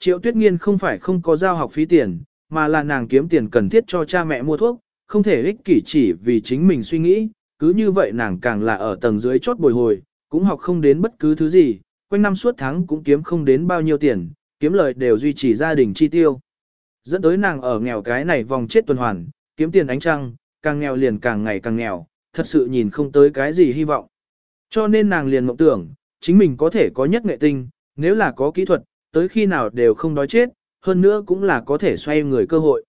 Triệu Tuyết Nghiên không phải không có giao học phí tiền, mà là nàng kiếm tiền cần thiết cho cha mẹ mua thuốc, không thể ích kỷ chỉ vì chính mình suy nghĩ, cứ như vậy nàng càng là ở tầng dưới chốt bồi hồi, cũng học không đến bất cứ thứ gì, quanh năm suốt tháng cũng kiếm không đến bao nhiêu tiền, kiếm lời đều duy trì gia đình chi tiêu. Dẫn tới nàng ở nghèo cái này vòng chết tuần hoàn, kiếm tiền ánh trăng, càng nghèo liền càng ngày càng nghèo, thật sự nhìn không tới cái gì hy vọng. Cho nên nàng liền mộng tưởng, chính mình có thể có nhất nghệ tinh, nếu là có kỹ thuật, tới khi nào đều không đói chết, hơn nữa cũng là có thể xoay người cơ hội.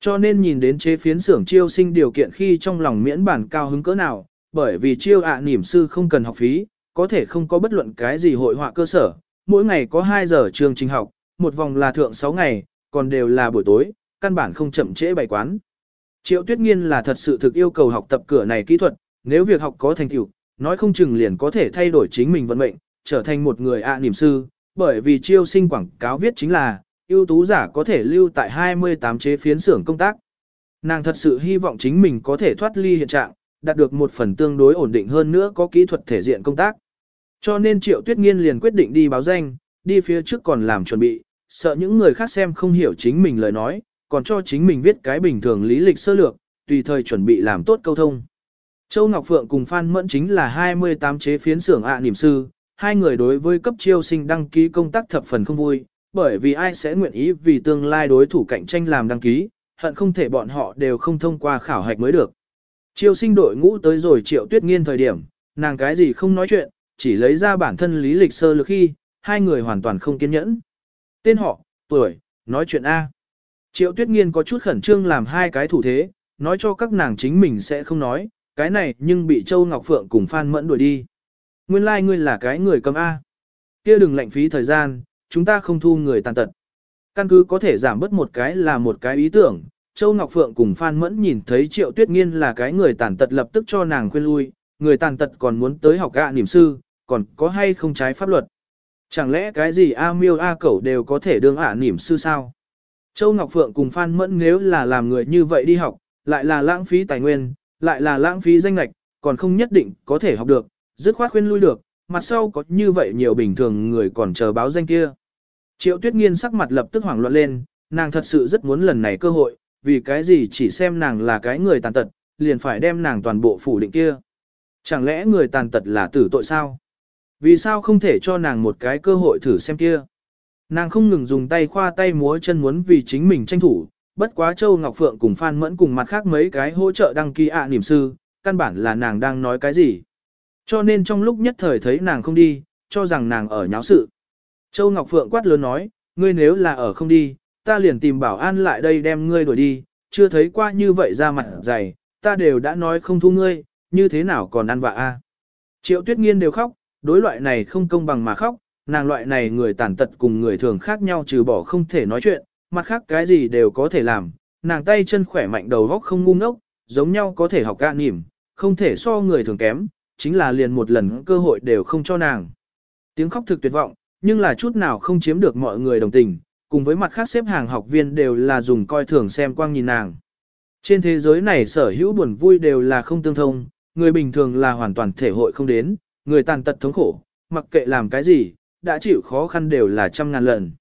Cho nên nhìn đến chế phiến xưởng chiêu sinh điều kiện khi trong lòng miễn bản cao hứng cỡ nào, bởi vì chiêu ạ à sư không cần học phí, có thể không có bất luận cái gì hội họa cơ sở, mỗi ngày có 2 giờ trường trình học, một vòng là thượng 6 ngày, còn đều là buổi tối, căn bản không chậm trễ bày quán. Triệu Tuyết Nghiên là thật sự thực yêu cầu học tập cửa này kỹ thuật, nếu việc học có thành tựu, nói không chừng liền có thể thay đổi chính mình vận mệnh, trở thành một người ạ niệm sư, bởi vì chiêu sinh quảng cáo viết chính là, ưu tú giả có thể lưu tại 28 chế phiến xưởng công tác. Nàng thật sự hy vọng chính mình có thể thoát ly hiện trạng, đạt được một phần tương đối ổn định hơn nữa có kỹ thuật thể diện công tác. Cho nên Triệu Tuyết Nghiên liền quyết định đi báo danh, đi phía trước còn làm chuẩn bị, sợ những người khác xem không hiểu chính mình lời nói, còn cho chính mình viết cái bình thường lý lịch sơ lược, tùy thời chuẩn bị làm tốt câu thông. Châu Ngọc Phượng cùng Phan Mẫn chính là 28 chế phiến xưởng ạ niệm sư, hai người đối với cấp chiêu sinh đăng ký công tác thập phần không vui, bởi vì ai sẽ nguyện ý vì tương lai đối thủ cạnh tranh làm đăng ký, hận không thể bọn họ đều không thông qua khảo hạch mới được. Chiêu sinh đội ngũ tới rồi triệu tuyết nghiên thời điểm, nàng cái gì không nói chuyện, chỉ lấy ra bản thân lý lịch sơ lược khi, hai người hoàn toàn không kiên nhẫn. Tên họ, tuổi, nói chuyện A. Triệu tuyết nghiên có chút khẩn trương làm hai cái thủ thế, nói cho các nàng chính mình sẽ không nói, cái này nhưng bị Châu Ngọc Phượng cùng Phan Mẫn đuổi đi. Nguyên lai like ngươi là cái người cầm A. kia đừng lạnh phí thời gian, chúng ta không thu người tàn tật. Căn cứ có thể giảm bớt một cái là một cái ý tưởng. Châu Ngọc Phượng cùng Phan Mẫn nhìn thấy Triệu Tuyết Nghiên là cái người tàn tật lập tức cho nàng khuyên lui, người tàn tật còn muốn tới học gạ niệm sư, còn có hay không trái pháp luật. Chẳng lẽ cái gì A miêu A cẩu đều có thể đương ả niệm sư sao? Châu Ngọc Phượng cùng Phan Mẫn nếu là làm người như vậy đi học, lại là lãng phí tài nguyên, lại là lãng phí danh lệch, còn không nhất định có thể học được, dứt khoát khuyên lui được, mặt sau có như vậy nhiều bình thường người còn chờ báo danh kia. Triệu Tuyết Nghiên sắc mặt lập tức hoảng loạn lên, nàng thật sự rất muốn lần này cơ hội, vì cái gì chỉ xem nàng là cái người tàn tật, liền phải đem nàng toàn bộ phủ định kia. Chẳng lẽ người tàn tật là tử tội sao? Vì sao không thể cho nàng một cái cơ hội thử xem kia? Nàng không ngừng dùng tay khoa tay múa chân muốn vì chính mình tranh thủ, bất quá Châu Ngọc Phượng cùng Phan Mẫn cùng mặt khác mấy cái hỗ trợ đăng ký ạ niệm sư, căn bản là nàng đang nói cái gì. Cho nên trong lúc nhất thời thấy nàng không đi, cho rằng nàng ở nháo sự. Châu Ngọc Phượng quát lớn nói, ngươi nếu là ở không đi, ta liền tìm bảo an lại đây đem ngươi đuổi đi, chưa thấy qua như vậy ra mặt dày, ta đều đã nói không thu ngươi, như thế nào còn ăn vạ a? Triệu Tuyết Nghiên đều khóc, đối loại này không công bằng mà khóc, nàng loại này người tàn tật cùng người thường khác nhau trừ bỏ không thể nói chuyện, mặt khác cái gì đều có thể làm, nàng tay chân khỏe mạnh đầu góc không ngu ngốc, giống nhau có thể học gạ nỉm, không thể so người thường kém, chính là liền một lần cơ hội đều không cho nàng. Tiếng khóc thực tuyệt vọng, nhưng là chút nào không chiếm được mọi người đồng tình, cùng với mặt khác xếp hàng học viên đều là dùng coi thường xem quang nhìn nàng. Trên thế giới này sở hữu buồn vui đều là không tương thông, người bình thường là hoàn toàn thể hội không đến, người tàn tật thống khổ, mặc kệ làm cái gì, đã chịu khó khăn đều là trăm ngàn lần.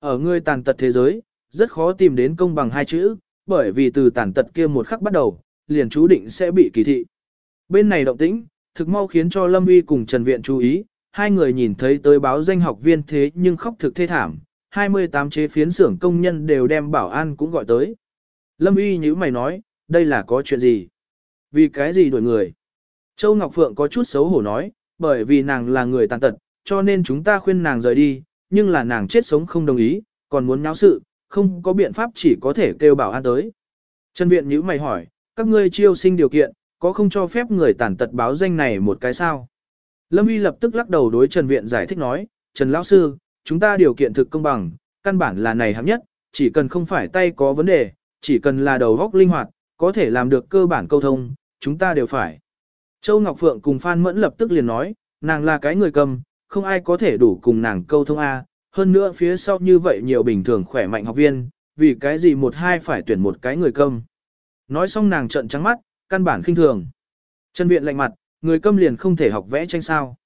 Ở người tàn tật thế giới, rất khó tìm đến công bằng hai chữ, bởi vì từ tàn tật kia một khắc bắt đầu, liền chú định sẽ bị kỳ thị. Bên này động tĩnh, thực mau khiến cho Lâm Uy cùng Trần Viện chú ý, hai người nhìn thấy tới báo danh học viên thế nhưng khóc thực thê thảm, 28 chế phiến xưởng công nhân đều đem bảo an cũng gọi tới. Lâm Uy nhíu mày nói, đây là có chuyện gì? Vì cái gì đổi người? Châu Ngọc Phượng có chút xấu hổ nói, bởi vì nàng là người tàn tật, cho nên chúng ta khuyên nàng rời đi, nhưng là nàng chết sống không đồng ý, còn muốn nháo sự, không có biện pháp chỉ có thể kêu bảo an tới. Trần Viện nhíu mày hỏi, các ngươi chiêu sinh điều kiện, có không cho phép người tàn tật báo danh này một cái sao? Lâm Y lập tức lắc đầu đối Trần Viện giải thích nói, Trần Lão Sư, chúng ta điều kiện thực công bằng, căn bản là này hạng nhất, chỉ cần không phải tay có vấn đề, chỉ cần là đầu góc linh hoạt, có thể làm được cơ bản câu thông, chúng ta đều phải. Châu Ngọc Phượng cùng Phan Mẫn lập tức liền nói, nàng là cái người cầm, không ai có thể đủ cùng nàng câu thông A, hơn nữa phía sau như vậy nhiều bình thường khỏe mạnh học viên, vì cái gì một hai phải tuyển một cái người cầm? Nói xong nàng trợn trắng mắt, căn bản khinh thường. Trần Viện lạnh mặt, người câm liền không thể học vẽ tranh sao.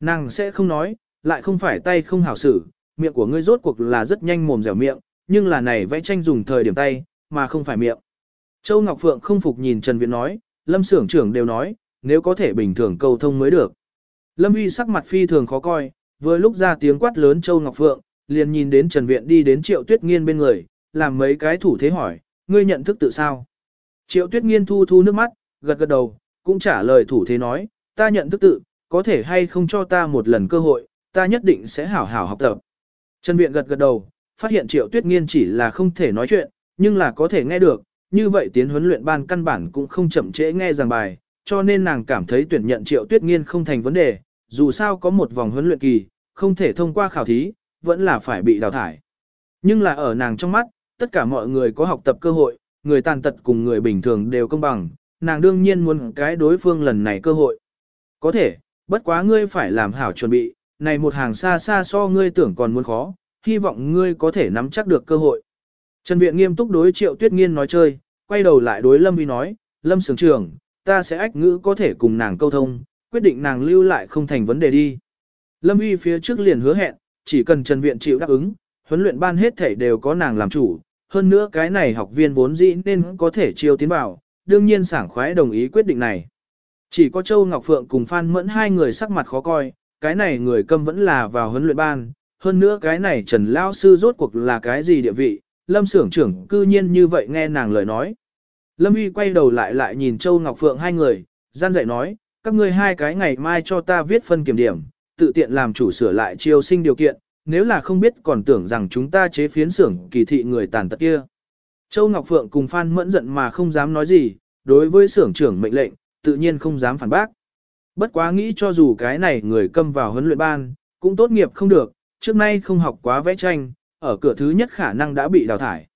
Nàng sẽ không nói, lại không phải tay không hảo xử, miệng của ngươi rốt cuộc là rất nhanh mồm dẻo miệng, nhưng là này vẽ tranh dùng thời điểm tay, mà không phải miệng. Châu Ngọc Phượng không phục nhìn Trần Viện nói, Lâm Sưởng trưởng đều nói, nếu có thể bình thường cầu thông mới được. Lâm Uy sắc mặt phi thường khó coi, vừa lúc ra tiếng quát lớn Châu Ngọc Phượng, liền nhìn đến Trần Viện đi đến Triệu Tuyết Nghiên bên người, làm mấy cái thủ thế hỏi, ngươi nhận thức tự sao? Triệu Tuyết Nghiên thu thu nước mắt, gật gật đầu, cũng trả lời thủ thế nói, ta nhận thức tự, có thể hay không cho ta một lần cơ hội, ta nhất định sẽ hảo hảo học tập. Trần Viện gật gật đầu, phát hiện Triệu Tuyết Nghiên chỉ là không thể nói chuyện, nhưng là có thể nghe được, như vậy tiến huấn luyện ban căn bản cũng không chậm trễ nghe giảng bài, cho nên nàng cảm thấy tuyển nhận Triệu Tuyết Nghiên không thành vấn đề, dù sao có một vòng huấn luyện kỳ, không thể thông qua khảo thí, vẫn là phải bị đào thải. Nhưng là ở nàng trong mắt, tất cả mọi người có học tập cơ hội, người tàn tật cùng người bình thường đều công bằng, nàng đương nhiên muốn cái đối phương lần này cơ hội. Có thể, bất quá ngươi phải làm hảo chuẩn bị, này một hàng xa xa so ngươi tưởng còn muốn khó, hy vọng ngươi có thể nắm chắc được cơ hội. Trần Viện nghiêm túc đối Triệu Tuyết Nghiên nói chơi, quay đầu lại đối Lâm Vi nói, Lâm Sướng Trường, ta sẽ ách ngữ có thể cùng nàng câu thông, quyết định nàng lưu lại không thành vấn đề đi. Lâm Vi phía trước liền hứa hẹn, chỉ cần Trần Viện chịu đáp ứng, huấn luyện ban hết thể đều có nàng làm chủ, hơn nữa cái này học viên vốn dĩ nên có thể chiêu tiến vào, đương nhiên sảng khoái đồng ý quyết định này. Chỉ có Châu Ngọc Phượng cùng Phan Mẫn hai người sắc mặt khó coi, cái này người câm vẫn là vào huấn luyện ban, hơn nữa cái này Trần Lao Sư rốt cuộc là cái gì địa vị, Lâm Sưởng trưởng cư nhiên như vậy nghe nàng lời nói. Lâm Uy quay đầu lại lại nhìn Châu Ngọc Phượng hai người, gian dạy nói, các ngươi hai cái ngày mai cho ta viết phân kiểm điểm, tự tiện làm chủ sửa lại chiêu sinh điều kiện, nếu là không biết còn tưởng rằng chúng ta chế phiến xưởng kỳ thị người tàn tật kia. Châu Ngọc Phượng cùng Phan Mẫn giận mà không dám nói gì, đối với xưởng trưởng mệnh lệnh, tự nhiên không dám phản bác. Bất quá nghĩ cho dù cái này người câm vào huấn luyện ban, cũng tốt nghiệp không được, trước nay không học quá vẽ tranh, ở cửa thứ nhất khả năng đã bị đào thải.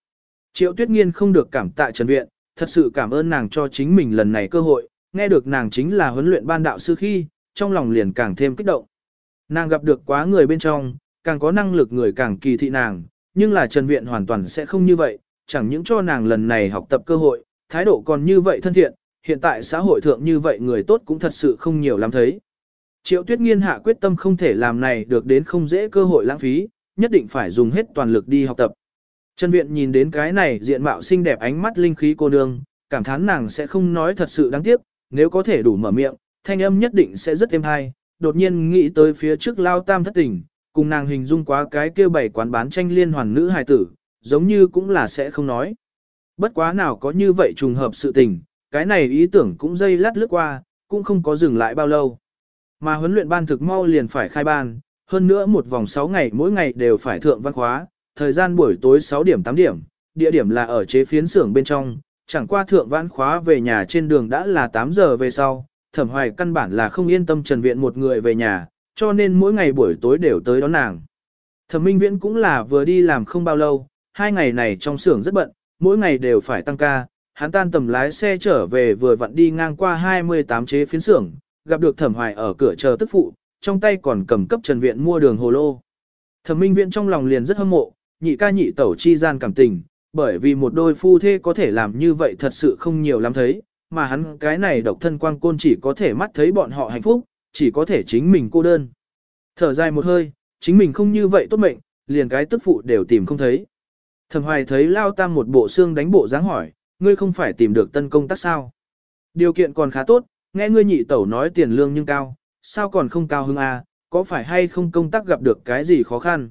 Triệu Tuyết Nghiên không được cảm tạ Trần Viện, thật sự cảm ơn nàng cho chính mình lần này cơ hội, nghe được nàng chính là huấn luyện ban đạo sư khi, trong lòng liền càng thêm kích động. Nàng gặp được quá người bên trong, càng có năng lực người càng kỳ thị nàng, nhưng là Trần Viện hoàn toàn sẽ không như vậy, chẳng những cho nàng lần này học tập cơ hội, thái độ còn như vậy thân thiện, hiện tại xã hội thượng như vậy người tốt cũng thật sự không nhiều lắm thấy. Triệu Tuyết Nghiên hạ quyết tâm không thể làm này được đến không dễ cơ hội lãng phí, nhất định phải dùng hết toàn lực đi học tập. Trần Viện nhìn đến cái này diện mạo xinh đẹp ánh mắt linh khí cô nương, cảm thán nàng sẽ không nói thật sự đáng tiếc, nếu có thể đủ mở miệng, thanh âm nhất định sẽ rất êm hay. Đột nhiên nghĩ tới phía trước lao tam thất tình, cùng nàng hình dung quá cái kia bảy quán bán tranh liên hoàn nữ hài tử, giống như cũng là sẽ không nói. Bất quá nào có như vậy trùng hợp sự tình, cái này ý tưởng cũng dây lát lướt qua, cũng không có dừng lại bao lâu. Mà huấn luyện ban thực mau liền phải khai ban, hơn nữa một vòng 6 ngày mỗi ngày đều phải thượng văn khóa, thời gian buổi tối 6 điểm 8 điểm, địa điểm là ở chế phiến xưởng bên trong, chẳng qua thượng văn khóa về nhà trên đường đã là 8 giờ về sau, thẩm hoài căn bản là không yên tâm trần viện một người về nhà, cho nên mỗi ngày buổi tối đều tới đón nàng. Thẩm minh viễn cũng là vừa đi làm không bao lâu, hai ngày này trong xưởng rất bận, mỗi ngày đều phải tăng ca, hắn tan tầm lái xe trở về vừa vặn đi ngang qua 28 chế phiến xưởng, gặp được thẩm hoài ở cửa chờ tức phụ, trong tay còn cầm cấp trần viện mua đường hồ lô. Thẩm minh Viễn trong lòng liền rất hâm mộ, nhị ca nhị tẩu chi gian cảm tình, bởi vì một đôi phu thê có thể làm như vậy thật sự không nhiều lắm thấy, mà hắn cái này độc thân quang côn chỉ có thể mắt thấy bọn họ hạnh phúc, chỉ có thể chính mình cô đơn. Thở dài một hơi, chính mình không như vậy tốt mệnh, liền cái tức phụ đều tìm không thấy. Thẩm hoài thấy lao tam một bộ xương đánh bộ dáng hỏi, ngươi không phải tìm được tân công tác sao? Điều kiện còn khá tốt, nghe ngươi nhị tẩu nói tiền lương nhưng cao, sao còn không cao hơn a? À, có phải hay không công tác gặp được cái gì khó khăn?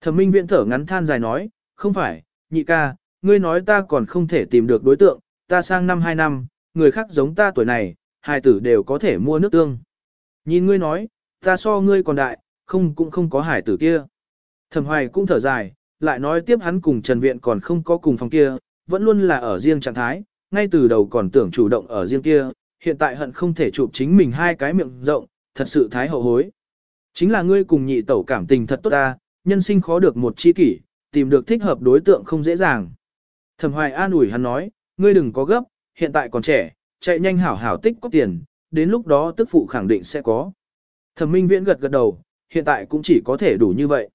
Thẩm minh viện thở ngắn than dài nói, không phải, nhị ca, ngươi nói ta còn không thể tìm được đối tượng, ta sang năm hai năm, người khác giống ta tuổi này, hai tử đều có thể mua nước tương. Nhìn ngươi nói, ta so ngươi còn đại, không cũng không có hải tử kia. Thẩm hoài cũng thở dài, lại nói tiếp hắn cùng Trần Viện còn không có cùng phòng kia, vẫn luôn là ở riêng trạng thái, ngay từ đầu còn tưởng chủ động ở riêng kia, hiện tại hận không thể chụp chính mình hai cái miệng rộng, thật sự thái hậu hối. Chính là ngươi cùng nhị tẩu cảm tình thật tốt ta, nhân sinh khó được một chi kỷ, tìm được thích hợp đối tượng không dễ dàng. Thẩm hoài an ủi hắn nói, ngươi đừng có gấp, hiện tại còn trẻ, chạy nhanh hảo hảo tích có tiền, đến lúc đó tức phụ khẳng định sẽ có. Thẩm minh viễn gật gật đầu, hiện tại cũng chỉ có thể đủ như vậy.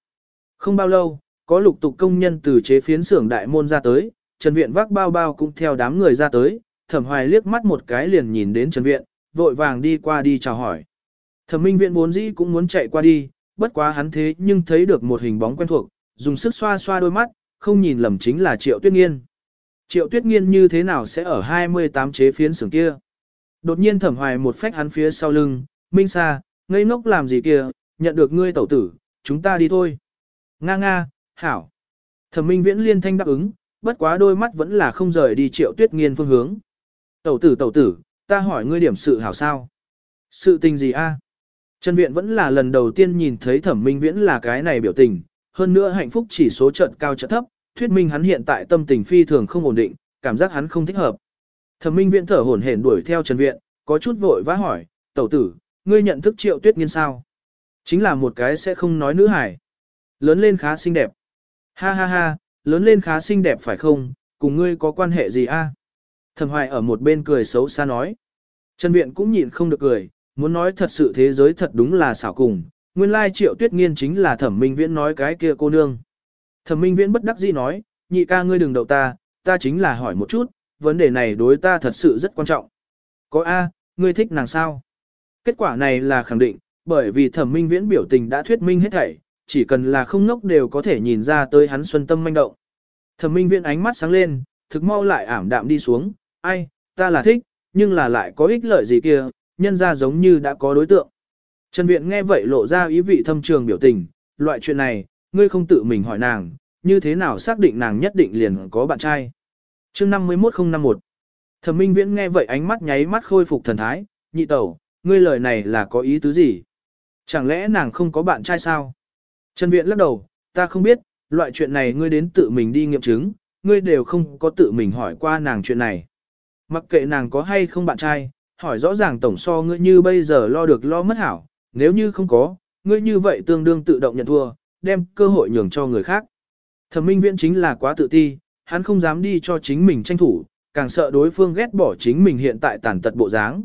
Không bao lâu, có lục tục công nhân từ chế phiến xưởng đại môn ra tới, Trần Viện vác bao bao cũng theo đám người ra tới, thẩm hoài liếc mắt một cái liền nhìn đến Trần Viện, vội vàng đi qua đi chào hỏi. Thẩm minh viện vốn dĩ cũng muốn chạy qua đi, bất quá hắn thế nhưng thấy được một hình bóng quen thuộc, dùng sức xoa xoa đôi mắt, không nhìn lầm chính là Triệu Tuyết Nghiên. Triệu Tuyết Nghiên như thế nào sẽ ở 28 chế phiến xưởng kia? Đột nhiên thẩm hoài một phách hắn phía sau lưng, Minh Sa, ngây ngốc làm gì kia, nhận được ngươi tẩu tử, chúng ta đi thôi. Nga nga, hảo. Thẩm Minh Viễn liên thanh đáp ứng, bất quá đôi mắt vẫn là không rời đi Triệu Tuyết Nghiên phương hướng. Tẩu tử tẩu tử, ta hỏi ngươi điểm sự hảo sao? Sự tình gì a? Trần Viện vẫn là lần đầu tiên nhìn thấy Thẩm Minh Viễn là cái này biểu tình, hơn nữa hạnh phúc chỉ số trận cao trận thấp, thuyết minh hắn hiện tại tâm tình phi thường không ổn định, cảm giác hắn không thích hợp. Thẩm Minh Viễn thở hổn hển đuổi theo Trần Viện, có chút vội vã hỏi, "Tẩu tử, ngươi nhận thức Triệu Tuyết Nghiên sao?" Chính là một cái sẽ không nói nữ hải. Lớn lên khá xinh đẹp. Ha ha ha, lớn lên khá xinh đẹp phải không, cùng ngươi có quan hệ gì a? Thẩm Hoài ở một bên cười xấu xa nói. Trần Viện cũng nhịn không được cười, muốn nói thật sự thế giới thật đúng là xảo cùng, nguyên lai Triệu Tuyết Nghiên chính là Thẩm Minh Viễn nói cái kia cô nương. Thẩm Minh Viễn bất đắc dĩ nói, nhị ca ngươi đừng đậu ta, ta chính là hỏi một chút, vấn đề này đối ta thật sự rất quan trọng. Có A, ngươi thích nàng sao? Kết quả này là khẳng định, bởi vì thẩm minh viễn biểu tình đã thuyết minh hết thảy, chỉ cần là không ngốc đều có thể nhìn ra tới hắn xuân tâm manh động. Thẩm minh viễn ánh mắt sáng lên, thực mau lại ảm đạm đi xuống, ai, ta là thích, nhưng là lại có ích lợi gì kia, nhân ra giống như đã có đối tượng. Trần Viện nghe vậy lộ ra ý vị thâm trường biểu tình, loại chuyện này, ngươi không tự mình hỏi nàng, như thế nào xác định nàng nhất định liền có bạn trai chương 51051 Thẩm Minh Viễn nghe vậy ánh mắt nháy mắt khôi phục thần thái, nhị tẩu, ngươi lời này là có ý tứ gì? Chẳng lẽ nàng không có bạn trai sao? Trần Viện lắc đầu, ta không biết, loại chuyện này ngươi đến tự mình đi nghiệm chứng, ngươi đều không có tự mình hỏi qua nàng chuyện này. Mặc kệ nàng có hay không bạn trai, hỏi rõ ràng tổng so ngươi như bây giờ lo được lo mất hảo, nếu như không có, ngươi như vậy tương đương tự động nhận thua, đem cơ hội nhường cho người khác. Thẩm Minh Viễn chính là quá tự ti, hắn không dám đi cho chính mình tranh thủ, càng sợ đối phương ghét bỏ chính mình hiện tại tàn tật bộ dáng.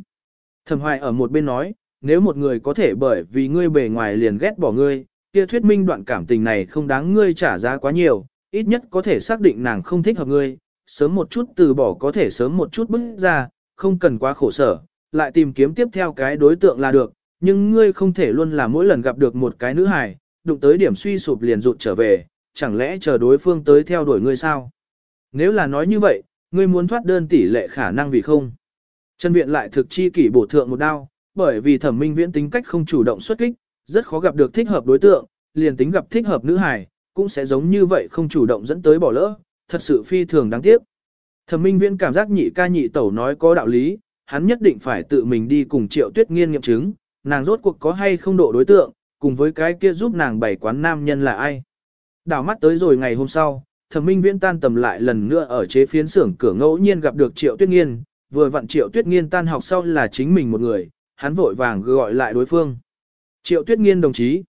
Thẩm Hoài ở một bên nói, nếu một người có thể bởi vì ngươi bề ngoài liền ghét bỏ ngươi, kia thuyết minh đoạn cảm tình này không đáng ngươi trả giá quá nhiều, ít nhất có thể xác định nàng không thích hợp ngươi, sớm một chút từ bỏ có thể sớm một chút bước ra, không cần quá khổ sở, lại tìm kiếm tiếp theo cái đối tượng là được, nhưng ngươi không thể luôn là mỗi lần gặp được một cái nữ hài, đụng tới điểm suy sụp liền rụt trở về, chẳng lẽ chờ đối phương tới theo đuổi ngươi sao? Nếu là nói như vậy, ngươi muốn thoát đơn tỷ lệ khả năng vì không? Trần Viện lại thực chi kỷ bổ thượng một đao, bởi vì thẩm minh viễn tính cách không chủ động xuất kích, rất khó gặp được thích hợp đối tượng, liền tính gặp thích hợp nữ hài, cũng sẽ giống như vậy không chủ động dẫn tới bỏ lỡ, thật sự phi thường đáng tiếc. Thẩm minh viễn cảm giác nhị ca nhị tẩu nói có đạo lý, hắn nhất định phải tự mình đi cùng triệu tuyết nghiên nghiệm chứng, nàng rốt cuộc có hay không độ đối tượng, cùng với cái kia giúp nàng bày quán nam nhân là ai. Đảo mắt tới rồi ngày hôm sau, thẩm minh viễn tan tầm lại lần nữa ở chế phiến xưởng cửa ngẫu nhiên gặp được triệu tuyết nghiên, vừa vặn triệu tuyết nghiên tan học sau là chính mình một người, hắn vội vàng gọi lại đối phương. Triệu tuyết nghiên đồng chí.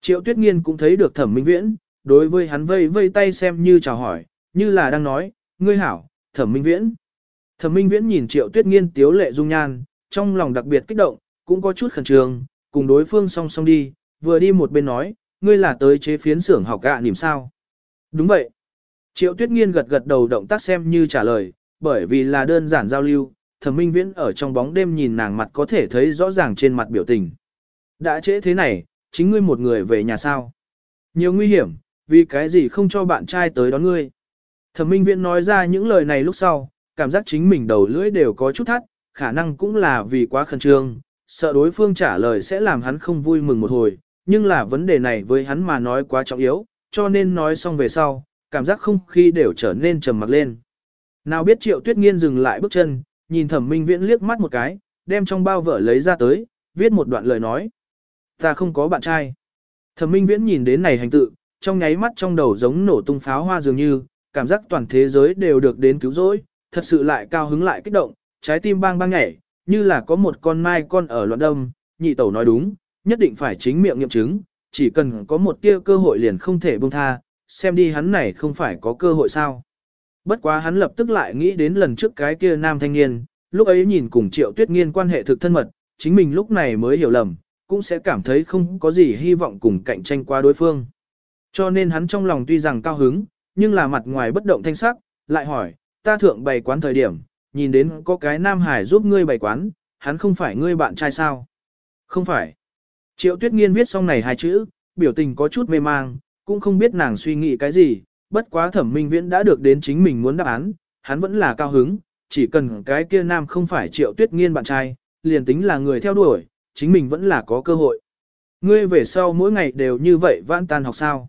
Triệu tuyết nghiên cũng thấy được thẩm minh viễn, đối với hắn vây vây tay xem như chào hỏi, như là đang nói, ngươi hảo, thẩm minh viễn. Thẩm minh viễn nhìn triệu tuyết nghiên tiếu lệ dung nhan, trong lòng đặc biệt kích động, cũng có chút khẩn trương, cùng đối phương song song đi, vừa đi một bên nói, ngươi là tới chế phiến xưởng học gạ niềm sao. Đúng vậy. Triệu tuyết nghiên gật gật đầu động tác xem như trả lời, bởi vì là đơn giản giao lưu, thẩm minh viễn ở trong bóng đêm nhìn nàng mặt có thể thấy rõ ràng trên mặt biểu tình. Đã trễ thế này, chính ngươi một người về nhà sao. Nhiều nguy hiểm, vì cái gì không cho bạn trai tới đón ngươi. Thẩm minh viễn nói ra những lời này lúc sau, cảm giác chính mình đầu lưỡi đều có chút thắt, khả năng cũng là vì quá khẩn trương, sợ đối phương trả lời sẽ làm hắn không vui mừng một hồi, nhưng là vấn đề này với hắn mà nói quá trọng yếu, cho nên nói xong về sau, cảm giác không khí đều trở nên trầm mặc lên. Nào biết triệu tuyết nghiên dừng lại bước chân, nhìn thẩm minh viễn liếc mắt một cái, đem trong bao vở lấy ra tới, viết một đoạn lời nói. Ta không có bạn trai. Thẩm minh viễn nhìn đến này hành tự, trong nháy mắt trong đầu giống nổ tung pháo hoa dường như, cảm giác toàn thế giới đều được đến cứu rỗi, thật sự lại cao hứng lại kích động, trái tim bang bang nhảy, như là có một con mai con ở loạn đông, nhị tẩu nói đúng, nhất định phải chính miệng nghiệm chứng, chỉ cần có một tia cơ hội liền không thể buông tha, xem đi hắn này không phải có cơ hội sao. Bất quá hắn lập tức lại nghĩ đến lần trước cái kia nam thanh niên, lúc ấy nhìn cùng triệu tuyết nghiên quan hệ thực thân mật, chính mình lúc này mới hiểu lầm, cũng sẽ cảm thấy không có gì hy vọng cùng cạnh tranh qua đối phương. Cho nên hắn trong lòng tuy rằng cao hứng, nhưng là mặt ngoài bất động thanh sắc, lại hỏi, ta thượng bày quán thời điểm, nhìn đến có cái nam hải giúp ngươi bày quán, hắn không phải ngươi bạn trai sao? Không phải. Triệu tuyết nghiên viết xong này hai chữ, biểu tình có chút mê mang, cũng không biết nàng suy nghĩ cái gì, bất quá thẩm minh viễn đã được đến chính mình muốn đáp án, hắn vẫn là cao hứng, chỉ cần cái kia nam không phải triệu tuyết nghiên bạn trai, liền tính là người theo đuổi, chính mình vẫn là có cơ hội. Ngươi về sau mỗi ngày đều như vậy vãn tan học sao.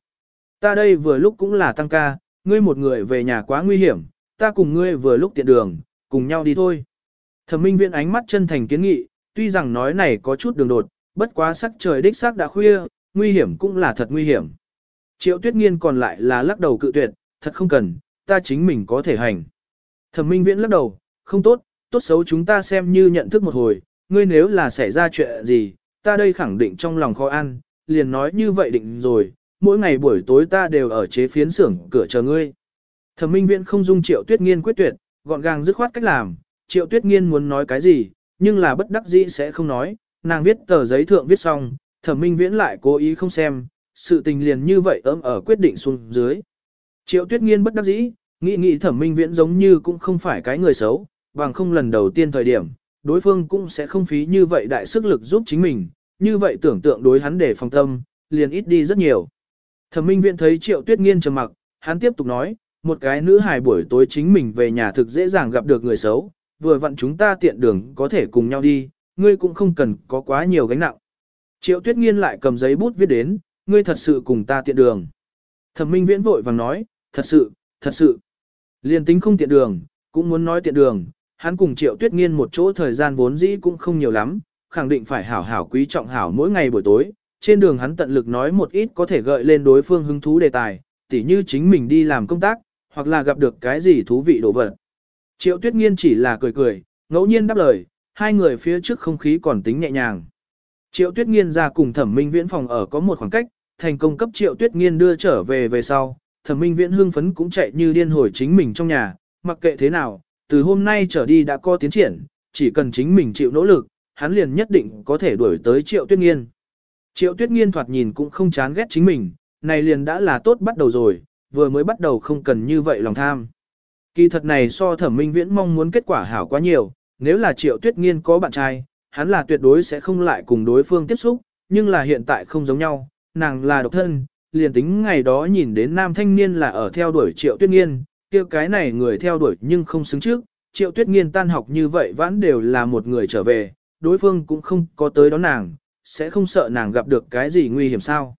Ta đây vừa lúc cũng là tăng ca, ngươi một người về nhà quá nguy hiểm, ta cùng ngươi vừa lúc tiện đường, cùng nhau đi thôi. Thẩm minh viễn ánh mắt chân thành kiến nghị, tuy rằng nói này có chút đường đột, bất quá sắc trời đích xác đã khuya, nguy hiểm cũng là thật nguy hiểm. Triệu tuyết nghiên còn lại là lắc đầu cự tuyệt, thật không cần, ta chính mình có thể hành. Thẩm minh viễn lắc đầu, không tốt, tốt xấu chúng ta xem như nhận thức một hồi, ngươi nếu là xảy ra chuyện gì, ta đây khẳng định trong lòng khó ăn, liền nói như vậy định rồi, mỗi ngày buổi tối ta đều ở chế phiến xưởng cửa chờ ngươi. Thẩm minh viễn không dung triệu tuyết nghiên quyết tuyệt, gọn gàng dứt khoát cách làm, triệu tuyết nghiên muốn nói cái gì, nhưng là bất đắc dĩ sẽ không nói, nàng viết tờ giấy thượng viết xong, thẩm minh viễn lại cố ý không xem, sự tình liền như vậy ấm ở quyết định xuống dưới. Triệu tuyết nghiên bất đắc dĩ, nghĩ nghĩ thẩm minh viễn giống như cũng không phải cái người xấu, bằng không lần đầu tiên thời điểm, đối phương cũng sẽ không phí như vậy đại sức lực giúp chính mình, như vậy tưởng tượng đối hắn để phòng tâm, liền ít đi rất nhiều. Thẩm minh viễn thấy triệu tuyết nghiên trầm mặc, hắn tiếp tục nói, một cái nữ hài buổi tối chính mình về nhà thực dễ dàng gặp được người xấu, vừa vặn chúng ta tiện đường có thể cùng nhau đi, ngươi cũng không cần có quá nhiều gánh nặng. Triệu tuyết nghiên lại cầm giấy bút viết đến, ngươi thật sự cùng ta tiện đường. Thẩm minh viễn vội vàng nói, thật sự, thật sự. Liên tính không tiện đường, cũng muốn nói tiện đường, hắn cùng triệu tuyết nghiên một chỗ thời gian vốn dĩ cũng không nhiều lắm, khẳng định phải hảo hảo quý trọng hảo mỗi ngày buổi tối. Trên đường hắn tận lực nói một ít có thể gợi lên đối phương hứng thú đề tài, tỉ như chính mình đi làm công tác, hoặc là gặp được cái gì thú vị đồ vật. Triệu tuyết nghiên chỉ là cười cười, ngẫu nhiên đáp lời, hai người phía trước không khí còn tính nhẹ nhàng. Triệu tuyết nghiên ra cùng thẩm minh viễn phòng ở có một khoảng cách, thành công cấp triệu tuyết nghiên đưa trở về về sau, thẩm minh viễn hưng phấn cũng chạy như điên hồi chính mình trong nhà, mặc kệ thế nào, từ hôm nay trở đi đã có tiến triển, chỉ cần chính mình chịu nỗ lực, hắn liền nhất định có thể đuổi tới triệu tuyết nghiên. Triệu tuyết nghiên thoạt nhìn cũng không chán ghét chính mình, này liền đã là tốt bắt đầu rồi, vừa mới bắt đầu không cần như vậy lòng tham. Kỳ thật này so thẩm minh viễn mong muốn kết quả hảo quá nhiều, nếu là triệu tuyết nghiên có bạn trai, hắn là tuyệt đối sẽ không lại cùng đối phương tiếp xúc, nhưng là hiện tại không giống nhau, nàng là độc thân, liền tính ngày đó nhìn đến nam thanh niên là ở theo đuổi triệu tuyết nghiên, kia cái này người theo đuổi nhưng không xứng trước, triệu tuyết nghiên tan học như vậy vẫn đều là một người trở về, đối phương cũng không có tới đón nàng, sẽ không sợ nàng gặp được cái gì nguy hiểm sao.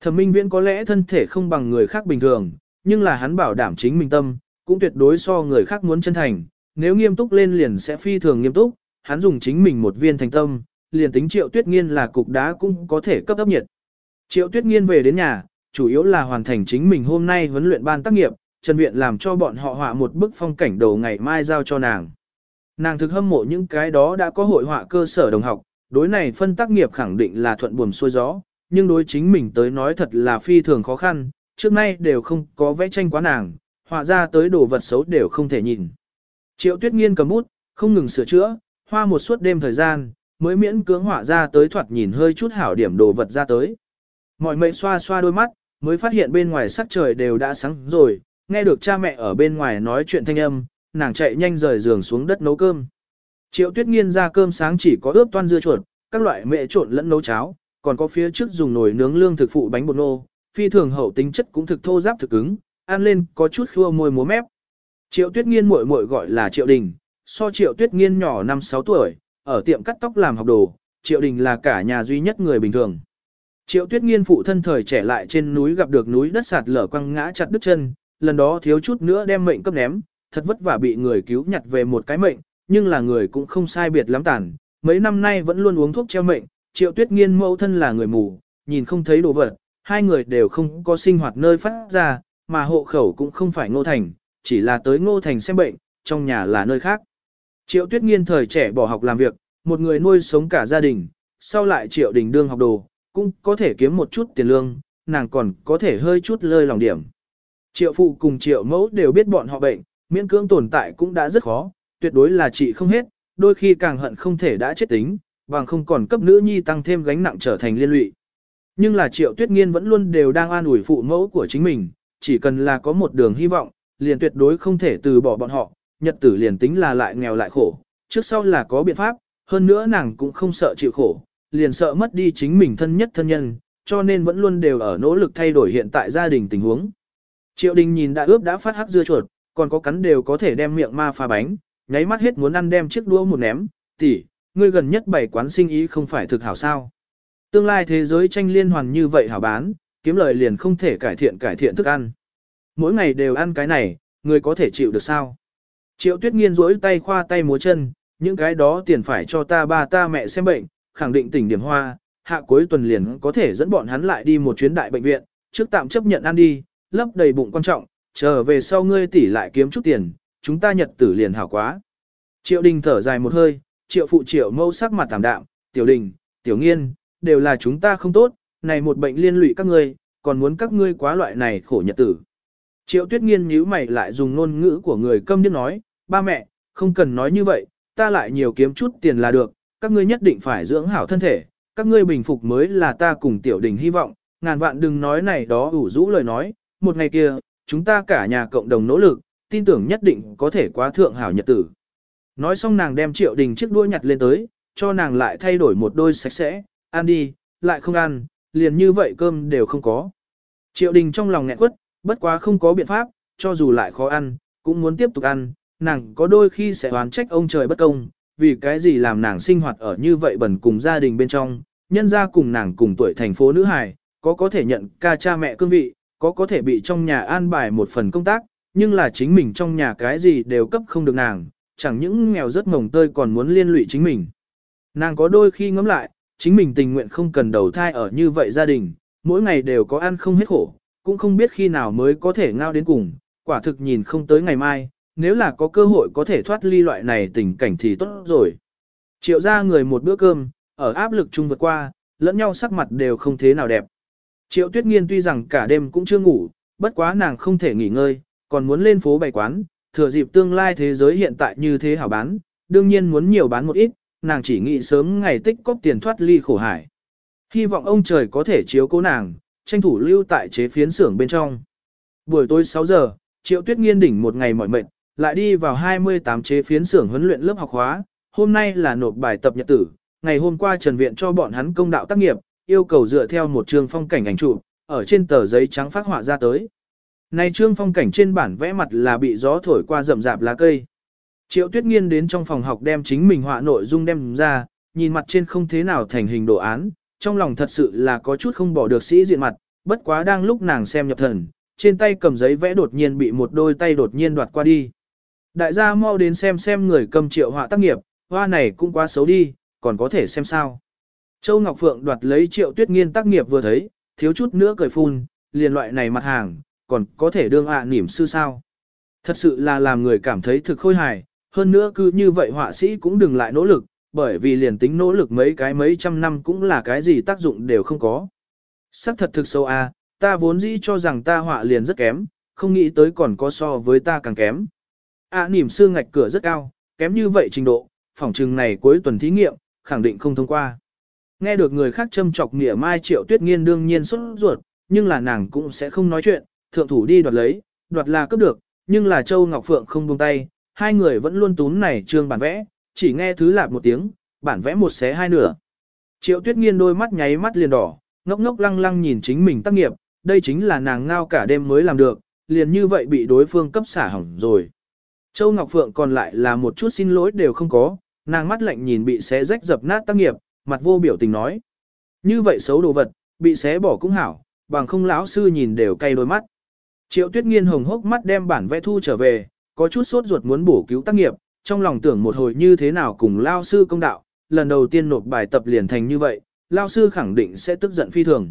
Thẩm minh viễn có lẽ thân thể không bằng người khác bình thường, nhưng là hắn bảo đảm chính mình tâm, cũng tuyệt đối so người khác muốn chân thành, nếu nghiêm túc lên liền sẽ phi thường nghiêm túc, hắn dùng chính mình một viên thành tâm, liền tính triệu tuyết nghiên là cục đá cũng có thể cấp ấp nhiệt. Triệu tuyết nghiên về đến nhà, chủ yếu là hoàn thành chính mình hôm nay huấn luyện ban tác nghiệp, Trần Viện làm cho bọn họ họa một bức phong cảnh đầu ngày mai giao cho nàng. Nàng thực hâm mộ những cái đó đã có hội họa cơ sở đồng học, đối này phân tác nghiệp khẳng định là thuận buồm xuôi gió, nhưng đối chính mình tới nói thật là phi thường khó khăn, trước nay đều không có vẽ tranh quá nàng, họa ra tới đồ vật xấu đều không thể nhìn. Triệu tuyết nghiên cầm bút, không ngừng sửa chữa, hoa một suốt đêm thời gian, mới miễn cưỡng họa ra tới thoạt nhìn hơi chút hảo điểm đồ vật ra tới. Mọi mệnh xoa xoa đôi mắt, mới phát hiện bên ngoài sắc trời đều đã sáng rồi, nghe được cha mẹ ở bên ngoài nói chuyện thanh âm, nàng chạy nhanh rời giường xuống đất nấu cơm. Triệu tuyết nghiên ra cơm sáng chỉ có ướp toan dưa chuột, các loại mẹ trộn lẫn nấu cháo, còn có phía trước dùng nồi nướng lương thực phụ bánh bột nô, phi thường hậu tính chất cũng thực thô giáp thực cứng, ăn lên có chút khua môi múa mép. Triệu Tuyết Nghiên muội muội gọi là Triệu Đình, so Triệu Tuyết Nghiên nhỏ 5-6 tuổi, ở tiệm cắt tóc làm học đồ, Triệu Đình là cả nhà duy nhất người bình thường. Triệu Tuyết Nghiên phụ thân thời trẻ lại trên núi gặp được núi đất sạt lở quăng ngã chặt đứt chân, lần đó thiếu chút nữa đem mệnh cấp ném, thật vất vả bị người cứu nhặt về một cái mệnh, nhưng là người cũng không sai biệt lắm tàn, mấy năm nay vẫn luôn uống thuốc treo mệnh, Triệu Tuyết Nghiên mẫu thân là người mù, nhìn không thấy đồ vật, hai người đều không có sinh hoạt nơi phát ra, mà hộ khẩu cũng không phải Ngô Thành, chỉ là tới Ngô Thành xem bệnh, trong nhà là nơi khác. Triệu Tuyết Nghiên thời trẻ bỏ học làm việc, một người nuôi sống cả gia đình, sau lại Triệu Đình đương học đồ, cũng có thể kiếm một chút tiền lương, nàng còn có thể hơi chút lơi lòng điểm. Triệu phụ cùng Triệu mẫu đều biết bọn họ bệnh, miễn cưỡng tồn tại cũng đã rất khó, tuyệt đối là trị không hết, đôi khi càng hận không thể đã chết tính, bằng không còn cấp nữ nhi tăng thêm gánh nặng trở thành liên lụy. Nhưng là Triệu Tuyết Nghiên vẫn luôn đều đang an ủi phụ mẫu của chính mình, chỉ cần là có một đường hy vọng, liền tuyệt đối không thể từ bỏ bọn họ, nhật tử liền tính là lại nghèo lại khổ, trước sau là có biện pháp, hơn nữa nàng cũng không sợ chịu khổ, liền sợ mất đi chính mình thân nhất thân nhân, cho nên vẫn luôn đều ở nỗ lực thay đổi hiện tại gia đình tình huống. Triệu đình nhìn đã ướp đã phát hắc dưa chuột, còn có cắn đều có thể đem miệng ma pha bánh, nháy mắt hết muốn ăn đem chiếc đũa một ném, tỷ, ngươi gần nhất bảy quán sinh ý không phải thực hảo sao. Tương lai thế giới tranh liên hoàn như vậy hảo bán, kiếm lời liền không thể cải thiện cải thiện thức ăn. Mỗi ngày đều ăn cái này, ngươi có thể chịu được sao? Triệu tuyết nghiên rỗi tay khoa tay múa chân, những cái đó tiền phải cho ta ba ta mẹ xem bệnh, khẳng định tỉnh điểm hoa, hạ cuối tuần liền có thể dẫn bọn hắn lại đi một chuyến đại bệnh viện, trước tạm chấp nhận ăn đi, lấp đầy bụng quan trọng, chờ về sau ngươi tỷ lại kiếm chút tiền, chúng ta nhật tử liền hảo quá. Triệu đình thở dài một hơi, triệu phụ triệu mâu sắc mặt tạm đạm, tiểu đình, tiểu nghiên, đều là chúng ta không tốt, này một bệnh liên lụy các ngươi, còn muốn các ngươi quá loại này khổ nhật tử. Triệu tuyết nghiên nhíu mày lại dùng ngôn ngữ của người câm điếc nói, ba mẹ, không cần nói như vậy, ta lại nhiều kiếm chút tiền là được, các ngươi nhất định phải dưỡng hảo thân thể, các ngươi bình phục mới là ta cùng tiểu đình hy vọng, ngàn vạn đừng nói này đó ủ rũ lời nói, một ngày kia, chúng ta cả nhà cộng đồng nỗ lực, tin tưởng nhất định có thể quá thượng hảo nhật tử. Nói xong nàng đem triệu đình chiếc đuôi nhặt lên tới, cho nàng lại thay đổi một đôi sạch sẽ, ăn đi, lại không ăn, liền như vậy cơm đều không có. Triệu đình trong lòng nghẹn quất, bất quá không có biện pháp, cho dù lại khó ăn, cũng muốn tiếp tục ăn, nàng có đôi khi sẽ oán trách ông trời bất công, vì cái gì làm nàng sinh hoạt ở như vậy bẩn cùng gia đình bên trong, nhân ra cùng nàng cùng tuổi thành phố nữ hài, có có thể nhận ca cha mẹ cương vị, có có thể bị trong nhà an bài một phần công tác, nhưng là chính mình trong nhà cái gì đều cấp không được nàng, chẳng những nghèo rất mồng tơi còn muốn liên lụy chính mình. Nàng có đôi khi ngẫm lại, chính mình tình nguyện không cần đầu thai ở như vậy gia đình, mỗi ngày đều có ăn không hết khổ, cũng không biết khi nào mới có thể ngao đến cùng, quả thực nhìn không tới ngày mai, nếu là có cơ hội có thể thoát ly loại này tình cảnh thì tốt rồi. Triệu ra người một bữa cơm, ở áp lực chung vượt qua, lẫn nhau sắc mặt đều không thế nào đẹp. Triệu tuyết nghiên tuy rằng cả đêm cũng chưa ngủ, bất quá nàng không thể nghỉ ngơi, còn muốn lên phố bày quán, thừa dịp tương lai thế giới hiện tại như thế hảo bán, đương nhiên muốn nhiều bán một ít, nàng chỉ nghĩ sớm ngày tích cóp tiền thoát ly khổ hải. Hy vọng ông trời có thể chiếu cố nàng, tranh thủ lưu tại chế phiến xưởng bên trong. Buổi tối 6 giờ, Triệu Tuyết Nghiên đỉnh một ngày mỏi mệt, lại đi vào 28 chế phiến xưởng huấn luyện lớp học hóa, hôm nay là nộp bài tập nhật tử, ngày hôm qua Trần Viện cho bọn hắn công đạo tác nghiệp, yêu cầu dựa theo một chương phong cảnh ảnh chụp, ở trên tờ giấy trắng phát họa ra tới. Này trương phong cảnh trên bản vẽ mặt là bị gió thổi qua rậm rạp lá cây. Triệu Tuyết Nghiên đến trong phòng học đem chính mình họa nội dung đem ra, nhìn mặt trên không thế nào thành hình đồ án, trong lòng thật sự là có chút không bỏ được sĩ diện mặt, bất quá đang lúc nàng xem nhập thần, trên tay cầm giấy vẽ đột nhiên bị một đôi tay đột nhiên đoạt qua đi. Đại gia mau đến xem xem người cầm triệu họa tác nghiệp, hoa này cũng quá xấu đi, còn có thể xem sao. Châu Ngọc Phượng đoạt lấy triệu tuyết nghiên tác nghiệp vừa thấy, thiếu chút nữa cười phun, liền loại này mặt hàng, còn có thể đương ạ à niệm sư sao. Thật sự là làm người cảm thấy thực khôi hài, hơn nữa cứ như vậy họa sĩ cũng đừng lại nỗ lực, bởi vì liền tính nỗ lực mấy cái mấy trăm năm cũng là cái gì tác dụng đều không có. Sắc thật thực sâu a, à, ta vốn dĩ cho rằng ta họa liền rất kém, không nghĩ tới còn có so với ta càng kém ạ à, niệm sư ngạch cửa rất cao, kém như vậy trình độ, phỏng chừng này cuối tuần thí nghiệm, khẳng định không thông qua. Nghe được người khác châm chọc nghĩa mai triệu tuyết nghiên đương nhiên xuất ruột, nhưng là nàng cũng sẽ không nói chuyện, thượng thủ đi đoạt lấy, đoạt là cấp được, nhưng là Châu Ngọc Phượng không buông tay, hai người vẫn luôn tún này trương bản vẽ, chỉ nghe thứ lạp một tiếng, bản vẽ một xé hai nửa. Triệu tuyết nghiên đôi mắt nháy mắt liền đỏ, ngốc ngốc lăng lăng nhìn chính mình tác nghiệp, đây chính là nàng ngao cả đêm mới làm được, liền như vậy bị đối phương cấp xả hỏng rồi. Châu Ngọc Phượng còn lại là một chút xin lỗi đều không có, nàng mắt lạnh nhìn bị xé rách dập nát tác nghiệp, mặt vô biểu tình nói. Như vậy xấu đồ vật, bị xé bỏ cũng hảo, bằng không lão sư nhìn đều cay đôi mắt. Triệu tuyết nghiên hồng hốc mắt đem bản vẽ thu trở về, có chút sốt ruột muốn bổ cứu tác nghiệp, trong lòng tưởng một hồi như thế nào cùng lao sư công đạo, lần đầu tiên nộp bài tập liền thành như vậy, lao sư khẳng định sẽ tức giận phi thường.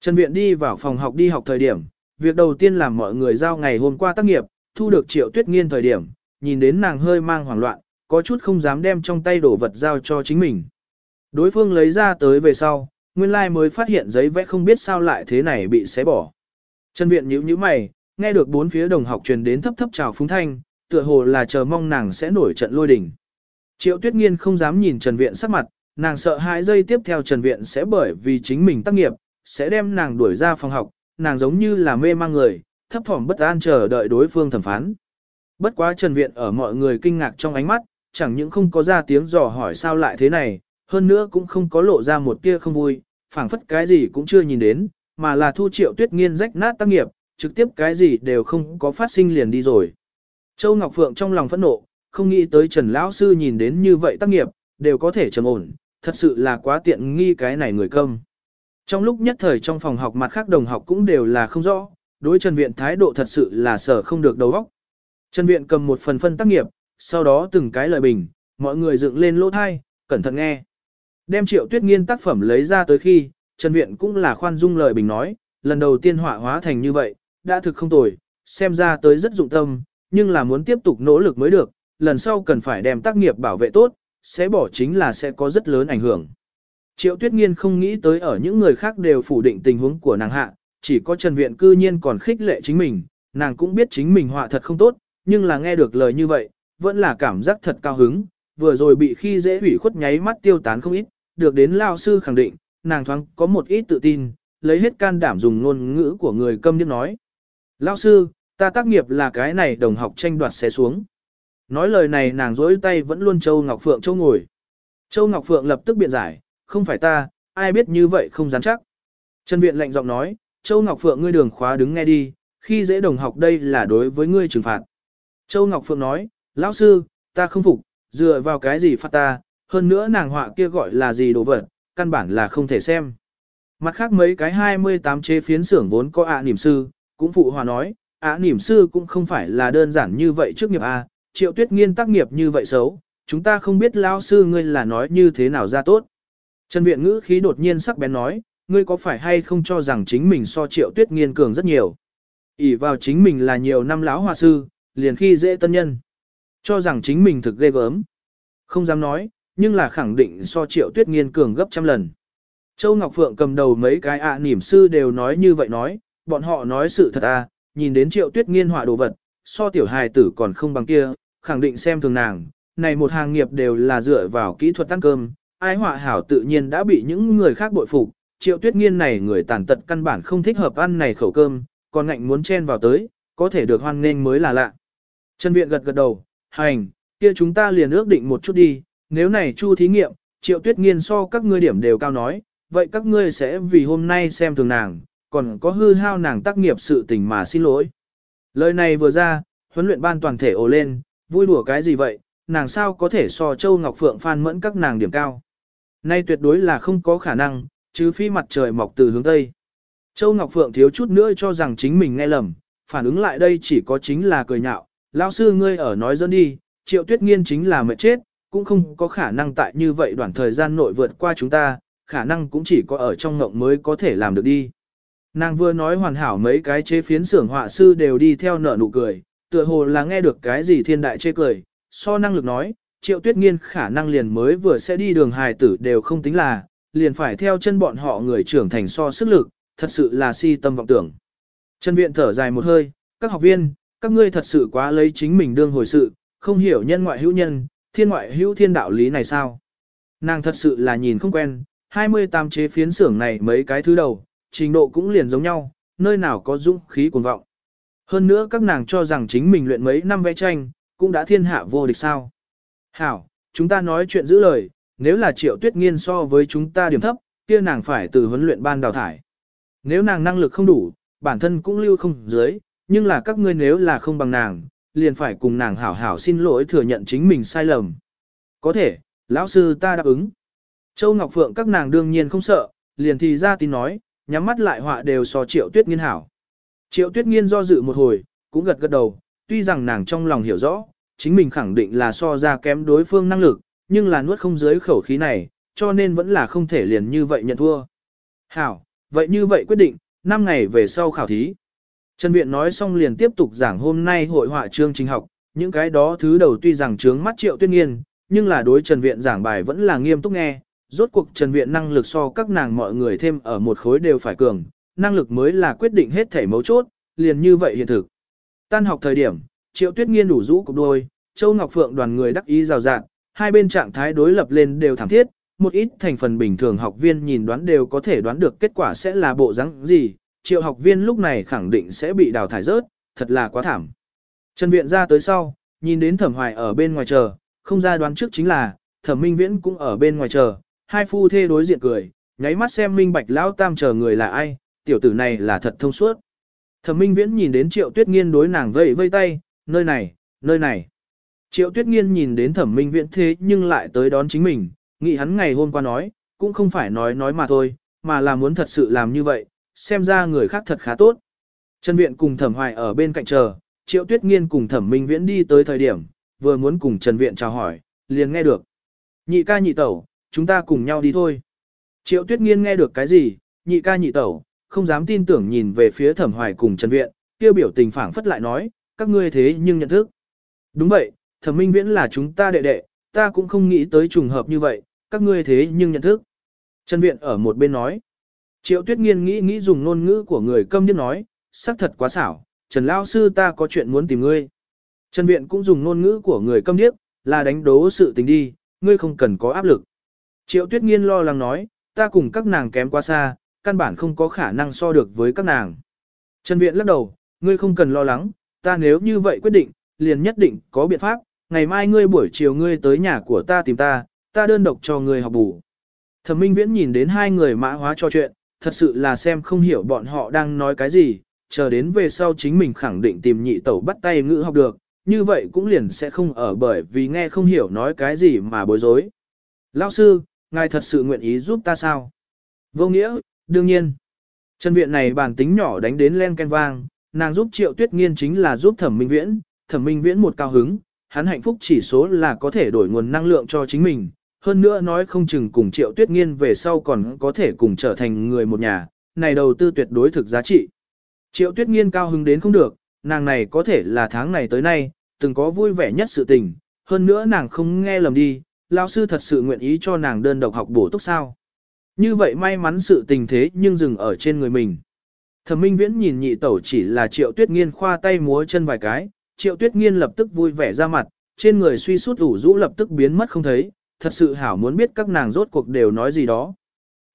Trần Viện đi vào phòng học đi học thời điểm, việc đầu tiên làm mọi người giao ngày hôm qua tác nghiệp, thu được triệu tuyết nghiên thời điểm, nhìn đến nàng hơi mang hoảng loạn, có chút không dám đem trong tay đổ vật giao cho chính mình. Đối phương lấy ra tới về sau, nguyên lai like mới phát hiện giấy vẽ không biết sao lại thế này bị xé bỏ. Trần Viện nhíu nhíu mày, nghe được bốn phía đồng học truyền đến thấp thấp chào phúng thanh, tựa hồ là chờ mong nàng sẽ nổi trận lôi đình. Triệu Tuyết Nghiên không dám nhìn Trần Viện sắc mặt, nàng sợ hãi giây tiếp theo Trần Viện sẽ bởi vì chính mình tác nghiệp, sẽ đem nàng đuổi ra phòng học, nàng giống như là mê mang người, thấp thỏm bất an chờ đợi đối phương thẩm phán. Bất quá Trần Viện ở mọi người kinh ngạc trong ánh mắt, chẳng những không có ra tiếng dò hỏi sao lại thế này, hơn nữa cũng không có lộ ra một tia không vui, phảng phất cái gì cũng chưa nhìn đến, mà là thu triệu tuyết nghiên rách nát tác nghiệp, trực tiếp cái gì đều không có phát sinh liền đi rồi. Châu Ngọc Phượng trong lòng phẫn nộ, không nghĩ tới Trần Lão Sư nhìn đến như vậy tác nghiệp, đều có thể trầm ổn, thật sự là quá tiện nghi cái này người công. Trong lúc nhất thời trong phòng học mặt khác đồng học cũng đều là không rõ, đối Trần Viện thái độ thật sự là sở không được đầu óc. Trần Viện cầm một phần phân tác nghiệp, sau đó từng cái lời bình, mọi người dựng lên lỗ thai, cẩn thận nghe. Đem triệu tuyết nghiên tác phẩm lấy ra tới khi, Trần Viện cũng là khoan dung lời bình nói, lần đầu tiên họa hóa thành như vậy, đã thực không tồi, xem ra tới rất dụng tâm, nhưng là muốn tiếp tục nỗ lực mới được, lần sau cần phải đem tác nghiệp bảo vệ tốt, sẽ bỏ chính là sẽ có rất lớn ảnh hưởng. Triệu Tuyết Nghiên không nghĩ tới ở những người khác đều phủ định tình huống của nàng hạ, chỉ có Trần Viện cư nhiên còn khích lệ chính mình, nàng cũng biết chính mình họa thật không tốt, nhưng là nghe được lời như vậy, vẫn là cảm giác thật cao hứng, vừa rồi bị khi dễ hủy khuất nháy mắt tiêu tán không ít, được đến lao sư khẳng định, nàng thoáng có một ít tự tin, lấy hết can đảm dùng ngôn ngữ của người câm điếc nói. Lao sư, ta tác nghiệp là cái này đồng học tranh đoạt sẽ xuống. Nói lời này nàng dối tay vẫn luôn Châu Ngọc Phượng Châu ngồi. Châu Ngọc Phượng lập tức biện giải, không phải ta, ai biết như vậy không dám chắc. Trần Viện lạnh giọng nói, Châu Ngọc Phượng ngươi đường khóa đứng nghe đi, khi dễ đồng học đây là đối với ngươi trừng phạt. Châu Ngọc Phượng nói, lão sư, ta không phục, dựa vào cái gì phạt ta, hơn nữa nàng họa kia gọi là gì đồ vật, căn bản là không thể xem. Mặt khác mấy cái 28 chế phiến xưởng vốn có ạ niệm sư, cũng phụ hòa nói, ạ niệm sư cũng không phải là đơn giản như vậy trước nghiệp A, triệu tuyết nghiên tác nghiệp như vậy xấu, chúng ta không biết lão sư ngươi là nói như thế nào ra tốt. Trần Viện ngữ khí đột nhiên sắc bén nói, ngươi có phải hay không cho rằng chính mình so triệu tuyết nghiên cường rất nhiều. ỉ vào chính mình là nhiều năm lão hòa sư, liền khi dễ tân nhân. Cho rằng chính mình thực ghê gớm. Không dám nói, nhưng là khẳng định so triệu tuyết nghiên cường gấp trăm lần. Châu Ngọc Phượng cầm đầu mấy cái ạ niềm sư đều nói như vậy nói, bọn họ nói sự thật à, nhìn đến triệu tuyết nghiên họa đồ vật, so tiểu hài tử còn không bằng kia, khẳng định xem thường nàng, này một hàng nghiệp đều là dựa vào kỹ thuật tăng cơm, ai họa hảo tự nhiên đã bị những người khác bội phục, triệu tuyết nghiên này người tàn tật căn bản không thích hợp ăn này khẩu cơm, còn ngạnh muốn chen vào tới, có thể được hoan nghênh mới là lạ. Trần Viện gật gật đầu, hành, kia chúng ta liền ước định một chút đi, nếu này chu thí nghiệm, triệu tuyết nghiên so các ngươi điểm đều cao nói, vậy các ngươi sẽ vì hôm nay xem thường nàng, còn có hư hao nàng tác nghiệp sự tình mà xin lỗi. Lời này vừa ra, huấn luyện ban toàn thể ồ lên, vui đùa cái gì vậy, nàng sao có thể so Châu Ngọc Phượng phan mẫn các nàng điểm cao. Nay tuyệt đối là không có khả năng, chứ phi mặt trời mọc từ hướng Tây. Châu Ngọc Phượng thiếu chút nữa cho rằng chính mình nghe lầm, phản ứng lại đây chỉ có chính là cười nhạo, lão sư ngươi ở nói dẫn đi, triệu tuyết nghiên chính là mệt chết, cũng không có khả năng tại như vậy đoạn thời gian nội vượt qua chúng ta, khả năng cũng chỉ có ở trong ngộng mới có thể làm được đi. Nàng vừa nói hoàn hảo mấy cái chế phiến xưởng họa sư đều đi theo nở nụ cười, tựa hồ là nghe được cái gì thiên đại chê cười, so năng lực nói, triệu tuyết nghiên khả năng liền mới vừa sẽ đi đường hài tử đều không tính là, liền phải theo chân bọn họ người trưởng thành so sức lực, thật sự là si tâm vọng tưởng. Trần viện thở dài một hơi, các học viên, các ngươi thật sự quá lấy chính mình đương hồi sự, không hiểu nhân ngoại hữu nhân, thiên ngoại hữu thiên đạo lý này sao. Nàng thật sự là nhìn không quen, 28 chế phiến xưởng này mấy cái thứ đầu, trình độ cũng liền giống nhau, nơi nào có dũng khí cuồng vọng. Hơn nữa các nàng cho rằng chính mình luyện mấy năm vẽ tranh, cũng đã thiên hạ vô địch sao. Hảo, chúng ta nói chuyện giữ lời, nếu là triệu tuyết nghiên so với chúng ta điểm thấp, kia nàng phải từ huấn luyện ban đào thải. Nếu nàng năng lực không đủ, bản thân cũng lưu không dưới, nhưng là các ngươi nếu là không bằng nàng, liền phải cùng nàng hảo hảo xin lỗi thừa nhận chính mình sai lầm. Có thể, lão sư ta đáp ứng. Châu Ngọc Phượng các nàng đương nhiên không sợ, liền thì ra tin nói, nhắm mắt lại họa đều so triệu tuyết nghiên hảo. Triệu tuyết nghiên do dự một hồi, cũng gật gật đầu, tuy rằng nàng trong lòng hiểu rõ, chính mình khẳng định là so ra kém đối phương năng lực, nhưng là nuốt không dưới khẩu khí này, cho nên vẫn là không thể liền như vậy nhận thua. Hảo, vậy như vậy quyết định, 5 ngày về sau khảo thí. Trần Viện nói xong liền tiếp tục giảng hôm nay hội họa chương trình học, những cái đó thứ đầu tuy rằng trướng mắt triệu tuyết nghiên, nhưng là đối Trần Viện giảng bài vẫn là nghiêm túc nghe, rốt cuộc Trần Viện năng lực so các nàng mọi người thêm ở một khối đều phải cường, năng lực mới là quyết định hết thể mấu chốt, liền như vậy hiện thực. Tan học thời điểm, Triệu Tuyết Nghiên đủ rũ cục đôi, Châu Ngọc Phượng đoàn người đắc ý rào rạng, hai bên trạng thái đối lập lên đều thẳng thiết, một ít thành phần bình thường học viên nhìn đoán đều có thể đoán được kết quả sẽ là bộ rắn gì, Triệu học viên lúc này khẳng định sẽ bị đào thải rớt, thật là quá thảm. Trần Viện ra tới sau, nhìn đến Thẩm Hoài ở bên ngoài chờ, không ra đoán trước chính là, Thẩm Minh Viễn cũng ở bên ngoài chờ, hai phu thê đối diện cười, nháy mắt xem minh bạch lão tam chờ người là ai, tiểu tử này là thật thông suốt. Thẩm Minh Viễn nhìn đến Triệu Tuyết Nghiên đối nàng vẫy vây tay, nơi này, nơi này. Triệu Tuyết Nghiên nhìn đến Thẩm Minh Viễn thế nhưng lại tới đón chính mình, nghĩ hắn ngày hôm qua nói, cũng không phải nói nói mà thôi, mà là muốn thật sự làm như vậy, xem ra người khác thật khá tốt. Trần Viện cùng Thẩm Hoài ở bên cạnh chờ, Triệu Tuyết Nghiên cùng Thẩm Minh Viễn đi tới thời điểm, vừa muốn cùng Trần Viện chào hỏi, liền nghe được. Nhị ca nhị tẩu, chúng ta cùng nhau đi thôi. Triệu Tuyết Nghiên nghe được cái gì, nhị ca nhị tẩu, không dám tin tưởng nhìn về phía Thẩm Hoài cùng Trần Viện, kêu biểu tình phảng phất lại nói, các ngươi thế nhưng nhận thức. Đúng vậy, Thẩm Minh Viễn là chúng ta đệ đệ, ta cũng không nghĩ tới trùng hợp như vậy, các ngươi thế nhưng nhận thức. Trần Viện ở một bên nói. Triệu Tuyết Nghiên nghĩ nghĩ dùng ngôn ngữ của người câm điếc nói, xác thật quá xảo, Trần Lao Sư ta có chuyện muốn tìm ngươi. Trần Viện cũng dùng ngôn ngữ của người câm điếc, là đánh đố sự tình đi, ngươi không cần có áp lực. Triệu Tuyết Nghiên lo lắng nói, ta cùng các nàng kém quá xa, căn bản không có khả năng so được với các nàng. Trần Viện lắc đầu, ngươi không cần lo lắng, ta nếu như vậy quyết định, liền nhất định có biện pháp, ngày mai ngươi buổi chiều ngươi tới nhà của ta tìm ta, ta đơn độc cho ngươi học bù. Thẩm Minh Viễn nhìn đến hai người mã hóa trò chuyện, thật sự là xem không hiểu bọn họ đang nói cái gì, chờ đến về sau chính mình khẳng định tìm nhị tẩu bắt tay ngữ học được, như vậy cũng liền sẽ không ở bởi vì nghe không hiểu nói cái gì mà bối rối. Lão sư, ngài thật sự nguyện ý giúp ta sao? Vô nghĩa, đương nhiên. Chân viện này bản tính nhỏ đánh đến len ken vang, nàng giúp triệu tuyết nghiên chính là giúp thẩm minh viễn, thẩm minh viễn một cao hứng, hắn hạnh phúc chỉ số là có thể đổi nguồn năng lượng cho chính mình, hơn nữa nói không chừng cùng triệu tuyết nghiên về sau còn có thể cùng trở thành người một nhà, này đầu tư tuyệt đối thực giá trị. Triệu tuyết nghiên cao hứng đến không được, nàng này có thể là tháng này tới nay, từng có vui vẻ nhất sự tình, hơn nữa nàng không nghe lầm đi, lão sư thật sự nguyện ý cho nàng đơn độc học bổ túc sao. Như vậy may mắn sự tình thế nhưng dừng ở trên người mình. Thẩm Minh Viễn nhìn nhị tẩu chỉ là Triệu Tuyết Nghiên khoa tay múa chân vài cái, Triệu Tuyết Nghiên lập tức vui vẻ ra mặt, trên người suy sút ủ rũ lập tức biến mất không thấy, thật sự hảo muốn biết các nàng rốt cuộc đều nói gì đó.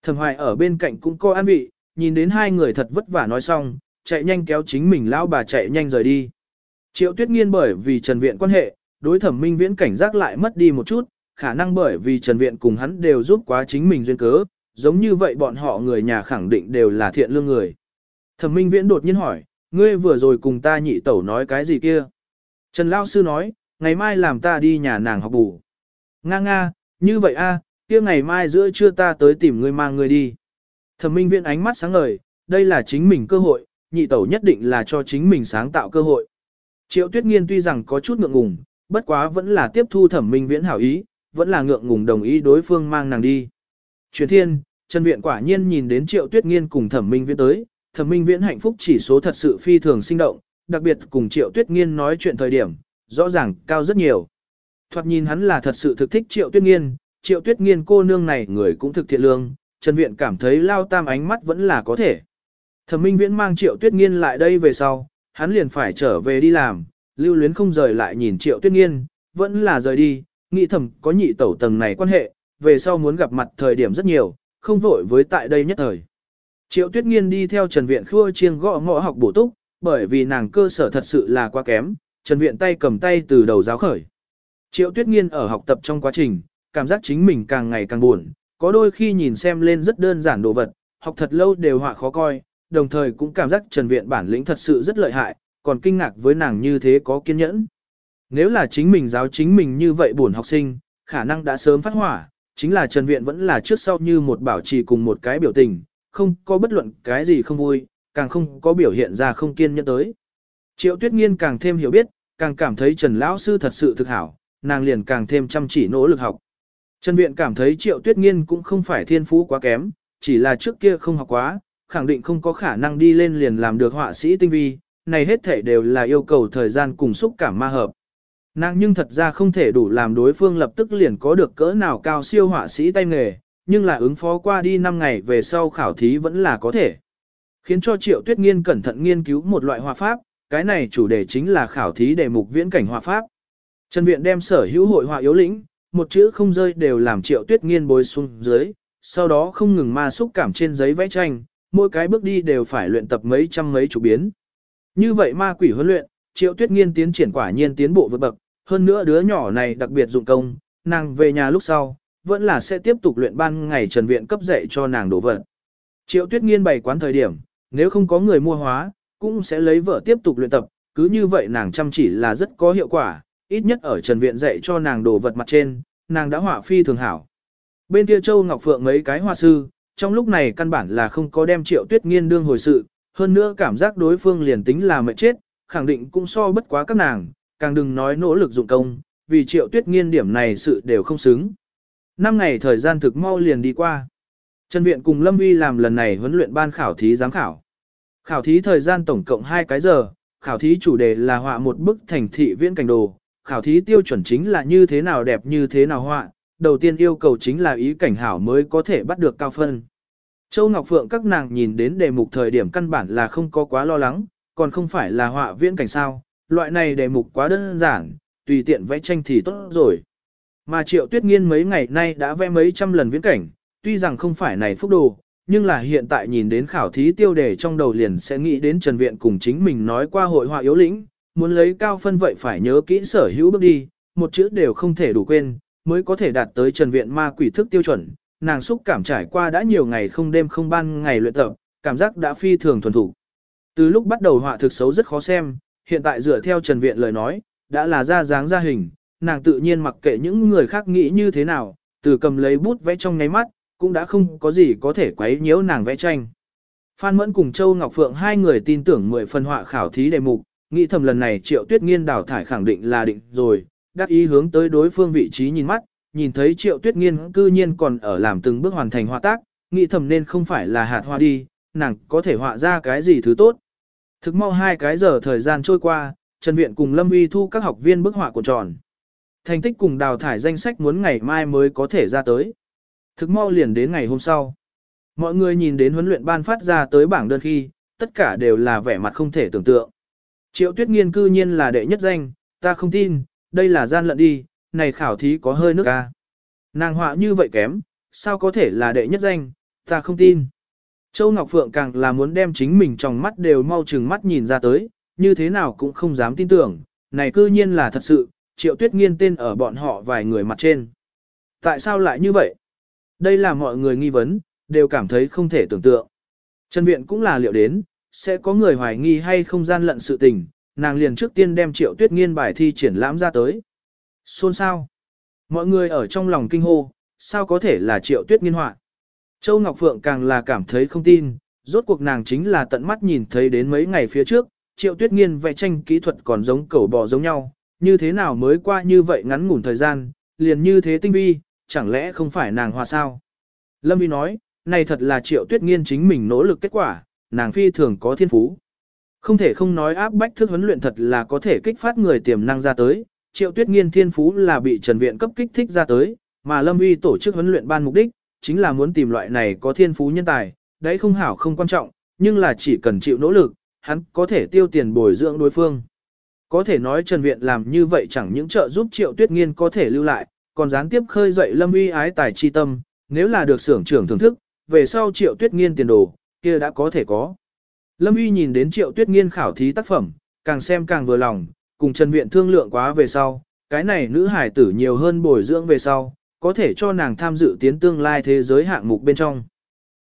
Thẩm Hoài ở bên cạnh cũng coi an vị, nhìn đến hai người thật vất vả nói xong, chạy nhanh kéo chính mình lão bà chạy nhanh rời đi. Triệu Tuyết Nghiên bởi vì Trần Viện quan hệ, đối Thẩm Minh Viễn cảnh giác lại mất đi một chút, khả năng bởi vì Trần Viện cùng hắn đều giúp quá chính mình duyên cớ, giống như vậy bọn họ người nhà khẳng định đều là thiện lương người. Thẩm Minh Viễn đột nhiên hỏi, ngươi vừa rồi cùng ta nhị tẩu nói cái gì kia? Trần Lao Sư nói, ngày mai làm ta đi nhà nàng học bù. Nga nga, như vậy a, kia ngày mai giữa trưa ta tới tìm ngươi mang ngươi đi. Thẩm Minh Viễn ánh mắt sáng ngời, đây là chính mình cơ hội, nhị tẩu nhất định là cho chính mình sáng tạo cơ hội. Triệu Tuyết Nghiên tuy rằng có chút ngượng ngùng, bất quá vẫn là tiếp thu Thẩm Minh Viễn hảo ý, vẫn là ngượng ngùng đồng ý đối phương mang nàng đi. Truyền thiên, Trần Viện quả nhiên nhìn đến Triệu Tuyết Nghiên cùng Thẩm Minh Viễn tới, Thẩm Minh Viễn hạnh phúc chỉ số thật sự phi thường sinh động, đặc biệt cùng Triệu Tuyết Nghiên nói chuyện thời điểm, rõ ràng cao rất nhiều. Thoạt nhìn hắn là thật sự thực thích Triệu Tuyết Nghiên, Triệu Tuyết Nghiên cô nương này người cũng thực thiện lương, Trần Viện cảm thấy lao tam ánh mắt vẫn là có thể. Thẩm Minh Viễn mang Triệu Tuyết Nghiên lại đây về sau, hắn liền phải trở về đi làm, lưu luyến không rời lại nhìn Triệu Tuyết Nghiên, vẫn là rời đi, nghĩ thầm có nhị tẩu tầng này quan hệ, về sau muốn gặp mặt thời điểm rất nhiều, không vội với tại đây nhất thời. Triệu Tuyết Nghiên đi theo Trần Viện khua chiêng gõ ngõ học bổ túc, bởi vì nàng cơ sở thật sự là quá kém, Trần Viện tay cầm tay từ đầu giáo khởi. Triệu Tuyết Nghiên ở học tập trong quá trình, cảm giác chính mình càng ngày càng buồn, có đôi khi nhìn xem lên rất đơn giản đồ vật, học thật lâu đều họa khó coi, đồng thời cũng cảm giác Trần Viện bản lĩnh thật sự rất lợi hại, còn kinh ngạc với nàng như thế có kiên nhẫn. Nếu là chính mình giáo chính mình như vậy buồn học sinh, khả năng đã sớm phát hỏa, chính là Trần Viện vẫn là trước sau như một bảo trì cùng một cái biểu tình, không có bất luận cái gì không vui, càng không có biểu hiện ra không kiên nhẫn tới. Triệu Tuyết Nghiên càng thêm hiểu biết, càng cảm thấy Trần Lão Sư thật sự thực hảo, nàng liền càng thêm chăm chỉ nỗ lực học. Trần Viện cảm thấy Triệu Tuyết Nghiên cũng không phải thiên phú quá kém, chỉ là trước kia không học quá, khẳng định không có khả năng đi lên liền làm được họa sĩ tinh vi, này hết thể đều là yêu cầu thời gian cùng xúc cảm ma hợp. Nàng nhưng thật ra không thể đủ làm đối phương lập tức liền có được cỡ nào cao siêu họa sĩ tay nghề, nhưng là ứng phó qua đi 5 ngày về sau khảo thí vẫn là có thể. Khiến cho Triệu Tuyết Nghiên cẩn thận nghiên cứu một loại hòa pháp, cái này chủ đề chính là khảo thí đề mục viễn cảnh hòa pháp. Trần Viện đem sở hữu hội họa yếu lĩnh, một chữ không rơi đều làm Triệu Tuyết Nghiên bối xuống dưới, sau đó không ngừng ma xúc cảm trên giấy vẽ tranh, mỗi cái bước đi đều phải luyện tập mấy trăm mấy chục biến. Như vậy ma quỷ huấn luyện, Triệu Tuyết Nghiên tiến triển quả nhiên tiến bộ vượt bậc, hơn nữa đứa nhỏ này đặc biệt dụng công, nàng về nhà lúc sau, vẫn là sẽ tiếp tục luyện ban ngày Trần Viện cấp dạy cho nàng đồ vật. Triệu Tuyết Nghiên bày quán thời điểm, nếu không có người mua hóa, cũng sẽ lấy vợ tiếp tục luyện tập, cứ như vậy nàng chăm chỉ là rất có hiệu quả, ít nhất ở Trần Viện dạy cho nàng đồ vật mặt trên, nàng đã họa phi thường hảo. Bên kia Châu Ngọc Phượng mấy cái hoa sư, trong lúc này căn bản là không có đem Triệu Tuyết Nghiên đương hồi sự, hơn nữa cảm giác đối phương liền tính là mệt chết, khẳng định cũng so bất quá các nàng, càng đừng nói nỗ lực dụng công, vì Triệu Tuyết Nghiên điểm này sự đều không xứng. Năm ngày thời gian thực mau liền đi qua. Trần Viện cùng Lâm Uy làm lần này huấn luyện ban khảo thí giám khảo. Khảo thí thời gian tổng cộng 2 cái giờ, khảo thí chủ đề là họa một bức thành thị viễn cảnh đồ, khảo thí tiêu chuẩn chính là như thế nào đẹp như thế nào họa, đầu tiên yêu cầu chính là ý cảnh hảo mới có thể bắt được cao phân. Châu Ngọc Phượng các nàng nhìn đến đề mục thời điểm căn bản là không có quá lo lắng, còn không phải là họa viễn cảnh sao, loại này đề mục quá đơn giản, tùy tiện vẽ tranh thì tốt rồi. Mà Triệu Tuyết Nghiên mấy ngày nay đã vẽ mấy trăm lần viễn cảnh, tuy rằng không phải này phúc đồ, nhưng là hiện tại nhìn đến khảo thí tiêu đề trong đầu liền sẽ nghĩ đến Trần Viện cùng chính mình nói qua hội họa yếu lĩnh, muốn lấy cao phân vậy phải nhớ kỹ sở hữu bước đi, một chữ đều không thể đủ quên, mới có thể đạt tới Trần Viện ma quỷ thức tiêu chuẩn. Nàng xúc cảm trải qua đã nhiều ngày không đêm không ban ngày luyện tập, cảm giác đã phi thường thuần thủ. Từ lúc bắt đầu họa thực xấu rất khó xem, hiện tại dựa theo Trần Viện lời nói, đã là ra dáng ra hình, nàng tự nhiên mặc kệ những người khác nghĩ như thế nào, từ cầm lấy bút vẽ trong ngáy mắt, cũng đã không có gì có thể quấy nhiễu nàng vẽ tranh. Phan Mẫn cùng Châu Ngọc Phượng hai người tin tưởng 10 phần họa khảo thí đề mục, nghĩ thầm lần này Triệu Tuyết Nghiên đào thải khẳng định là định rồi, đắc ý hướng tới đối phương vị trí nhìn mắt, nhìn thấy Triệu Tuyết Nghiên cư nhiên còn ở làm từng bước hoàn thành họa tác, nghĩ thầm nên không phải là hạt hoa đi, nàng có thể họa ra cái gì thứ tốt. Thực mau hai cái giờ thời gian trôi qua, Trần Viện cùng Lâm Uy thu các học viên bức họa của tròn. Thành tích cùng đào thải danh sách muốn ngày mai mới có thể ra tới. Thực mau liền đến ngày hôm sau. Mọi người nhìn đến huấn luyện ban phát ra tới bảng đơn khi, tất cả đều là vẻ mặt không thể tưởng tượng. Triệu tuyết nghiên cư nhiên là đệ nhất danh, ta không tin, đây là gian lận đi, này khảo thí có hơi nước ca. Nàng họa như vậy kém, sao có thể là đệ nhất danh, ta không tin. Châu Ngọc Phượng càng là muốn đem chính mình trong mắt đều mau chừng mắt nhìn ra tới, như thế nào cũng không dám tin tưởng, này cư nhiên là thật sự, triệu tuyết nghiên tên ở bọn họ vài người mặt trên. Tại sao lại như vậy? Đây là mọi người nghi vấn, đều cảm thấy không thể tưởng tượng. Trần Viện cũng là liệu đến, sẽ có người hoài nghi hay không gian lận sự tình, nàng liền trước tiên đem triệu tuyết nghiên bài thi triển lãm ra tới. Xôn sao? Mọi người ở trong lòng kinh hô, sao có thể là triệu tuyết nghiên họa? Châu Ngọc Phượng càng là cảm thấy không tin, rốt cuộc nàng chính là tận mắt nhìn thấy đến mấy ngày phía trước, triệu tuyết nghiên vẽ tranh kỹ thuật còn giống cẩu bò giống nhau, như thế nào mới qua như vậy ngắn ngủn thời gian, liền như thế tinh vi, chẳng lẽ không phải nàng hòa sao? Lâm Vi nói, này thật là triệu tuyết nghiên chính mình nỗ lực kết quả, nàng phi thường có thiên phú. Không thể không nói áp bách thức huấn luyện thật là có thể kích phát người tiềm năng ra tới, triệu tuyết nghiên thiên phú là bị Trần Viện cấp kích thích ra tới, mà Lâm Vi tổ chức huấn luyện ban mục đích, chính là muốn tìm loại này có thiên phú nhân tài, đấy không hảo không quan trọng, nhưng là chỉ cần chịu nỗ lực, hắn có thể tiêu tiền bồi dưỡng đối phương. Có thể nói Trần Viện làm như vậy chẳng những trợ giúp Triệu Tuyết Nghiên có thể lưu lại, còn gián tiếp khơi dậy Lâm Uy ái tài chi tâm, nếu là được xưởng trưởng thưởng thức, về sau Triệu Tuyết Nghiên tiền đồ, kia đã có thể có. Lâm Uy nhìn đến Triệu Tuyết Nghiên khảo thí tác phẩm, càng xem càng vừa lòng, cùng Trần Viện thương lượng quá về sau, cái này nữ hải tử nhiều hơn bồi dưỡng về sau, có thể cho nàng tham dự tiến tương lai thế giới hạng mục bên trong.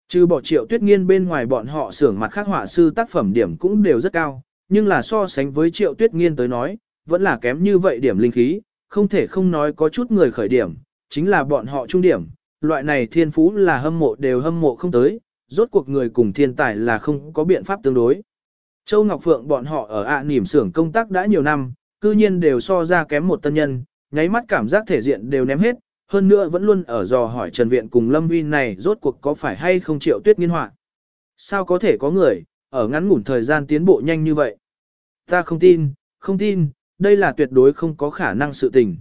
Trừ bỏ Triệu Tuyết Nghiên bên ngoài bọn họ xưởng mặt khác họa sư tác phẩm điểm cũng đều rất cao, nhưng là so sánh với Triệu Tuyết Nghiên tới nói, vẫn là kém như vậy điểm linh khí, không thể không nói có chút người khởi điểm, chính là bọn họ trung điểm, loại này thiên phú là hâm mộ đều hâm mộ không tới, rốt cuộc người cùng thiên tài là không có biện pháp tương đối. Châu Ngọc Phượng bọn họ ở ạ à nỉm xưởng công tác đã nhiều năm, cư nhiên đều so ra kém một tân nhân, nháy mắt cảm giác thể diện đều ném hết, hơn nữa vẫn luôn ở dò hỏi Trần Viện cùng Lâm Huy này rốt cuộc có phải hay không triệu tuyết nghiên họa. Sao có thể có người, ở ngắn ngủn thời gian tiến bộ nhanh như vậy? Ta không tin, không tin, đây là tuyệt đối không có khả năng sự tình.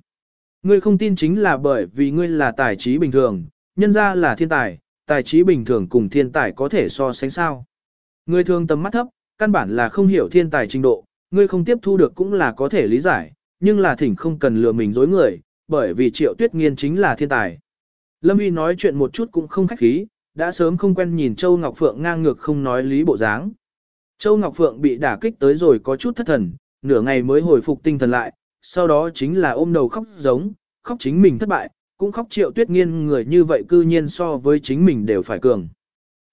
Ngươi không tin chính là bởi vì ngươi là tài trí bình thường, nhân ra là thiên tài, tài trí bình thường cùng thiên tài có thể so sánh sao. Ngươi thường tầm mắt thấp, căn bản là không hiểu thiên tài trình độ, ngươi không tiếp thu được cũng là có thể lý giải, nhưng là thỉnh không cần lừa mình dối người, bởi vì triệu tuyết nghiên chính là thiên tài. Lâm Y nói chuyện một chút cũng không khách khí, đã sớm không quen nhìn Châu Ngọc Phượng ngang ngược không nói lý bộ dáng. Châu Ngọc Phượng bị đả kích tới rồi có chút thất thần, nửa ngày mới hồi phục tinh thần lại, sau đó chính là ôm đầu khóc giống, khóc chính mình thất bại, cũng khóc triệu tuyết nghiên người như vậy cư nhiên so với chính mình đều phải cường.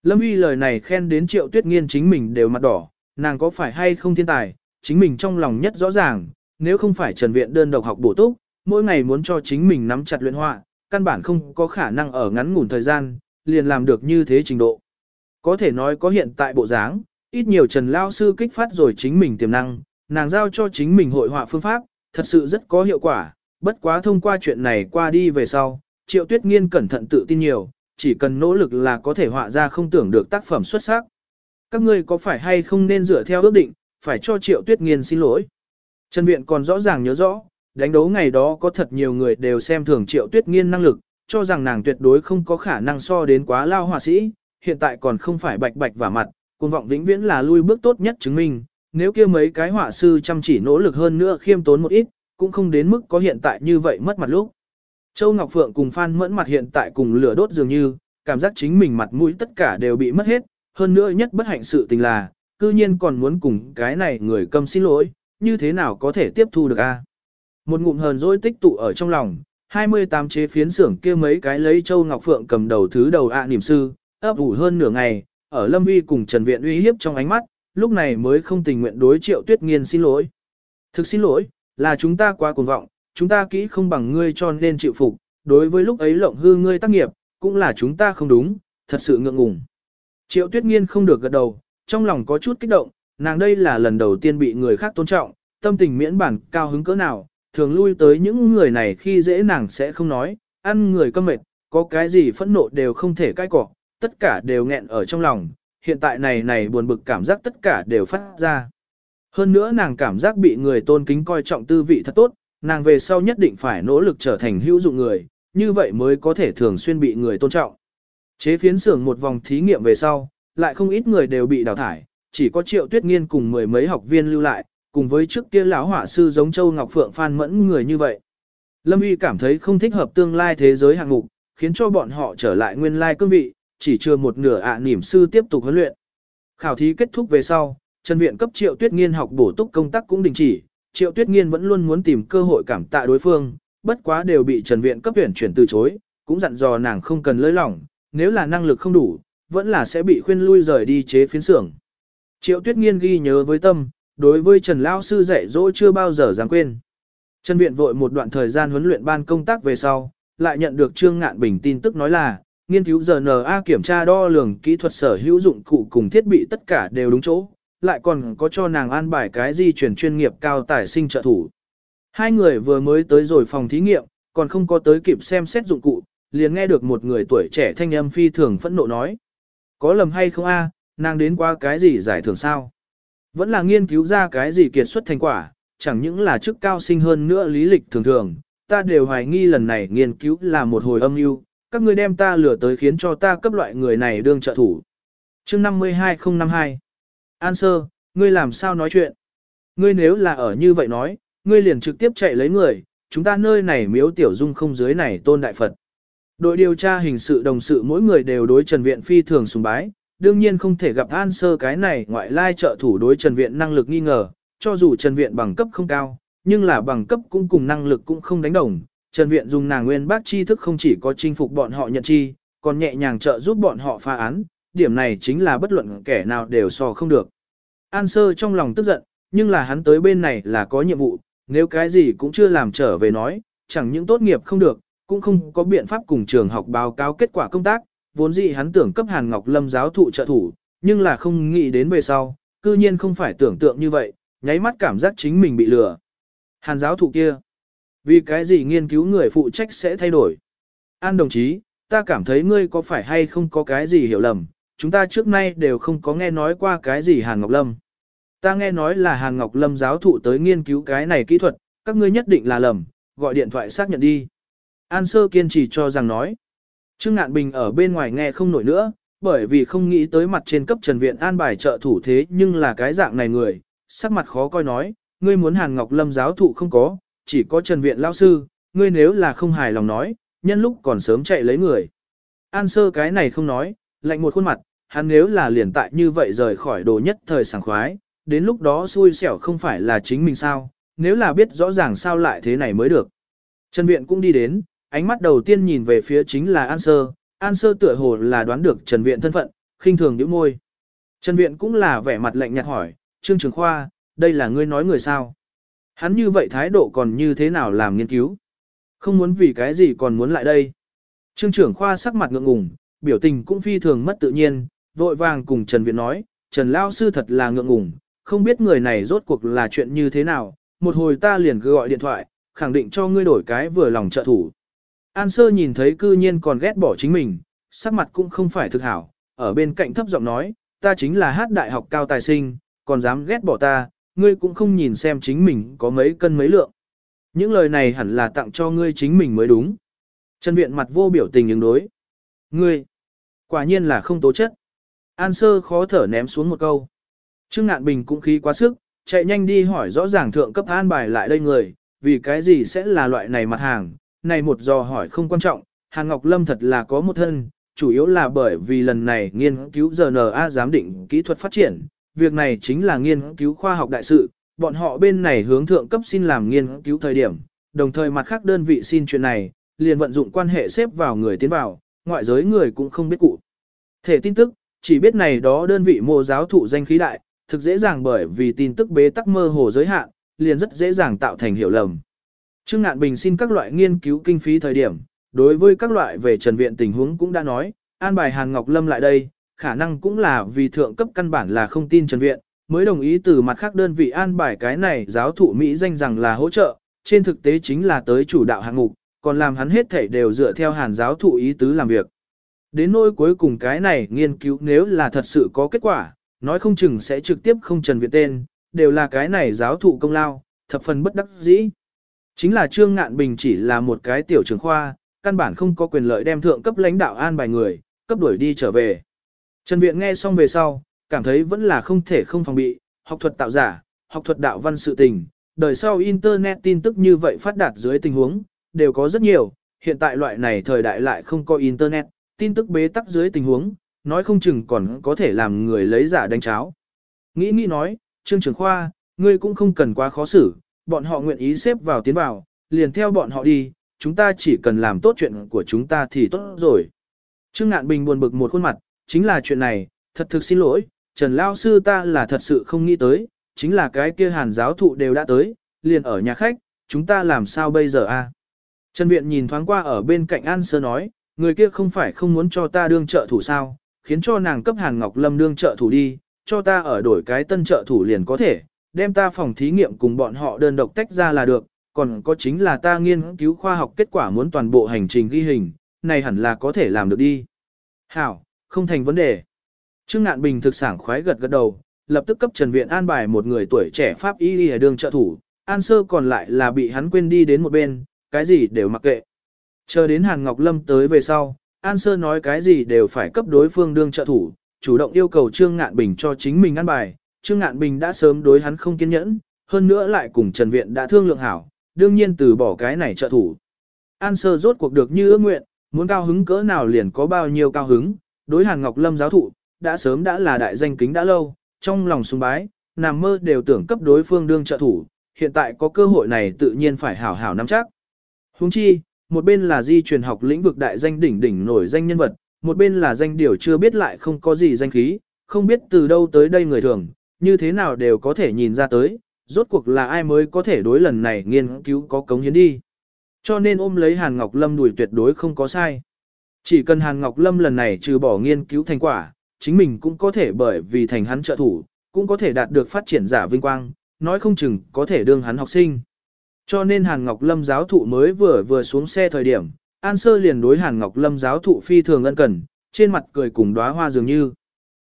Lâm uy lời này khen đến triệu tuyết nghiên chính mình đều mặt đỏ, nàng có phải hay không thiên tài, chính mình trong lòng nhất rõ ràng, nếu không phải Trần Viện đơn độc học bổ túc, mỗi ngày muốn cho chính mình nắm chặt luyện họa, căn bản không có khả năng ở ngắn ngủn thời gian, liền làm được như thế trình độ. Có thể nói có hiện tại bộ dáng, ít nhiều Trần Lao Sư kích phát rồi chính mình tiềm năng, nàng giao cho chính mình hội họa phương pháp, thật sự rất có hiệu quả, bất quá thông qua chuyện này qua đi về sau, Triệu Tuyết Nghiên cẩn thận tự tin nhiều, chỉ cần nỗ lực là có thể họa ra không tưởng được tác phẩm xuất sắc. Các ngươi có phải hay không nên dựa theo ước định, phải cho Triệu Tuyết Nghiên xin lỗi. Trần Viện còn rõ ràng nhớ rõ, đánh đấu ngày đó có thật nhiều người đều xem thường Triệu Tuyết Nghiên năng lực, cho rằng nàng tuyệt đối không có khả năng so đến quá lao họa sĩ, hiện tại còn không phải bạch bạch vả mặt, cuồng vọng vĩnh viễn là lui bước tốt nhất chứng minh, nếu kia mấy cái họa sư chăm chỉ nỗ lực hơn nữa khiêm tốn một ít, cũng không đến mức có hiện tại như vậy mất mặt lúc. Châu Ngọc Phượng cùng Phan Mẫn mặt hiện tại cùng lửa đốt dường như, cảm giác chính mình mặt mũi tất cả đều bị mất hết, hơn nữa nhất bất hạnh sự tình là, cư nhiên còn muốn cùng cái này người câm xin lỗi, như thế nào có thể tiếp thu được a? Một ngụm hờn dỗi tích tụ ở trong lòng, 28 chế phiến xưởng kia mấy cái lấy Châu Ngọc Phượng cầm đầu thứ đầu ạ niệm sư, ấp ủ hơn nửa ngày, ở Lâm Uy cùng Trần Viện uy hiếp trong ánh mắt, lúc này mới không tình nguyện đối Triệu Tuyết Nghiên xin lỗi. Thực xin lỗi, là chúng ta quá cuồng vọng, chúng ta kỹ không bằng ngươi cho nên chịu phục, đối với lúc ấy lộng hư ngươi tác nghiệp, cũng là chúng ta không đúng, thật sự ngượng ngùng. Triệu Tuyết Nghiên không được gật đầu, trong lòng có chút kích động, nàng đây là lần đầu tiên bị người khác tôn trọng, tâm tình miễn bản cao hứng cỡ nào, thường lui tới những người này khi dễ nàng sẽ không nói, ăn người cơm mệt, có cái gì phẫn nộ đều không thể cãi cọ, tất cả đều nghẹn ở trong lòng, hiện tại này này buồn bực cảm giác tất cả đều phát ra. Hơn nữa nàng cảm giác bị người tôn kính coi trọng tư vị thật tốt, nàng về sau nhất định phải nỗ lực trở thành hữu dụng người, như vậy mới có thể thường xuyên bị người tôn trọng. Chế phiến xưởng một vòng thí nghiệm về sau, lại không ít người đều bị đào thải, chỉ có triệu tuyết nghiên cùng mười mấy học viên lưu lại, cùng với trước kia lão họa sư giống Châu Ngọc Phượng Phan Mẫn người như vậy. Lâm Uy cảm thấy không thích hợp tương lai thế giới hạng mục, khiến cho bọn họ trở lại nguyên lai cương vị, chỉ chưa một nửa ạ niệm sư tiếp tục huấn luyện. Khảo thí kết thúc về sau, Trần Viện cấp Triệu Tuyết Nghiên học bổ túc công tác cũng đình chỉ, Triệu Tuyết Nghiên vẫn luôn muốn tìm cơ hội cảm tạ đối phương, bất quá đều bị Trần Viện cấp tuyển chuyển từ chối, cũng dặn dò nàng không cần lơi lỏng, nếu là năng lực không đủ, vẫn là sẽ bị khuyên lui rời đi chế phiến xưởng. Triệu Tuyết Nghiên ghi nhớ với tâm, đối với Trần Lao Sư dạy dỗ chưa bao giờ dám quên. Trần Viện vội một đoạn thời gian huấn luyện ban công tác về sau, lại nhận được Trương Ngạn Bình tin tức nói là, nghiên cứu GNA kiểm tra đo lường kỹ thuật sở hữu dụng cụ cùng thiết bị tất cả đều đúng chỗ, lại còn có cho nàng an bài cái di chuyển chuyên nghiệp cao tài sinh trợ thủ. Hai người vừa mới tới rồi phòng thí nghiệm, còn không có tới kịp xem xét dụng cụ, liền nghe được một người tuổi trẻ thanh âm phi thường phẫn nộ nói. Có lầm hay không a? nàng đến qua cái gì giải thưởng sao? Vẫn là nghiên cứu ra cái gì kiệt xuất thành quả, chẳng những là chức cao sinh hơn nữa lý lịch thường thường, ta đều hoài nghi lần này nghiên cứu là một hồi âm mưu, các ngươi đem ta lừa tới khiến cho ta cấp loại người này đương trợ thủ. Chương 52052 An sơ, ngươi làm sao nói chuyện? Ngươi nếu là ở như vậy nói, ngươi liền trực tiếp chạy lấy người, chúng ta nơi này miếu tiểu dung không dưới này tôn đại Phật. Đội điều tra hình sự đồng sự mỗi người đều đối Trần Viện phi thường sùng bái, đương nhiên không thể gặp An sơ cái này ngoại lai trợ thủ đối Trần Viện năng lực nghi ngờ, cho dù Trần Viện bằng cấp không cao, nhưng là bằng cấp cũng cùng năng lực cũng không đánh đồng. Trần Viện dùng nàng nguyên bác chi thức không chỉ có chinh phục bọn họ nhận chi, còn nhẹ nhàng trợ giúp bọn họ phá án, điểm này chính là bất luận kẻ nào đều so không được. An sơ trong lòng tức giận, nhưng là hắn tới bên này là có nhiệm vụ, nếu cái gì cũng chưa làm trở về nói, chẳng những tốt nghiệp không được, cũng không có biện pháp cùng trường học báo cáo kết quả công tác, vốn dĩ hắn tưởng cấp Hàn Ngọc Lâm giáo thụ trợ thủ, nhưng là không nghĩ đến về sau, cư nhiên không phải tưởng tượng như vậy, nháy mắt cảm giác chính mình bị lừa. Hàn giáo thụ kia, vì cái gì nghiên cứu người phụ trách sẽ thay đổi? An đồng chí, ta cảm thấy ngươi có phải hay không có cái gì hiểu lầm, chúng ta trước nay đều không có nghe nói qua cái gì Hàn Ngọc Lâm. Ta nghe nói là Hàn Ngọc Lâm giáo thụ tới nghiên cứu cái này kỹ thuật, các ngươi nhất định là lầm, gọi điện thoại xác nhận đi. An Sơ kiên trì cho rằng nói. Trương Ngạn Bình ở bên ngoài nghe không nổi nữa, bởi vì không nghĩ tới mặt trên cấp Trần Viện an bài trợ thủ thế nhưng là cái dạng này người, sắc mặt khó coi nói, ngươi muốn Hàn Ngọc Lâm giáo thụ không có, chỉ có Trần Viện lao sư, ngươi nếu là không hài lòng nói, nhân lúc còn sớm chạy lấy người. An Sơ cái này không nói, lạnh một khuôn mặt, hắn nếu là liền tại như vậy rời khỏi đồ nhất thời sảng khoái, đến lúc đó xui xẻo không phải là chính mình sao, nếu là biết rõ ràng sao lại thế này mới được. Trần Viện cũng đi đến, ánh mắt đầu tiên nhìn về phía chính là An Sơ, An Sơ tựa hồ là đoán được Trần Viện thân phận, khinh thường nhíu môi. Trần Viện cũng là vẻ mặt lạnh nhạt hỏi, Trương Trường Khoa, đây là ngươi nói người sao? Hắn như vậy thái độ còn như thế nào làm nghiên cứu? Không muốn vì cái gì còn muốn lại đây? Trương Trưởng Khoa sắc mặt ngượng ngùng, biểu tình cũng phi thường mất tự nhiên, vội vàng cùng Trần Viện nói, Trần Lao Sư thật là ngượng ngùng, không biết người này rốt cuộc là chuyện như thế nào, một hồi ta liền gọi điện thoại, khẳng định cho ngươi đổi cái vừa lòng trợ thủ. An Sơ nhìn thấy cư nhiên còn ghét bỏ chính mình, sắc mặt cũng không phải thực hảo, ở bên cạnh thấp giọng nói, ta chính là hát đại học cao tài sinh, còn dám ghét bỏ ta, ngươi cũng không nhìn xem chính mình có mấy cân mấy lượng. Những lời này hẳn là tặng cho ngươi chính mình mới đúng. Trần Viện mặt vô biểu tình ứng đối. Ngươi, quả nhiên là không tố chất. An Sơ khó thở ném xuống một câu. Trương Ngạn Bình cũng khí quá sức, chạy nhanh đi hỏi rõ ràng thượng cấp an bài lại đây người, vì cái gì sẽ là loại này mặt hàng, này một dò hỏi không quan trọng, Hàn Ngọc Lâm thật là có một thân, chủ yếu là bởi vì lần này nghiên cứu GNA giám định kỹ thuật phát triển, việc này chính là nghiên cứu khoa học đại sự, bọn họ bên này hướng thượng cấp xin làm nghiên cứu thời điểm, đồng thời mặt khác đơn vị xin chuyện này, liền vận dụng quan hệ xếp vào người tiến vào, ngoại giới người cũng không biết cụ. Thể tin tức, chỉ biết này đó đơn vị mô giáo thụ danh khí đại, thực dễ dàng bởi vì tin tức bế tắc mơ hồ giới hạn, liền rất dễ dàng tạo thành hiểu lầm. Trương Ngạn Bình xin các loại nghiên cứu kinh phí thời điểm, đối với các loại về trần viện tình huống cũng đã nói, an bài Hàn Ngọc Lâm lại đây, khả năng cũng là vì thượng cấp căn bản là không tin trần viện, mới đồng ý từ mặt khác đơn vị an bài cái này giáo thụ Mỹ danh rằng là hỗ trợ, trên thực tế chính là tới chủ đạo hạng mục, còn làm hắn hết thảy đều dựa theo hàn giáo thụ ý tứ làm việc. Đến nỗi cuối cùng cái này nghiên cứu nếu là thật sự có kết quả, nói không chừng sẽ trực tiếp không trần viện tên, đều là cái này giáo thụ công lao, thập phần bất đắc dĩ. Chính là Trương Ngạn Bình chỉ là một cái tiểu trường khoa, căn bản không có quyền lợi đem thượng cấp lãnh đạo an bài người, cấp đuổi đi trở về. Trần Viện nghe xong về sau, cảm thấy vẫn là không thể không phòng bị, học thuật tạo giả, học thuật đạo văn sự tình, đời sau Internet tin tức như vậy phát đạt dưới tình huống, đều có rất nhiều, hiện tại loại này thời đại lại không có Internet, tin tức bế tắc dưới tình huống, nói không chừng còn có thể làm người lấy giả đánh cháo. Nghĩ nghĩ nói, Trương Trường Khoa, ngươi cũng không cần quá khó xử, bọn họ nguyện ý xếp vào tiến vào, liền theo bọn họ đi, chúng ta chỉ cần làm tốt chuyện của chúng ta thì tốt rồi. Trương Ngạn Bình buồn bực một khuôn mặt, chính là chuyện này, thật thực xin lỗi, Trần Lao Sư ta là thật sự không nghĩ tới, chính là cái kia hàn giáo thụ đều đã tới, liền ở nhà khách, chúng ta làm sao bây giờ a? Trần Viện nhìn thoáng qua ở bên cạnh An Sơ nói, người kia không phải không muốn cho ta đương trợ thủ sao, khiến cho nàng cấp Hàn Ngọc Lâm đương trợ thủ đi, cho ta ở đổi cái tân trợ thủ liền có thể, đem ta phòng thí nghiệm cùng bọn họ đơn độc tách ra là được, còn có chính là ta nghiên cứu khoa học kết quả muốn toàn bộ hành trình ghi hình, này hẳn là có thể làm được đi. Hảo, không thành vấn đề. Trương Ngạn Bình thực sảng khoái gật gật đầu, lập tức cấp Trần Viện an bài một người tuổi trẻ pháp y đi đường trợ thủ, an sơ còn lại là bị hắn quên đi đến một bên, cái gì đều mặc kệ. Chờ đến Hàn Ngọc Lâm tới về sau, An Sơ nói cái gì đều phải cấp đối phương đương trợ thủ, chủ động yêu cầu Trương Ngạn Bình cho chính mình an bài. Trương Ngạn Bình đã sớm đối hắn không kiên nhẫn, hơn nữa lại cùng Trần Viện đã thương lượng hảo, đương nhiên từ bỏ cái này trợ thủ. An Sơ rốt cuộc được như ước nguyện, muốn cao hứng cỡ nào liền có bao nhiêu cao hứng, đối Hàn Ngọc Lâm giáo thụ, đã sớm đã là đại danh kính đã lâu, trong lòng sùng bái, nằm mơ đều tưởng cấp đối phương đương trợ thủ, hiện tại có cơ hội này tự nhiên phải hảo hảo nắm chắc. Huống chi, một bên là di truyền học lĩnh vực đại danh đỉnh đỉnh nổi danh nhân vật, một bên là danh điều chưa biết lại không có gì danh khí, không biết từ đâu tới đây người thường, như thế nào đều có thể nhìn ra tới, rốt cuộc là ai mới có thể đối lần này nghiên cứu có cống hiến đi. Cho nên ôm lấy Hàn Ngọc Lâm đuổi tuyệt đối không có sai. Chỉ cần Hàn Ngọc Lâm lần này trừ bỏ nghiên cứu thành quả, chính mình cũng có thể bởi vì thành hắn trợ thủ, cũng có thể đạt được phát triển giả vinh quang, nói không chừng có thể đương hắn học sinh. Cho nên Hàn Ngọc Lâm giáo thụ mới vừa vừa xuống xe thời điểm, An Sơ liền đối Hàn Ngọc Lâm giáo thụ phi thường ân cần, trên mặt cười cùng đóa hoa dường như.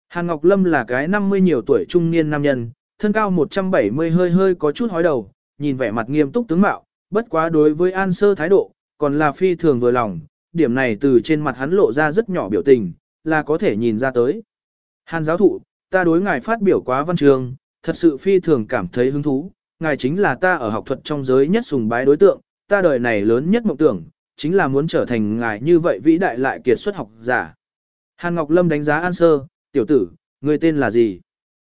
Hàn Ngọc Lâm là cái 50 nhiều tuổi trung niên nam nhân, thân cao 170 hơi hơi có chút hói đầu, nhìn vẻ mặt nghiêm túc tướng mạo, bất quá đối với An Sơ thái độ, còn là phi thường vừa lòng, điểm này từ trên mặt hắn lộ ra rất nhỏ biểu tình, là có thể nhìn ra tới. Hàn giáo thụ, ta đối ngài phát biểu quá văn trường, thật sự phi thường cảm thấy hứng thú, ngài chính là ta ở học thuật trong giới nhất sùng bái đối tượng, ta đời này lớn nhất mộng tưởng, chính là muốn trở thành ngài như vậy vĩ đại lại kiệt xuất học giả. Hàn Ngọc Lâm đánh giá An Sơ, tiểu tử, người tên là gì?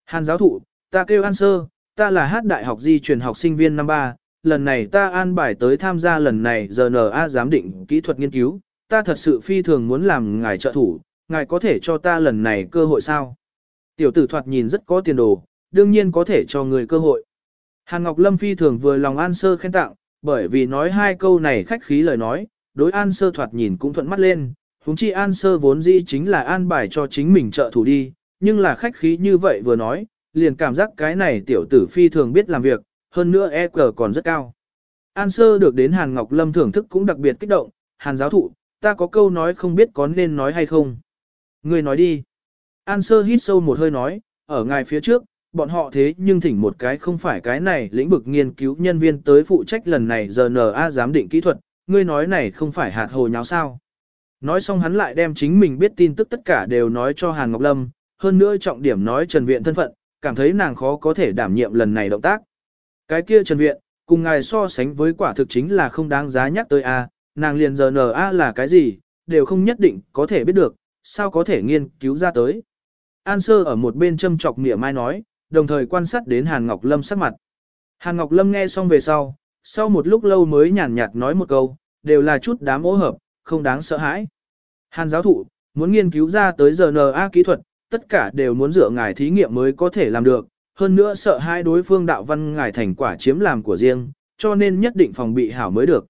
Hàn giáo thụ, ta kêu An Sơ, ta là hát đại học di truyền học sinh viên năm ba, lần này ta an bài tới tham gia lần này GNA giám định kỹ thuật nghiên cứu, ta thật sự phi thường muốn làm ngài trợ thủ, ngài có thể cho ta lần này cơ hội sao? Tiểu tử thoạt nhìn rất có tiền đồ, đương nhiên có thể cho người cơ hội. Hàn Ngọc Lâm phi thường vừa lòng An Sơ khen tặng, bởi vì nói hai câu này khách khí lời nói, đối An Sơ thoạt nhìn cũng thuận mắt lên, Húng chi An Sơ vốn dĩ chính là an bài cho chính mình trợ thủ đi, nhưng là khách khí như vậy vừa nói, liền cảm giác cái này tiểu tử phi thường biết làm việc, hơn nữa EQ còn rất cao. An Sơ được đến Hàn Ngọc Lâm thưởng thức cũng đặc biệt kích động, Hàn giáo thụ, ta có câu nói không biết có nên nói hay không. Người nói đi. An Sơ hít sâu một hơi nói, ở ngài phía trước, bọn họ thế nhưng thỉnh một cái không phải cái này lĩnh vực nghiên cứu nhân viên tới phụ trách lần này giờ GNA giám định kỹ thuật, ngươi nói này không phải hạt hồ nháo sao. Nói xong hắn lại đem chính mình biết tin tức tất cả đều nói cho Hàn Ngọc Lâm, hơn nữa trọng điểm nói Trần Viện thân phận, cảm thấy nàng khó có thể đảm nhiệm lần này động tác. Cái kia Trần Viện, cùng ngài so sánh với quả thực chính là không đáng giá nhắc tới a, nàng liền giờ a là cái gì, đều không nhất định có thể biết được, sao có thể nghiên cứu ra tới. An Sơ ở một bên châm chọc mỉa mai nói, đồng thời quan sát đến Hàn Ngọc Lâm sắc mặt. Hàn Ngọc Lâm nghe xong về sau, sau một lúc lâu mới nhàn nhạt nói một câu, đều là chút đám ố hợp, không đáng sợ hãi. Hàn giáo thụ, muốn nghiên cứu ra tới giờ kỹ thuật, tất cả đều muốn dựa ngài thí nghiệm mới có thể làm được, hơn nữa sợ hai đối phương đạo văn ngài thành quả chiếm làm của riêng, cho nên nhất định phòng bị hảo mới được.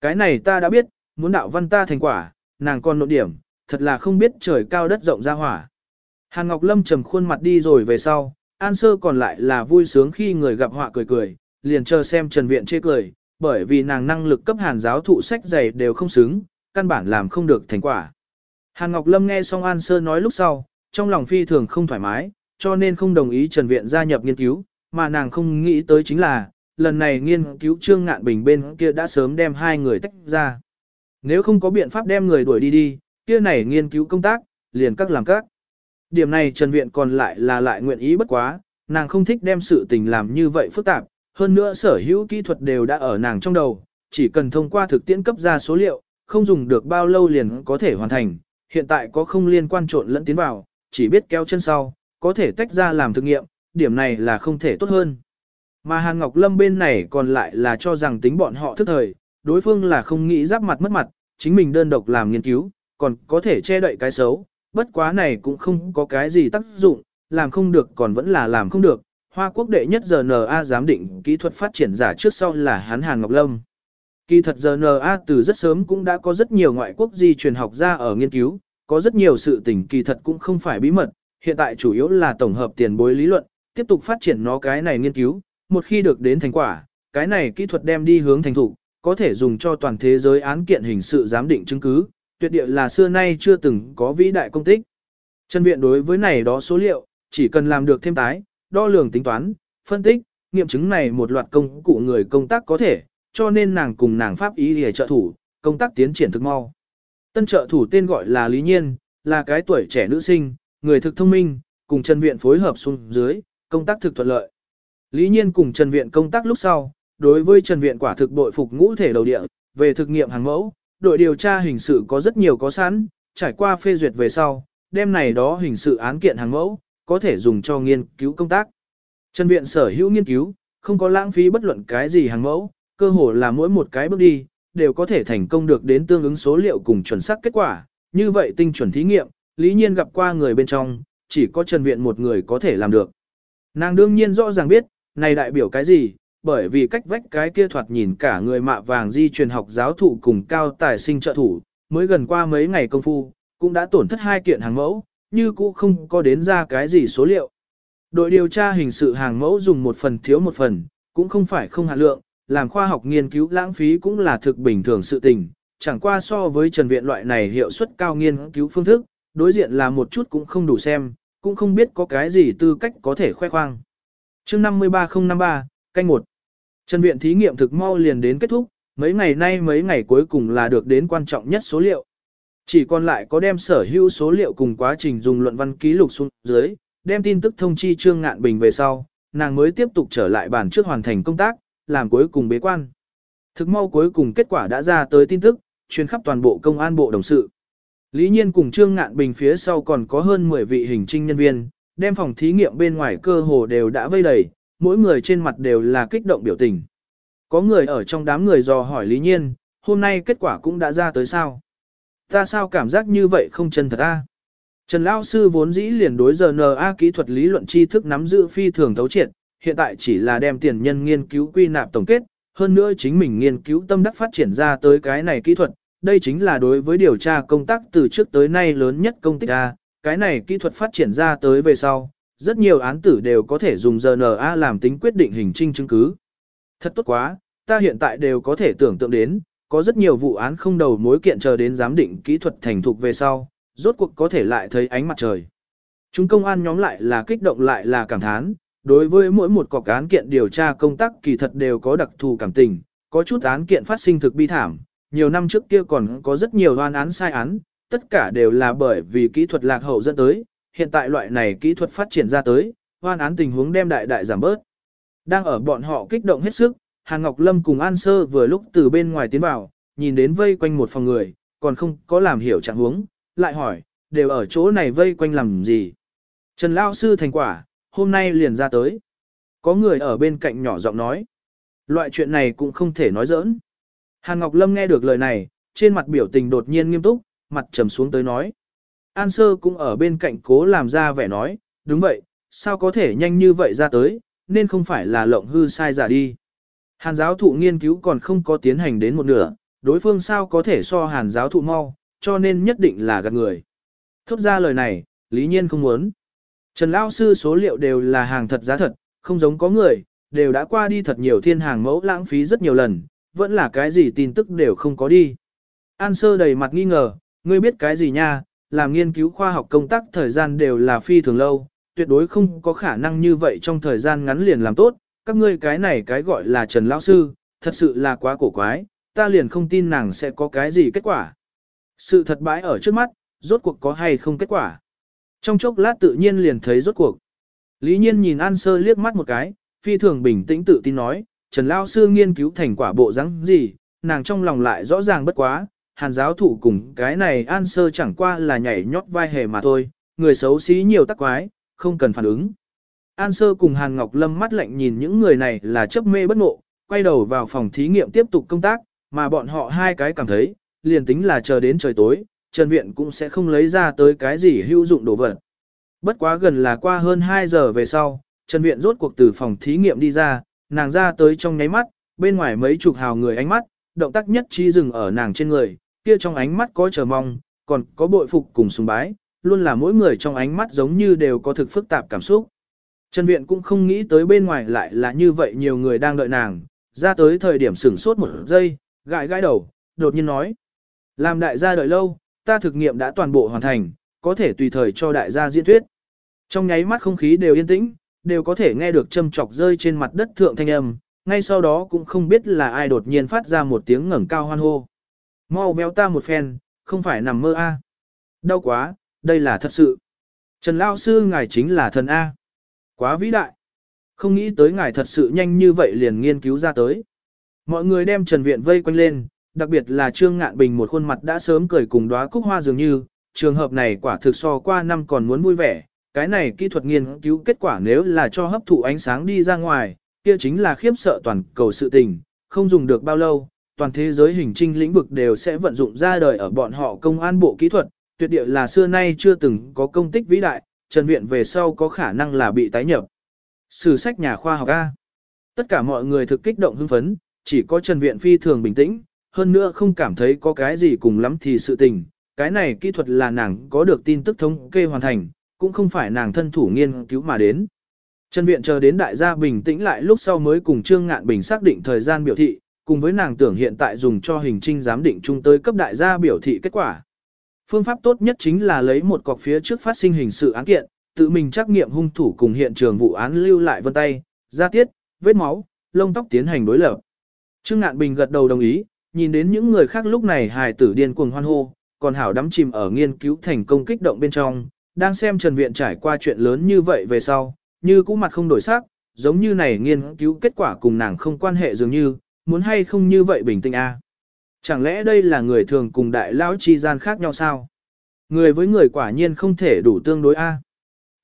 Cái này ta đã biết, muốn đạo văn ta thành quả, nàng còn nội điểm, thật là không biết trời cao đất rộng ra hỏa. Hàn Ngọc Lâm trầm khuôn mặt đi rồi về sau, An Sơ còn lại là vui sướng khi người gặp họa cười cười, liền chờ xem Trần Viện chê cười, bởi vì nàng năng lực cấp hàn giáo thụ sách dày đều không xứng, căn bản làm không được thành quả. Hàn Ngọc Lâm nghe xong An Sơ nói lúc sau, trong lòng phi thường không thoải mái, cho nên không đồng ý Trần Viện gia nhập nghiên cứu, mà nàng không nghĩ tới chính là, lần này nghiên cứu Trương Ngạn Bình bên kia đã sớm đem hai người tách ra. Nếu không có biện pháp đem người đuổi đi đi, kia này nghiên cứu công tác, liền các làm các. Điểm này Trần Viện còn lại là lại nguyện ý bất quá, nàng không thích đem sự tình làm như vậy phức tạp, hơn nữa sở hữu kỹ thuật đều đã ở nàng trong đầu, chỉ cần thông qua thực tiễn cấp ra số liệu, không dùng được bao lâu liền có thể hoàn thành, hiện tại có không liên quan trộn lẫn tiến vào, chỉ biết kéo chân sau, có thể tách ra làm thực nghiệm, điểm này là không thể tốt hơn. Mà Hàn Ngọc Lâm bên này còn lại là cho rằng tính bọn họ thức thời, đối phương là không nghĩ giáp mặt mất mặt, chính mình đơn độc làm nghiên cứu, còn có thể che đậy cái xấu, bất quá này cũng không có cái gì tác dụng, làm không được còn vẫn là làm không được. Hoa quốc đệ nhất GNA giám định kỹ thuật phát triển giả trước sau là hắn Hàn Ngọc Lâm. Kỳ thật GNA từ rất sớm cũng đã có rất nhiều ngoại quốc di truyền học ra ở nghiên cứu, có rất nhiều sự tình kỳ thật cũng không phải bí mật, hiện tại chủ yếu là tổng hợp tiền bối lý luận, tiếp tục phát triển nó cái này nghiên cứu, một khi được đến thành quả, cái này kỹ thuật đem đi hướng thành thủ, có thể dùng cho toàn thế giới án kiện hình sự giám định chứng cứ, tuyệt địa là xưa nay chưa từng có vĩ đại công tích. Chân viện đối với này đó số liệu, chỉ cần làm được thêm tái, đo lường tính toán, phân tích, nghiệm chứng này một loạt công cụ người công tác có thể, cho nên nàng cùng nàng pháp ý để trợ thủ, công tác tiến triển thực mau. Tân trợ thủ tên gọi là Lý Nhiên, là cái tuổi trẻ nữ sinh, người thực thông minh, cùng Trần Viện phối hợp xuống dưới, công tác thực thuận lợi. Lý Nhiên cùng Trần Viện công tác lúc sau, đối với Trần Viện quả thực đội phục ngũ thể đầu địa, về thực nghiệm hàng mẫu, đội điều tra hình sự có rất nhiều có sẵn, trải qua phê duyệt về sau, đêm này đó hình sự án kiện hàng mẫu, có thể dùng cho nghiên cứu công tác. Trần Viện sở hữu nghiên cứu, không có lãng phí bất luận cái gì hàng mẫu, cơ hồ là mỗi một cái bước đi, đều có thể thành công được đến tương ứng số liệu cùng chuẩn xác kết quả. Như vậy tinh chuẩn thí nghiệm, lý nhiên gặp qua người bên trong, chỉ có Trần Viện một người có thể làm được. Nàng đương nhiên rõ ràng biết, này đại biểu cái gì, bởi vì cách vách cái kia thoạt nhìn cả người mạ vàng di truyền học giáo thụ cùng cao tài sinh trợ thủ, mới gần qua mấy ngày công phu, cũng đã tổn thất hai kiện hàng mẫu, như cũ không có đến ra cái gì số liệu. Đội điều tra hình sự hàng mẫu dùng một phần thiếu một phần, cũng không phải không hạt lượng, làm khoa học nghiên cứu lãng phí cũng là thực bình thường sự tình, chẳng qua so với trần viện loại này hiệu suất cao nghiên cứu phương thức, đối diện là một chút cũng không đủ xem, cũng không biết có cái gì tư cách có thể khoe khoang. chương 53053, canh 1. Trần viện thí nghiệm thực mau liền đến kết thúc, mấy ngày nay mấy ngày cuối cùng là được đến quan trọng nhất số liệu. Chỉ còn lại có đem sở hữu số liệu cùng quá trình dùng luận văn ký lục xuống dưới, đem tin tức thông chi Trương Ngạn Bình về sau, nàng mới tiếp tục trở lại bản trước hoàn thành công tác, làm cuối cùng bế quan. Thực mau cuối cùng kết quả đã ra tới tin tức, truyền khắp toàn bộ công an bộ đồng sự. Lý Nhiên cùng Trương Ngạn Bình phía sau còn có hơn 10 vị hình trinh nhân viên, đem phòng thí nghiệm bên ngoài cơ hồ đều đã vây đầy, mỗi người trên mặt đều là kích động biểu tình. Có người ở trong đám người dò hỏi Lý Nhiên, hôm nay kết quả cũng đã ra tới sao? Ta sao cảm giác như vậy không chân thật a? Trần Lão Sư vốn dĩ liền đối giờ NA kỹ thuật lý luận tri thức nắm giữ phi thường thấu triệt, hiện tại chỉ là đem tiền nhân nghiên cứu quy nạp tổng kết, hơn nữa chính mình nghiên cứu tâm đắc phát triển ra tới cái này kỹ thuật, đây chính là đối với điều tra công tác từ trước tới nay lớn nhất công tích A, cái này kỹ thuật phát triển ra tới về sau, rất nhiều án tử đều có thể dùng GNA làm tính quyết định hình trinh chứng cứ. Thật tốt quá, ta hiện tại đều có thể tưởng tượng đến, có rất nhiều vụ án không đầu mối kiện chờ đến giám định kỹ thuật thành thục về sau, rốt cuộc có thể lại thấy ánh mặt trời. Chúng công an nhóm lại là kích động lại là cảm thán, đối với mỗi một cọc án kiện điều tra công tác kỳ thật đều có đặc thù cảm tình, có chút án kiện phát sinh thực bi thảm, nhiều năm trước kia còn có rất nhiều đoan án sai án, tất cả đều là bởi vì kỹ thuật lạc hậu dẫn tới, hiện tại loại này kỹ thuật phát triển ra tới, hoan án tình huống đem đại đại giảm bớt. Đang ở bọn họ kích động hết sức, Hàn Ngọc Lâm cùng An Sơ vừa lúc từ bên ngoài tiến vào, nhìn đến vây quanh một phòng người, còn không có làm hiểu trạng huống, lại hỏi, đều ở chỗ này vây quanh làm gì. Trần Lao Sư thành quả, hôm nay liền ra tới. Có người ở bên cạnh nhỏ giọng nói. Loại chuyện này cũng không thể nói giỡn. Hàn Ngọc Lâm nghe được lời này, trên mặt biểu tình đột nhiên nghiêm túc, mặt trầm xuống tới nói. An Sơ cũng ở bên cạnh cố làm ra vẻ nói, đúng vậy, sao có thể nhanh như vậy ra tới, nên không phải là lộng hư sai giả đi. Hàn giáo thụ nghiên cứu còn không có tiến hành đến một nửa, đối phương sao có thể so hàn giáo thụ mau, cho nên nhất định là gạt người. Thốt ra lời này, lý nhiên không muốn. Trần Lao Sư số liệu đều là hàng thật giá thật, không giống có người, đều đã qua đi thật nhiều thiên hàng mẫu lãng phí rất nhiều lần, vẫn là cái gì tin tức đều không có đi. An Sơ đầy mặt nghi ngờ, ngươi biết cái gì nha, làm nghiên cứu khoa học công tác thời gian đều là phi thường lâu, tuyệt đối không có khả năng như vậy trong thời gian ngắn liền làm tốt, các ngươi cái này cái gọi là Trần Lão Sư, thật sự là quá cổ quái, ta liền không tin nàng sẽ có cái gì kết quả. Sự thật bãi ở trước mắt, rốt cuộc có hay không kết quả. Trong chốc lát tự nhiên liền thấy rốt cuộc. Lý nhiên nhìn An Sơ liếc mắt một cái, phi thường bình tĩnh tự tin nói, Trần Lao Sư nghiên cứu thành quả bộ rắn gì, nàng trong lòng lại rõ ràng bất quá, hàn giáo thủ cùng cái này An Sơ chẳng qua là nhảy nhót vai hề mà thôi, người xấu xí nhiều tắc quái, không cần phản ứng. An Sơ cùng Hàn Ngọc Lâm mắt lạnh nhìn những người này là chấp mê bất ngộ, quay đầu vào phòng thí nghiệm tiếp tục công tác, mà bọn họ hai cái cảm thấy, liền tính là chờ đến trời tối, Trần Viện cũng sẽ không lấy ra tới cái gì hữu dụng đồ vật. Bất quá gần là qua hơn 2 giờ về sau, Trần Viện rốt cuộc từ phòng thí nghiệm đi ra, nàng ra tới trong nháy mắt, bên ngoài mấy chục hào người ánh mắt, động tác nhất trí dừng ở nàng trên người, kia trong ánh mắt có chờ mong, còn có bội phục cùng sùng bái, luôn là mỗi người trong ánh mắt giống như đều có thực phức tạp cảm xúc. Trần Viện cũng không nghĩ tới bên ngoài lại là như vậy nhiều người đang đợi nàng, ra tới thời điểm sửng sốt một giây, gãi gãi đầu, đột nhiên nói. Làm đại gia đợi lâu, ta thực nghiệm đã toàn bộ hoàn thành, có thể tùy thời cho đại gia diễn thuyết. Trong nháy mắt không khí đều yên tĩnh, đều có thể nghe được châm chọc rơi trên mặt đất thượng thanh âm, ngay sau đó cũng không biết là ai đột nhiên phát ra một tiếng ngẩng cao hoan hô. Mau véo ta một phen, không phải nằm mơ a. Đau quá, đây là thật sự. Trần Lao Sư ngài chính là thần A. Quá vĩ đại. Không nghĩ tới ngài thật sự nhanh như vậy liền nghiên cứu ra tới. Mọi người đem Trần Viện vây quanh lên, đặc biệt là Trương Ngạn Bình một khuôn mặt đã sớm cười cùng đóa cúc hoa dường như, trường hợp này quả thực so qua năm còn muốn vui vẻ, cái này kỹ thuật nghiên cứu kết quả nếu là cho hấp thụ ánh sáng đi ra ngoài, kia chính là khiếp sợ toàn cầu sự tình, không dùng được bao lâu, toàn thế giới hình trinh lĩnh vực đều sẽ vận dụng ra đời ở bọn họ công an bộ kỹ thuật, tuyệt địa là xưa nay chưa từng có công tích vĩ đại, Trần Viện về sau có khả năng là bị tái nhập. Sử sách nhà khoa học A. Tất cả mọi người thực kích động hưng phấn, chỉ có Trần Viện phi thường bình tĩnh, hơn nữa không cảm thấy có cái gì cùng lắm thì sự tình. Cái này kỹ thuật là nàng có được tin tức thống kê hoàn thành, cũng không phải nàng thân thủ nghiên cứu mà đến. Trần Viện chờ đến đại gia bình tĩnh lại lúc sau mới cùng Trương Ngạn Bình xác định thời gian biểu thị, cùng với nàng tưởng hiện tại dùng cho hình trinh giám định chung tới cấp đại gia biểu thị kết quả. Phương pháp tốt nhất chính là lấy một cọc phía trước phát sinh hình sự án kiện, tự mình trắc nghiệm hung thủ cùng hiện trường vụ án lưu lại vân tay, da tiết, vết máu, lông tóc tiến hành đối lập. Trương Ngạn Bình gật đầu đồng ý, nhìn đến những người khác lúc này hài tử điên cuồng hoan hô, còn hảo đắm chìm ở nghiên cứu thành công kích động bên trong, đang xem Trần Viện trải qua chuyện lớn như vậy về sau, như cũ mặt không đổi sắc, giống như này nghiên cứu kết quả cùng nàng không quan hệ dường như, muốn hay không như vậy bình tĩnh a. À? Chẳng lẽ đây là người thường cùng đại lão chi gian khác nhau sao? Người với người quả nhiên không thể đủ tương đối a.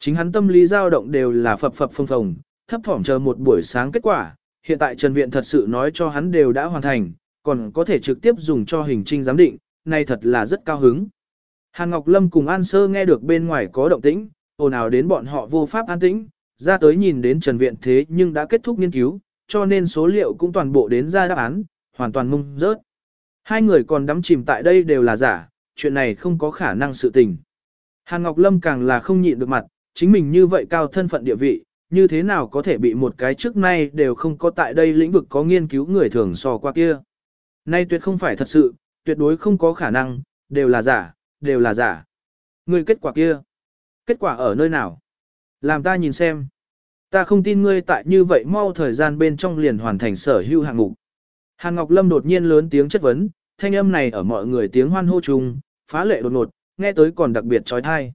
Chính hắn tâm lý dao động đều là phập phập phồng phồng, thấp thỏm chờ một buổi sáng kết quả, hiện tại Trần Viện thật sự nói cho hắn đều đã hoàn thành, còn có thể trực tiếp dùng cho hình trinh giám định, này thật là rất cao hứng. Hàn Ngọc Lâm cùng An Sơ nghe được bên ngoài có động tĩnh, ồn ào đến bọn họ vô pháp an tĩnh, ra tới nhìn đến Trần Viện thế nhưng đã kết thúc nghiên cứu, cho nên số liệu cũng toàn bộ đến ra đáp án, hoàn toàn mông rớt. Hai người còn đắm chìm tại đây đều là giả, chuyện này không có khả năng sự tình. Hàn Ngọc Lâm càng là không nhịn được mặt, chính mình như vậy cao thân phận địa vị, như thế nào có thể bị một cái trước nay đều không có tại đây lĩnh vực có nghiên cứu người thường so qua kia. Nay tuyệt không phải thật sự, tuyệt đối không có khả năng, đều là giả, đều là giả. Người kết quả kia, kết quả ở nơi nào? Làm ta nhìn xem. Ta không tin ngươi tại như vậy mau thời gian bên trong liền hoàn thành sở hữu hạng mục. Hàn Ngọc Lâm đột nhiên lớn tiếng chất vấn, thanh âm này ở mọi người tiếng hoan hô chung, phá lệ đột ngột, nghe tới còn đặc biệt trói thai.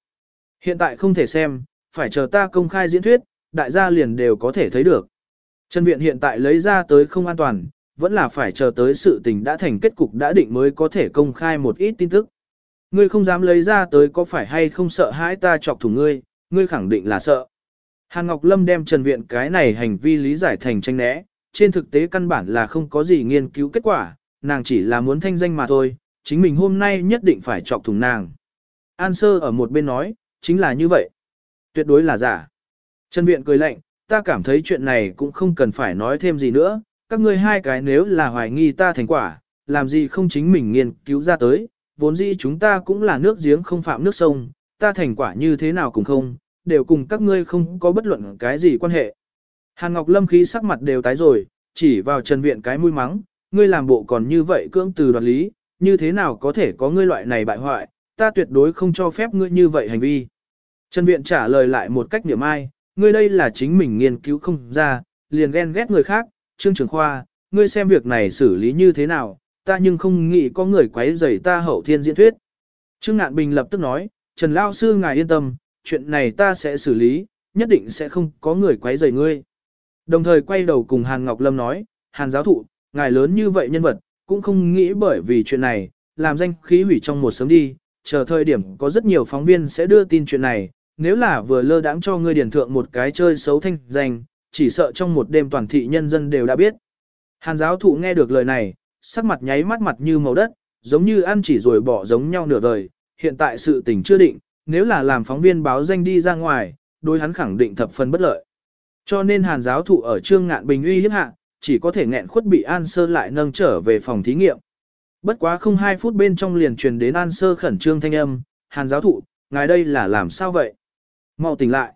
Hiện tại không thể xem, phải chờ ta công khai diễn thuyết, đại gia liền đều có thể thấy được. chân Viện hiện tại lấy ra tới không an toàn, vẫn là phải chờ tới sự tình đã thành kết cục đã định mới có thể công khai một ít tin tức. Ngươi không dám lấy ra tới có phải hay không sợ hãi ta chọc thủng ngươi, ngươi khẳng định là sợ. Hàn Ngọc Lâm đem Trần Viện cái này hành vi lý giải thành tranh né, trên thực tế căn bản là không có gì nghiên cứu kết quả, nàng chỉ là muốn thanh danh mà thôi, chính mình hôm nay nhất định phải chọc thủng nàng. An Sơ ở một bên nói, chính là như vậy. Tuyệt đối là giả. Trần Viện cười lạnh, ta cảm thấy chuyện này cũng không cần phải nói thêm gì nữa, các ngươi hai cái nếu là hoài nghi ta thành quả, làm gì không chính mình nghiên cứu ra tới, vốn dĩ chúng ta cũng là nước giếng không phạm nước sông, ta thành quả như thế nào cũng không, đều cùng các ngươi không có bất luận cái gì quan hệ. Hàn Ngọc Lâm khí sắc mặt đều tái rồi, chỉ vào Trần Viện cái mũi mắng, ngươi làm bộ còn như vậy cưỡng từ đoạt lý, như thế nào có thể có ngươi loại này bại hoại, ta tuyệt đối không cho phép ngươi như vậy hành vi. Trần Viện trả lời lại một cách niệm ai, ngươi đây là chính mình nghiên cứu không ra, liền ghen ghét người khác, Trương Trường Khoa, ngươi xem việc này xử lý như thế nào, ta nhưng không nghĩ có người quấy rầy ta hậu thiên diễn thuyết. Trương Ngạn Bình lập tức nói, Trần Lao Sư ngài yên tâm, chuyện này ta sẽ xử lý, nhất định sẽ không có người quấy rầy ngươi. Đồng thời quay đầu cùng Hàn Ngọc Lâm nói, Hàn giáo thụ, ngài lớn như vậy nhân vật, cũng không nghĩ bởi vì chuyện này, làm danh khí hủy trong một sớm đi, chờ thời điểm có rất nhiều phóng viên sẽ đưa tin chuyện này, nếu là vừa lơ đãng cho ngươi điển thượng một cái chơi xấu thanh danh, chỉ sợ trong một đêm toàn thị nhân dân đều đã biết. Hàn giáo thụ nghe được lời này, sắc mặt nháy mắt mặt như màu đất, giống như ăn chỉ rồi bỏ giống nhau nửa vời, hiện tại sự tình chưa định, nếu là làm phóng viên báo danh đi ra ngoài, đối hắn khẳng định thập phần bất lợi. Cho nên hàn giáo thụ ở trương ngạn bình uy hiếp hạ, chỉ có thể nghẹn khuất bị An Sơ lại nâng trở về phòng thí nghiệm. Bất quá không hai phút bên trong liền truyền đến An Sơ khẩn trương thanh âm, hàn giáo thụ, ngài đây là làm sao vậy? Mau tỉnh lại.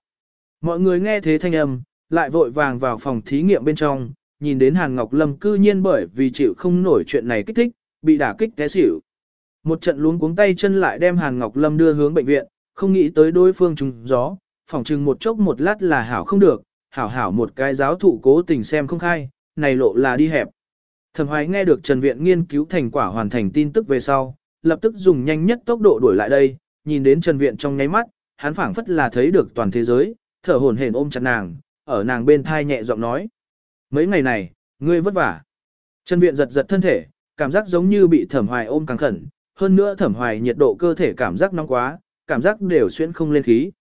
Mọi người nghe thế thanh âm, lại vội vàng vào phòng thí nghiệm bên trong, nhìn đến Hàn Ngọc Lâm cư nhiên bởi vì chịu không nổi chuyện này kích thích, bị đả kích té xỉu. Một trận luống cuống tay chân lại đem Hàn Ngọc Lâm đưa hướng bệnh viện, không nghĩ tới đối phương trùng gió, phòng trừng một chốc một lát là hảo không được, hảo hảo một cái giáo thụ cố tình xem không khai, này lộ là đi hẹp. Thẩm Hoài nghe được Trần Viện nghiên cứu thành quả hoàn thành tin tức về sau, lập tức dùng nhanh nhất tốc độ đuổi lại đây, nhìn đến Trần Viện trong nháy mắt, hắn phảng phất là thấy được toàn thế giới, thở hổn hển ôm chặt nàng, ở nàng bên thai nhẹ giọng nói. Mấy ngày này, ngươi vất vả. Trần Viện giật giật thân thể, cảm giác giống như bị Thẩm Hoài ôm càng khẩn, hơn nữa Thẩm Hoài nhiệt độ cơ thể cảm giác nóng quá, cảm giác đều xuyên không lên khí.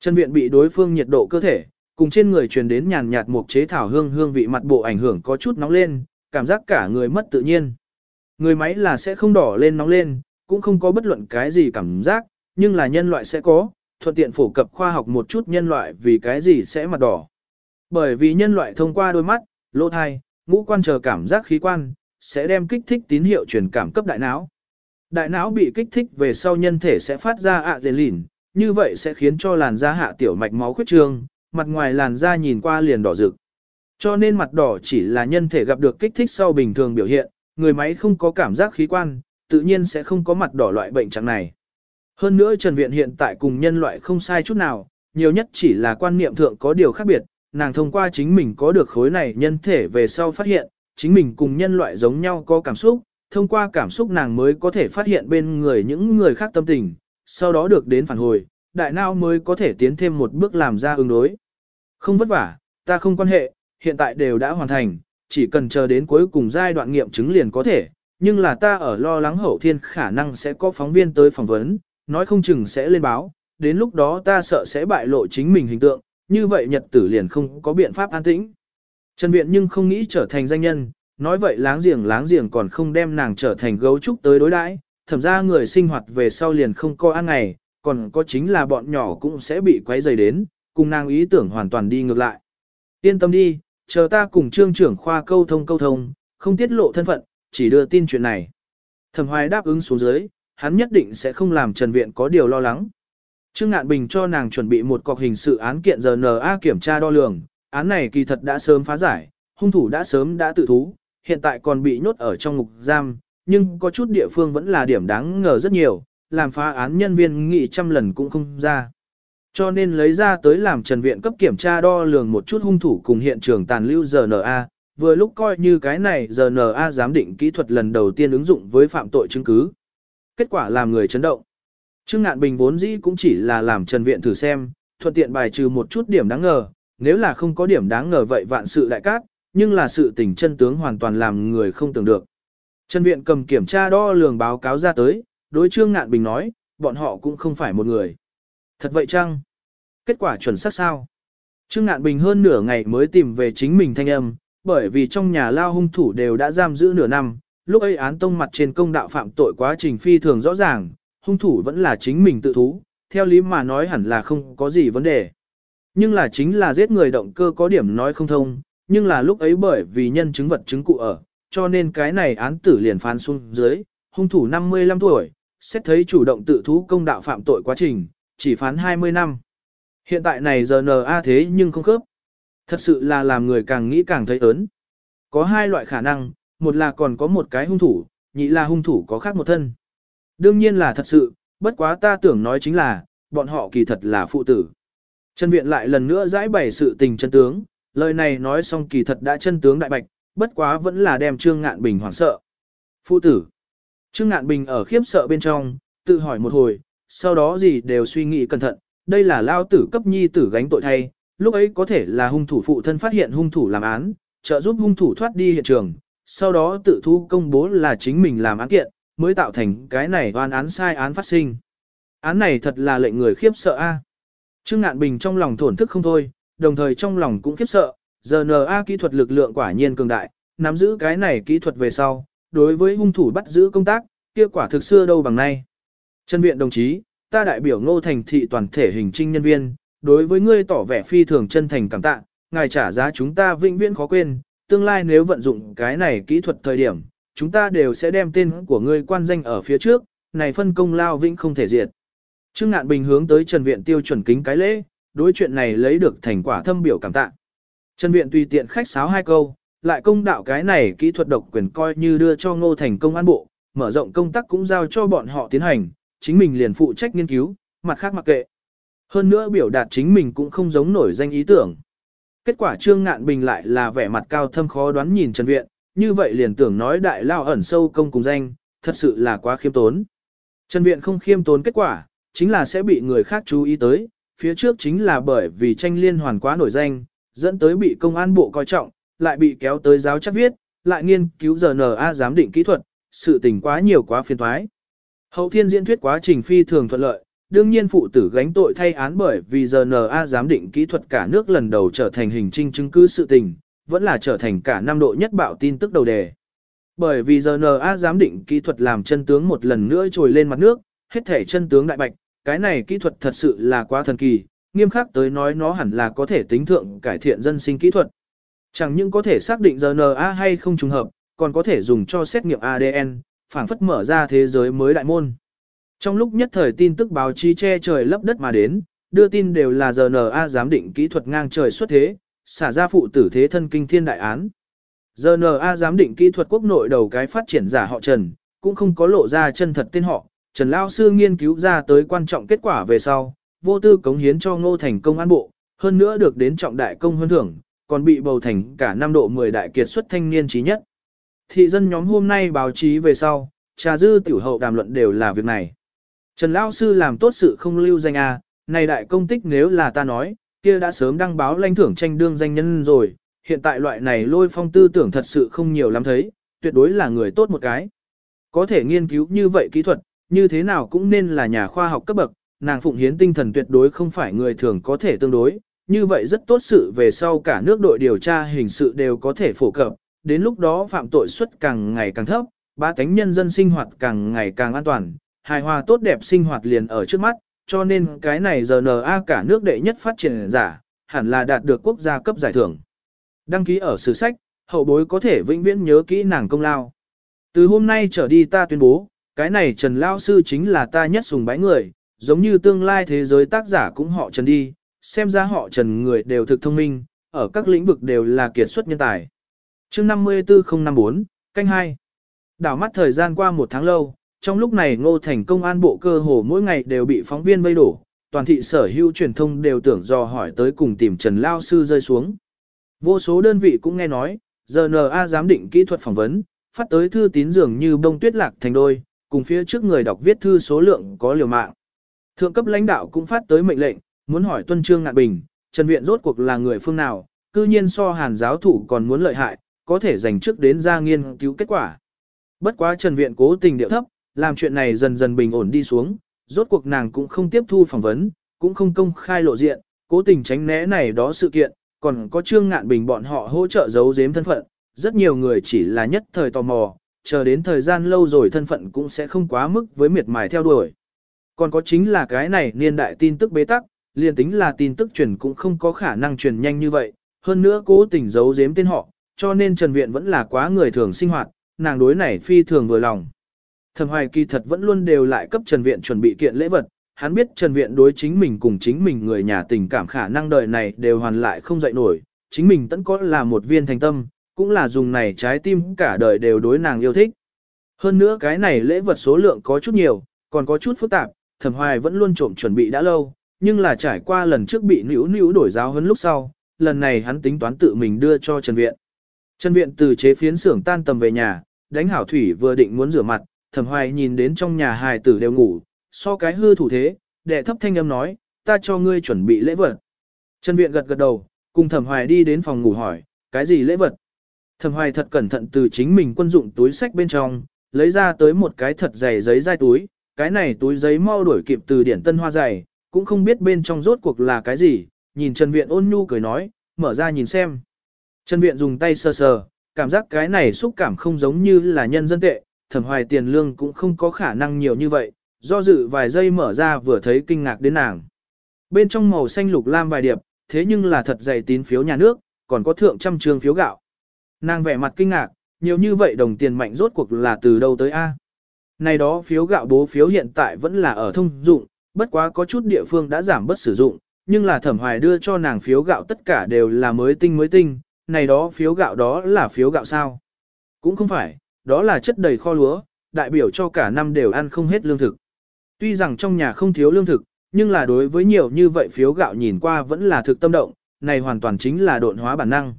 Trần Viện bị đối phương nhiệt độ cơ thể, cùng trên người truyền đến nhàn nhạt một chế thảo hương hương vị mặt bộ ảnh hưởng có chút nóng lên, cảm giác cả người mất tự nhiên. Người máy là sẽ không đỏ lên nóng lên, cũng không có bất luận cái gì cảm giác, nhưng là nhân loại sẽ có, thuận tiện phổ cập khoa học một chút nhân loại vì cái gì sẽ mặt đỏ. Bởi vì nhân loại thông qua đôi mắt, lỗ thai, ngũ quan chờ cảm giác khí quan, sẽ đem kích thích tín hiệu truyền cảm cấp đại não. Đại não bị kích thích về sau nhân thể sẽ phát ra ạ dền lìn, như vậy sẽ khiến cho làn da hạ tiểu mạch máu khuyết trương, mặt ngoài làn da nhìn qua liền đỏ rực. Cho nên mặt đỏ chỉ là nhân thể gặp được kích thích sau bình thường biểu hiện, người máy không có cảm giác khí quan, tự nhiên sẽ không có mặt đỏ loại bệnh trạng này. Hơn nữa Trần Viện hiện tại cùng nhân loại không sai chút nào, nhiều nhất chỉ là quan niệm thượng có điều khác biệt, nàng thông qua chính mình có được khối này nhân thể về sau phát hiện, chính mình cùng nhân loại giống nhau có cảm xúc, thông qua cảm xúc nàng mới có thể phát hiện bên người những người khác tâm tình, sau đó được đến phản hồi, đại não mới có thể tiến thêm một bước làm ra ứng đối. Không vất vả, ta không quan hệ, hiện tại đều đã hoàn thành, chỉ cần chờ đến cuối cùng giai đoạn nghiệm chứng liền có thể, nhưng là ta ở lo lắng hậu thiên khả năng sẽ có phóng viên tới phỏng vấn, nói không chừng sẽ lên báo, đến lúc đó ta sợ sẽ bại lộ chính mình hình tượng, như vậy nhật tử liền không có biện pháp an tĩnh. Trần Viện nhưng không nghĩ trở thành danh nhân, nói vậy láng giềng láng giềng còn không đem nàng trở thành gấu trúc tới đối đãi, thậm ra người sinh hoạt về sau liền không coi ăn ngày, còn có chính là bọn nhỏ cũng sẽ bị quấy rầy đến, cùng nàng ý tưởng hoàn toàn đi ngược lại. Yên tâm đi, chờ ta cùng trương trưởng khoa câu thông câu thông, không tiết lộ thân phận, chỉ đưa tin chuyện này. Thẩm hoài đáp ứng xuống dưới, hắn nhất định sẽ không làm Trần Viện có điều lo lắng. Trương Ngạn Bình cho nàng chuẩn bị một cọc hình sự án kiện RNA kiểm tra đo lường, án này kỳ thật đã sớm phá giải, hung thủ đã sớm đã tự thú, hiện tại còn bị nhốt ở trong ngục giam, nhưng có chút địa phương vẫn là điểm đáng ngờ rất nhiều, làm phá án nhân viên nghị trăm lần cũng không ra. Cho nên lấy ra tới làm Trần Viện cấp kiểm tra đo lường một chút hung thủ cùng hiện trường tàn lưu RNA, vừa lúc coi như cái này RNA giám định kỹ thuật lần đầu tiên ứng dụng với phạm tội chứng cứ. Kết quả làm người chấn động. Trương Ngạn Bình vốn dĩ cũng chỉ là làm Trần Viện thử xem, thuận tiện bài trừ một chút điểm đáng ngờ, nếu là không có điểm đáng ngờ vậy vạn sự đại cát, nhưng là sự tình chân tướng hoàn toàn làm người không tưởng được. Trần Viện cầm kiểm tra đo lường báo cáo ra tới, đối Trương Ngạn Bình nói, bọn họ cũng không phải một người. Thật vậy chăng? Kết quả chuẩn xác sao? Trương Ngạn Bình hơn nửa ngày mới tìm về chính mình thanh âm, bởi vì trong nhà lao hung thủ đều đã giam giữ nửa năm, lúc ấy án tông mặt trên công đạo phạm tội quá trình phi thường rõ ràng, hung thủ vẫn là chính mình tự thú, theo lý mà nói hẳn là không có gì vấn đề. Nhưng là chính là giết người động cơ có điểm nói không thông, nhưng là lúc ấy bởi vì nhân chứng vật chứng cụ ở, cho nên cái này án tử liền phán xuống dưới, hung thủ 55 tuổi, xét thấy chủ động tự thú công đạo phạm tội quá trình, chỉ phán 20 năm. Hiện tại này giờ NA thế nhưng không khớp. Thật sự là làm người càng nghĩ càng thấy ớn. Có hai loại khả năng, một là còn có một cái hung thủ, nhị là hung thủ có khác một thân. Đương nhiên là thật sự, bất quá ta tưởng nói chính là, bọn họ kỳ thật là phụ tử. Trần Viện lại lần nữa giải bày sự tình chân tướng, lời này nói xong kỳ thật đã chân tướng đại bạch, bất quá vẫn là đem Trương Ngạn Bình hoảng sợ. Phụ tử. Trương Ngạn Bình ở khiếp sợ bên trong, tự hỏi một hồi, sau đó gì đều suy nghĩ cẩn thận, đây là lao tử cấp nhi tử gánh tội thay, lúc ấy có thể là hung thủ phụ thân phát hiện hung thủ làm án, trợ giúp hung thủ thoát đi hiện trường, sau đó tự thu công bố là chính mình làm án kiện, mới tạo thành cái này oan án sai án phát sinh. Án này thật là lệnh người khiếp sợ a. Trương Ngạn Bình trong lòng thổn thức không thôi, đồng thời trong lòng cũng khiếp sợ, GNA kỹ thuật lực lượng quả nhiên cường đại, nắm giữ cái này kỹ thuật về sau, đối với hung thủ bắt giữ công tác, kia quả thực xưa đâu bằng nay. Trân viện đồng chí, ta đại biểu Ngô Thành thị toàn thể hình trinh nhân viên, đối với ngươi tỏ vẻ phi thường chân thành cảm tạ, ngài trả giá chúng ta vĩnh viễn khó quên, tương lai nếu vận dụng cái này kỹ thuật thời điểm, chúng ta đều sẽ đem tên của ngươi quan danh ở phía trước, này phân công lao vĩnh không thể diệt. Trương Ngạn Bình hướng tới Trần Viện tiêu chuẩn kính cái lễ, đối chuyện này lấy được thành quả thâm biểu cảm tạ. Trần Viện tùy tiện khách sáo hai câu, lại công đạo cái này kỹ thuật độc quyền coi như đưa cho Ngô Thành công an bộ, mở rộng công tác cũng giao cho bọn họ tiến hành, chính mình liền phụ trách nghiên cứu, mặt khác mặc kệ. Hơn nữa biểu đạt chính mình cũng không giống nổi danh ý tưởng. Kết quả Trương Ngạn Bình lại là vẻ mặt cao thâm khó đoán nhìn Trần Viện, như vậy liền tưởng nói đại lao ẩn sâu công cùng danh, thật sự là quá khiêm tốn. Trần Viện không khiêm tốn kết quả, chính là sẽ bị người khác chú ý tới, phía trước chính là bởi vì tranh liên hoàn quá nổi danh, dẫn tới bị công an bộ coi trọng, lại bị kéo tới giáo chắc viết, lại nghiên cứu RNA giám định kỹ thuật, sự tình quá nhiều quá phiền thoái. Hậu thiên diễn thuyết quá trình phi thường thuận lợi, đương nhiên phụ tử gánh tội thay án bởi vì RNA giám định kỹ thuật cả nước lần đầu trở thành hình trinh chứng cứ sự tình, vẫn là trở thành cả năm độ nhất bạo tin tức đầu đề. Bởi vì RNA giám định kỹ thuật làm chân tướng một lần nữa trồi lên mặt nước, hết thể chân tướng đại bạch, cái này kỹ thuật thật sự là quá thần kỳ, nghiêm khắc tới nói nó hẳn là có thể tính thượng cải thiện dân sinh kỹ thuật. Chẳng những có thể xác định RNA hay không trùng hợp, còn có thể dùng cho xét nghiệm ADN, phản phất mở ra thế giới mới đại môn. Trong lúc nhất thời tin tức báo chí che trời lấp đất mà đến, đưa tin đều là RNA giám định kỹ thuật ngang trời xuất thế, xả ra phụ tử thế thân kinh thiên đại án. GNA giám định kỹ thuật quốc nội đầu cái phát triển giả họ Trần, cũng không có lộ ra chân thật tên họ, Trần Lao Sư nghiên cứu ra tới quan trọng kết quả về sau, vô tư cống hiến cho ngô thành công an bộ, hơn nữa được đến trọng đại công hơn thưởng, còn bị bầu thành cả năm độ 10 đại kiệt xuất thanh niên trí nhất. Thị dân nhóm hôm nay báo chí về sau, trà dư tiểu hậu đàm luận đều là việc này. Trần Lao Sư làm tốt sự không lưu danh A, này đại công tích nếu là ta nói, kia đã sớm đăng báo lãnh thưởng tranh đương danh nhân rồi, hiện tại loại này lôi phong tư tưởng thật sự không nhiều lắm thấy, tuyệt đối là người tốt một cái. Có thể nghiên cứu như vậy kỹ thuật, như thế nào cũng nên là nhà khoa học cấp bậc, nàng phụng hiến tinh thần tuyệt đối không phải người thường có thể tương đối, như vậy rất tốt sự về sau cả nước đội điều tra hình sự đều có thể phổ cập, đến lúc đó phạm tội suất càng ngày càng thấp, ba cánh nhân dân sinh hoạt càng ngày càng an toàn, hài hòa tốt đẹp sinh hoạt liền ở trước mắt, cho nên cái này giờ GNA cả nước đệ nhất phát triển giả, hẳn là đạt được quốc gia cấp giải thưởng. Đăng ký ở sử sách, hậu bối có thể vĩnh viễn nhớ kỹ nàng công lao. Từ hôm nay trở đi ta tuyên bố, cái này Trần Lao Sư chính là ta nhất sùng bái người, giống như tương lai thế giới tác giả cũng họ Trần đi, xem ra họ Trần người đều thực thông minh, ở các lĩnh vực đều là kiệt xuất nhân tài. chương 54054, canh 2. Đảo mắt thời gian qua một tháng lâu, trong lúc này ngô thành công an bộ cơ hồ mỗi ngày đều bị phóng viên vây đổ, toàn thị sở hữu truyền thông đều tưởng dò hỏi tới cùng tìm Trần Lao Sư rơi xuống. Vô số đơn vị cũng nghe nói, GNA giám định kỹ thuật phỏng vấn, phát tới thư tín dường như bông tuyết lạc thành đôi, cùng phía trước người đọc viết thư số lượng có liều mạng. Thượng cấp lãnh đạo cũng phát tới mệnh lệnh, muốn hỏi tuân trương ngạn bình, Trần Viện rốt cuộc là người phương nào, cư nhiên so hàn giáo thủ còn muốn lợi hại, có thể dành trước đến ra nghiên cứu kết quả. Bất quá Trần Viện cố tình điệu thấp, làm chuyện này dần dần bình ổn đi xuống, rốt cuộc nàng cũng không tiếp thu phỏng vấn, cũng không công khai lộ diện, cố tình tránh né này đó sự kiện, còn có Trương Ngạn Bình bọn họ hỗ trợ giấu giếm thân phận, rất nhiều người chỉ là nhất thời tò mò, chờ đến thời gian lâu rồi thân phận cũng sẽ không quá mức với miệt mài theo đuổi. Còn có chính là cái này niên đại tin tức bế tắc, liền tính là tin tức truyền cũng không có khả năng truyền nhanh như vậy, hơn nữa cố tình giấu giếm tên họ, cho nên Trần Viện vẫn là quá người thường sinh hoạt, nàng đối này phi thường vừa lòng. Thẩm Hoài kỳ thật vẫn luôn đều lại cấp Trần Viện chuẩn bị kiện lễ vật, hắn biết Trần Viện đối chính mình cùng chính mình người nhà tình cảm khả năng đời này đều hoàn lại không dậy nổi, chính mình tẫn có là một viên thành tâm, cũng là dùng này trái tim cả đời đều đối nàng yêu thích. Hơn nữa cái này lễ vật số lượng có chút nhiều, còn có chút phức tạp, Thẩm Hoài vẫn luôn trộm chuẩn bị đã lâu, nhưng là trải qua lần trước bị nữu nữu đổi giáo hơn lúc sau, lần này hắn tính toán tự mình đưa cho Trần Viện. Trần Viện từ chế phiến xưởng tan tầm về nhà, đánh hảo thủy vừa định muốn rửa mặt, Thẩm Hoài nhìn đến trong nhà hài tử đều ngủ, so cái hư thủ thế, đệ thấp thanh âm nói, ta cho ngươi chuẩn bị lễ vật. Trần Viện gật gật đầu, cùng Thẩm Hoài đi đến phòng ngủ hỏi, cái gì lễ vật? Thẩm Hoài thật cẩn thận từ chính mình quân dụng túi sách bên trong, lấy ra tới một cái thật dày giấy dai túi, cái này túi giấy mau đuổi kịp từ điển tân hoa dày, cũng không biết bên trong rốt cuộc là cái gì, nhìn Trần Viện ôn nhu cười nói, mở ra nhìn xem. Trần Viện dùng tay sờ sờ, cảm giác cái này xúc cảm không giống như là nhân dân tệ, thẩm hoài tiền lương cũng không có khả năng nhiều như vậy, do dự vài giây mở ra vừa thấy kinh ngạc đến nàng. Bên trong màu xanh lục lam vài điệp, thế nhưng là thật dày tín phiếu nhà nước, còn có thượng trăm trường phiếu gạo. Nàng vẻ mặt kinh ngạc, nhiều như vậy đồng tiền mạnh rốt cuộc là từ đâu tới A. Này đó phiếu gạo bố phiếu hiện tại vẫn là ở thông dụng, bất quá có chút địa phương đã giảm bớt sử dụng, nhưng là thẩm hoài đưa cho nàng phiếu gạo tất cả đều là mới tinh mới tinh, này đó phiếu gạo đó là phiếu gạo sao? Cũng không phải, đó là chất đầy kho lúa, đại biểu cho cả năm đều ăn không hết lương thực. Tuy rằng trong nhà không thiếu lương thực, nhưng là đối với nhiều như vậy phiếu gạo nhìn qua vẫn là thực tâm động, này hoàn toàn chính là độn hóa bản năng.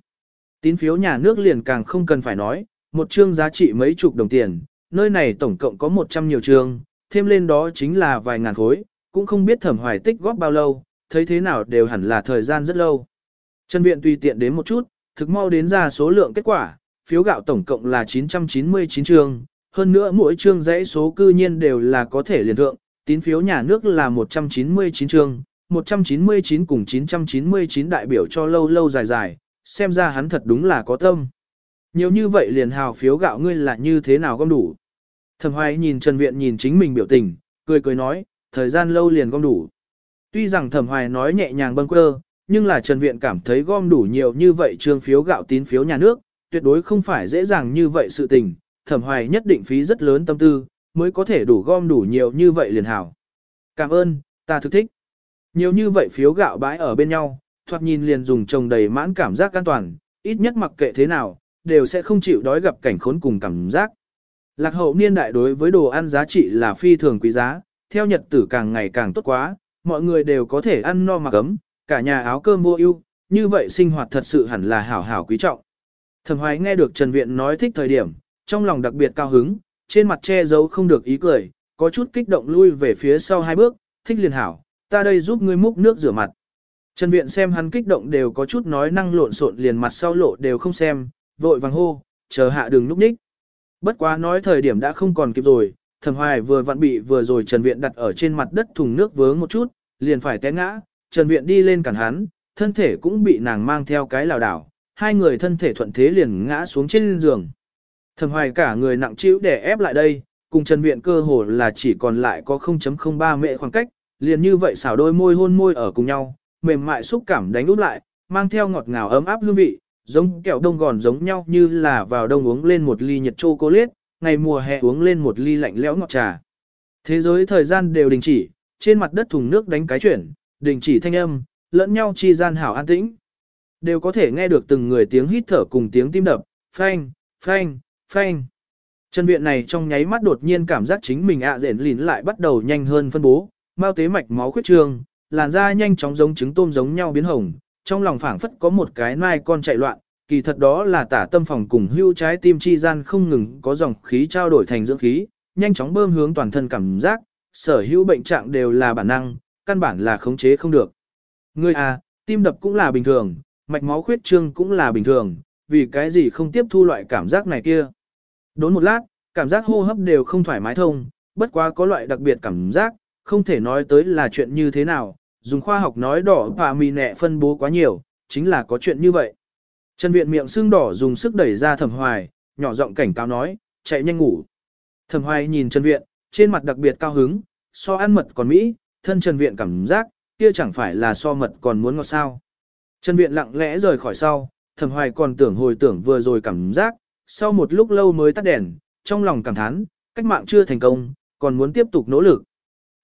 Tín phiếu nhà nước liền càng không cần phải nói, một chương giá trị mấy chục đồng tiền, nơi này tổng cộng có 100 nhiều chương, thêm lên đó chính là vài ngàn khối, cũng không biết thẩm hoài tích góp bao lâu, thấy thế nào đều hẳn là thời gian rất lâu. Trần Viện tùy tiện đến một chút, thực mau đến ra số lượng kết quả, phiếu gạo tổng cộng là 999 chương, hơn nữa mỗi chương dãy số cư nhiên đều là có thể liền thượng, tín phiếu nhà nước là 199 chương, 199 cùng 999 đại biểu cho lâu lâu dài dài, xem ra hắn thật đúng là có tâm. Nhiều như vậy liền hào phiếu gạo ngươi là như thế nào gom đủ. Thẩm hoài nhìn Trần Viện nhìn chính mình biểu tình, cười cười nói, thời gian lâu liền gom đủ. Tuy rằng thẩm hoài nói nhẹ nhàng bâng quơ, nhưng là Trần Viện cảm thấy gom đủ nhiều như vậy trương phiếu gạo tín phiếu nhà nước, tuyệt đối không phải dễ dàng như vậy sự tình, thẩm hoài nhất định phí rất lớn tâm tư, mới có thể đủ gom đủ nhiều như vậy liền hảo. Cảm ơn, ta thực thích. Nhiều như vậy phiếu gạo bãi ở bên nhau, thoạt nhìn liền dùng trồng đầy mãn cảm giác an toàn, ít nhất mặc kệ thế nào, đều sẽ không chịu đói gặp cảnh khốn cùng cảm giác. Lạc hậu niên đại đối với đồ ăn giá trị là phi thường quý giá, theo nhật tử càng ngày càng tốt quá, mọi người đều có thể ăn no mặc ấm, cả nhà áo cơm vô ưu, như vậy sinh hoạt thật sự hẳn là hảo hảo quý trọng. Thẩm Hoài nghe được Trần Viện nói thích thời điểm, trong lòng đặc biệt cao hứng, trên mặt che giấu không được ý cười, có chút kích động lui về phía sau hai bước, thích liền hảo, ta đây giúp ngươi múc nước rửa mặt. Trần Viện xem hắn kích động đều có chút nói năng lộn xộn liền mặt sau lộ đều không xem, vội vàng hô, chờ hạ đừng núp ních. Bất quá nói thời điểm đã không còn kịp rồi, Thẩm Hoài vừa vặn bị vừa rồi Trần Viện đặt ở trên mặt đất thùng nước vướng một chút, liền phải té ngã, Trần Viện đi lên cản hắn, thân thể cũng bị nàng mang theo cái lảo đảo, hai người thân thể thuận thế liền ngã xuống trên giường. Thẩm hoài cả người nặng chịu để ép lại đây, cùng Trần Viện cơ hồ là chỉ còn lại có 0.03 mệ khoảng cách, liền như vậy xảo đôi môi hôn môi ở cùng nhau, mềm mại xúc cảm đánh úp lại, mang theo ngọt ngào ấm áp hương vị, giống kẹo đông gòn giống nhau như là vào đông uống lên một ly nhiệt chocolate, ngày mùa hè uống lên một ly lạnh lẽo ngọt trà. Thế giới thời gian đều đình chỉ, trên mặt đất thùng nước đánh cái chuyển, đình chỉ thanh âm, lẫn nhau chi gian hảo an tĩnh. Đều có thể nghe được từng người tiếng hít thở cùng tiếng tim đập, phanh, phanh, phanh. Chân viện này trong nháy mắt đột nhiên cảm giác chính mình ạ à rển lìn lại bắt đầu nhanh hơn phân bố, bao tế mạch máu khuyết trương, làn da nhanh chóng giống trứng tôm giống nhau biến hồng, trong lòng phảng phất có một cái mai con chạy loạn, kỳ thật đó là tả tâm phòng cùng hưu trái tim chi gian không ngừng có dòng khí trao đổi thành dưỡng khí, nhanh chóng bơm hướng toàn thân cảm giác, sở hữu bệnh trạng đều là bản năng, căn bản là khống chế không được. Ngươi à, tim đập cũng là bình thường, mạch máu khuyết trương cũng là bình thường, vì cái gì không tiếp thu loại cảm giác này kia. Đốn một lát, cảm giác hô hấp đều không thoải mái thông, bất quá có loại đặc biệt cảm giác, không thể nói tới là chuyện như thế nào, dùng khoa học nói đỏ và mì nẹ phân bố quá nhiều, chính là có chuyện như vậy. Trần Viện miệng sưng đỏ dùng sức đẩy ra Thẩm Hoài, nhỏ giọng cảnh cáo nói, chạy nhanh ngủ. Thẩm Hoài nhìn Trần Viện, trên mặt đặc biệt cao hứng, so ăn mật còn mỹ, thân Trần Viện cảm giác, kia chẳng phải là so mật còn muốn ngọt sao. Trần Viện lặng lẽ rời khỏi sau, Thẩm Hoài còn tưởng hồi tưởng vừa rồi cảm giác, sau một lúc lâu mới tắt đèn, trong lòng cảm thán, cách mạng chưa thành công, còn muốn tiếp tục nỗ lực.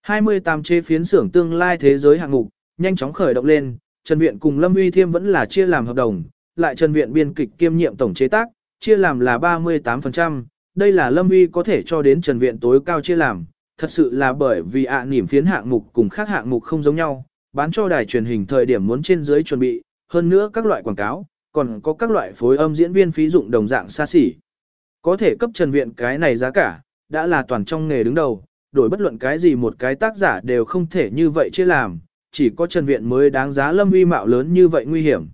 28 chế phiến xưởng tương lai thế giới hạng mục, nhanh chóng khởi động lên, Trần Viện cùng Lâm Uy Thiêm vẫn là chia làm hợp đồng, lại Trần Viện biên kịch kiêm nhiệm tổng chế tác, chia làm là 38%, đây là Lâm Uy có thể cho đến Trần Viện tối cao chia làm, thật sự là bởi vì ạ à, niềm phiến hạng mục cùng khác hạng mục không giống nhau, bán cho đài truyền hình thời điểm muốn trên dưới chuẩn bị, hơn nữa các loại quảng cáo, còn có các loại phối âm diễn viên phí dụng đồng dạng xa xỉ. Có thể cấp Trần Viện cái này giá cả, đã là toàn trong nghề đứng đầu, đổi bất luận cái gì một cái tác giả đều không thể như vậy chia làm, chỉ có Trần Viện mới đáng giá Lâm Uy mạo lớn như vậy nguy hiểm.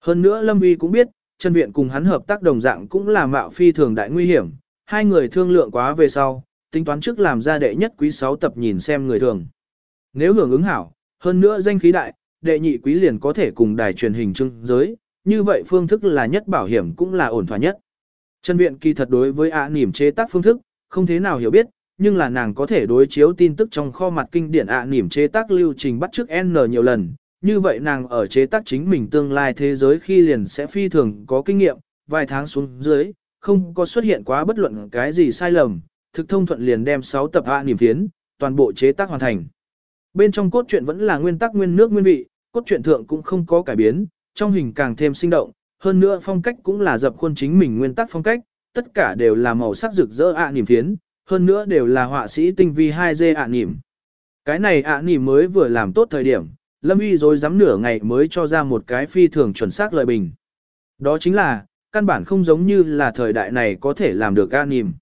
Hơn nữa Lâm Uy cũng biết, Trần Viện cùng hắn hợp tác đồng dạng cũng là mạo phi thường đại nguy hiểm, hai người thương lượng quá về sau, tính toán trước làm ra đệ nhất quý 6 tập nhìn xem người thường. Nếu hưởng ứng hảo, hơn nữa danh khí đại, đệ nhị quý liền có thể cùng đài truyền hình trưng giới, như vậy phương thức là nhất bảo hiểm cũng là ổn thỏa nhất. Trần Viện kỳ thật đối với ạ niềm chế tác phương thức, không thế nào hiểu biết, nhưng là nàng có thể đối chiếu tin tức trong kho mặt kinh điển ạ à, niềm chế tác lưu trình bắt trước N nhiều lần, như vậy nàng ở chế tác chính mình tương lai thế giới khi liền sẽ phi thường có kinh nghiệm, vài tháng xuống dưới, không có xuất hiện quá bất luận cái gì sai lầm, thực thông thuận liền đem 6 tập ạ à, niềm phiến, toàn bộ chế tác hoàn thành. Bên trong cốt truyện vẫn là nguyên tắc nguyên nước nguyên vị, cốt truyện thượng cũng không có cải biến, trong hình càng thêm sinh động, hơn nữa phong cách cũng là dập khuôn chính mình nguyên tắc phong cách, tất cả đều là màu sắc rực rỡ ạ à, niềm phiến, hơn nữa đều là họa sĩ tinh vi 2D ạ niềm. Cái này ạ niềm mới vừa làm tốt thời điểm, Lâm Y rồi dám nửa ngày mới cho ra một cái phi thường chuẩn xác lời bình. Đó chính là, căn bản không giống như là thời đại này có thể làm được ạ niềm.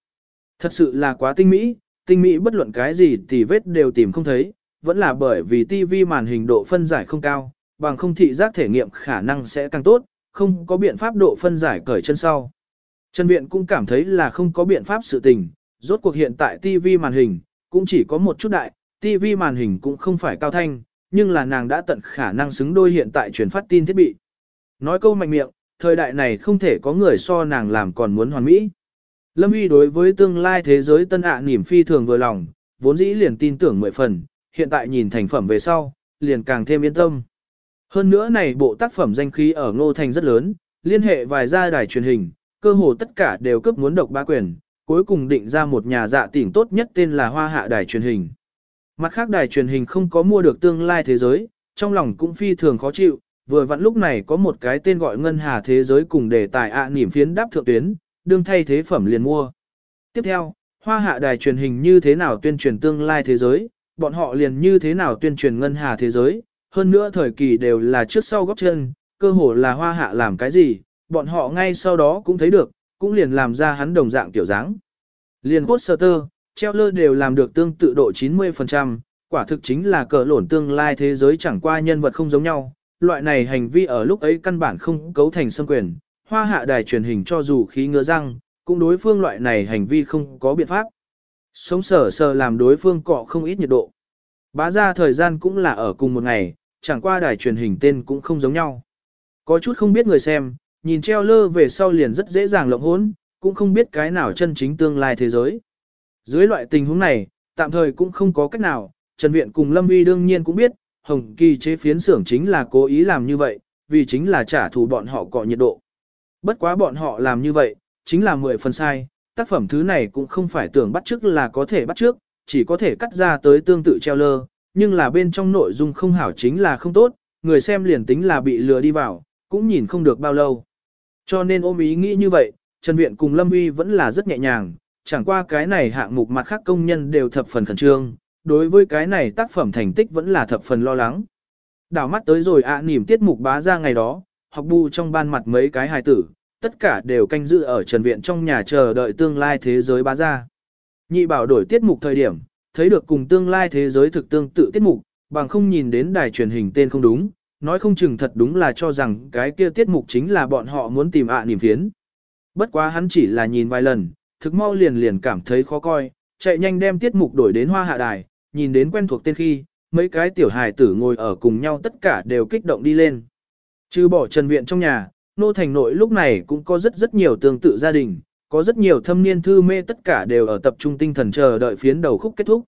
Thật sự là quá tinh mỹ, tinh mỹ bất luận cái gì thì vết đều tìm không thấy, vẫn là bởi vì TV màn hình độ phân giải không cao, bằng không thị giác thể nghiệm khả năng sẽ càng tốt, không có biện pháp độ phân giải cởi chân sau. Trần Viện cũng cảm thấy là không có biện pháp sự tình, rốt cuộc hiện tại TV màn hình, cũng chỉ có một chút đại, TV màn hình cũng không phải cao thanh, nhưng là nàng đã tận khả năng xứng đôi hiện tại truyền phát tin thiết bị. Nói câu mạnh miệng, thời đại này không thể có người so nàng làm còn muốn hoàn mỹ. Lâm Uy đối với tương lai thế giới tân ạ niềm phi thường vừa lòng, vốn dĩ liền tin tưởng mười phần, hiện tại nhìn thành phẩm về sau, liền càng thêm yên tâm. Hơn nữa này bộ tác phẩm danh khí ở Ngô Thành rất lớn, liên hệ vài gia đài truyền hình, cơ hồ tất cả đều cấp muốn độc ba quyền, cuối cùng định ra một nhà dạ tỉnh tốt nhất tên là Hoa Hạ Đài truyền hình. Mặt khác đài truyền hình không có mua được tương lai thế giới, trong lòng cũng phi thường khó chịu, vừa vặn lúc này có một cái tên gọi Ngân Hà Thế Giới cùng đề tài ạ à niềm phiến đáp thượng tuyến, đương thay thế phẩm liền mua. Tiếp theo, Hoa Hạ Đài truyền hình như thế nào tuyên truyền tương lai thế giới, bọn họ liền như thế nào tuyên truyền Ngân Hà Thế Giới, hơn nữa thời kỳ đều là trước sau góc chân, cơ hồ là Hoa Hạ làm cái gì, bọn họ ngay sau đó cũng thấy được, cũng liền làm ra hắn đồng dạng tiểu dáng. Liền poster, treo lơ đều làm được tương tự độ 90%, quả thực chính là cờ lổn tương lai thế giới chẳng qua nhân vật không giống nhau. Loại này hành vi ở lúc ấy căn bản không cấu thành xâm quyền, hoa hạ đài truyền hình cho dù khí ngứa răng, cũng đối phương loại này hành vi không có biện pháp. Sống sờ sờ làm đối phương cọ không ít nhiệt độ. Bá ra thời gian cũng là ở cùng một ngày, chẳng qua đài truyền hình tên cũng không giống nhau. Có chút không biết người xem, nhìn treo lơ về sau liền rất dễ dàng lộng hốn, cũng không biết cái nào chân chính tương lai thế giới. Dưới loại tình huống này, tạm thời cũng không có cách nào, Trần Viện cùng Lâm Uy đương nhiên cũng biết, Hồng Kỳ chế phiến xưởng chính là cố ý làm như vậy, vì chính là trả thù bọn họ cọ nhiệt độ. Bất quá bọn họ làm như vậy, chính là 10 phần sai, tác phẩm thứ này cũng không phải tưởng bắt trước là có thể bắt trước, chỉ có thể cắt ra tới tương tự treo lơ, nhưng là bên trong nội dung không hảo chính là không tốt, người xem liền tính là bị lừa đi vào, cũng nhìn không được bao lâu. Cho nên ôm ý nghĩ như vậy, Trần Viện cùng Lâm Uy vẫn là rất nhẹ nhàng, chẳng qua cái này hạng mục mặt khác công nhân đều thập phần khẩn trương, đối với cái này tác phẩm thành tích vẫn là thập phần lo lắng. Đảo mắt tới rồi ạ à, niềm tiết mục bá ra ngày đó, học bù trong ban mặt mấy cái hài tử, tất cả đều canh giữ ở Trần Viện trong nhà chờ đợi tương lai thế giới bá ra. Nhị bảo đổi tiết mục thời điểm, thấy được cùng tương lai thế giới thực tương tự tiết mục, bằng không nhìn đến đài truyền hình tên không đúng, nói không chừng thật đúng là cho rằng cái kia tiết mục chính là bọn họ muốn tìm ạ à niềm phiến. Bất quá hắn chỉ là nhìn vài lần, thực mau liền liền cảm thấy khó coi, chạy nhanh đem tiết mục đổi đến hoa hạ đài, nhìn đến quen thuộc tên khi, mấy cái tiểu hài tử ngồi ở cùng nhau tất cả đều kích động đi lên. Trừ bỏ Trần Viện trong nhà, Nô Thành Nội lúc này cũng có rất rất nhiều tương tự gia đình, có rất nhiều thâm niên thư mê tất cả đều ở tập trung tinh thần chờ đợi phiến đầu khúc kết thúc.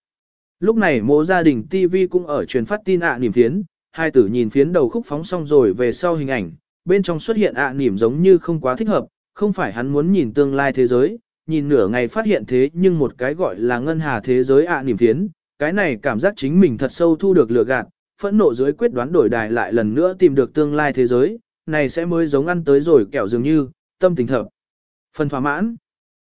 Lúc này mô gia đình TV cũng ở truyền phát tin ạ niềm phiến, hai tử nhìn phiến đầu khúc phóng xong rồi về sau hình ảnh, bên trong xuất hiện ạ niềm giống như không quá thích hợp, không phải hắn muốn nhìn tương lai thế giới, nhìn nửa ngày phát hiện thế nhưng một cái gọi là ngân hà thế giới ạ niềm phiến, cái này cảm giác chính mình thật sâu thu được lừa gạt, phẫn nộ dưới quyết đoán đổi đài lại lần nữa tìm được tương lai thế giới, này sẽ mới giống ăn tới rồi kẹo dường như, tâm tình thập. Phần thỏa mãn.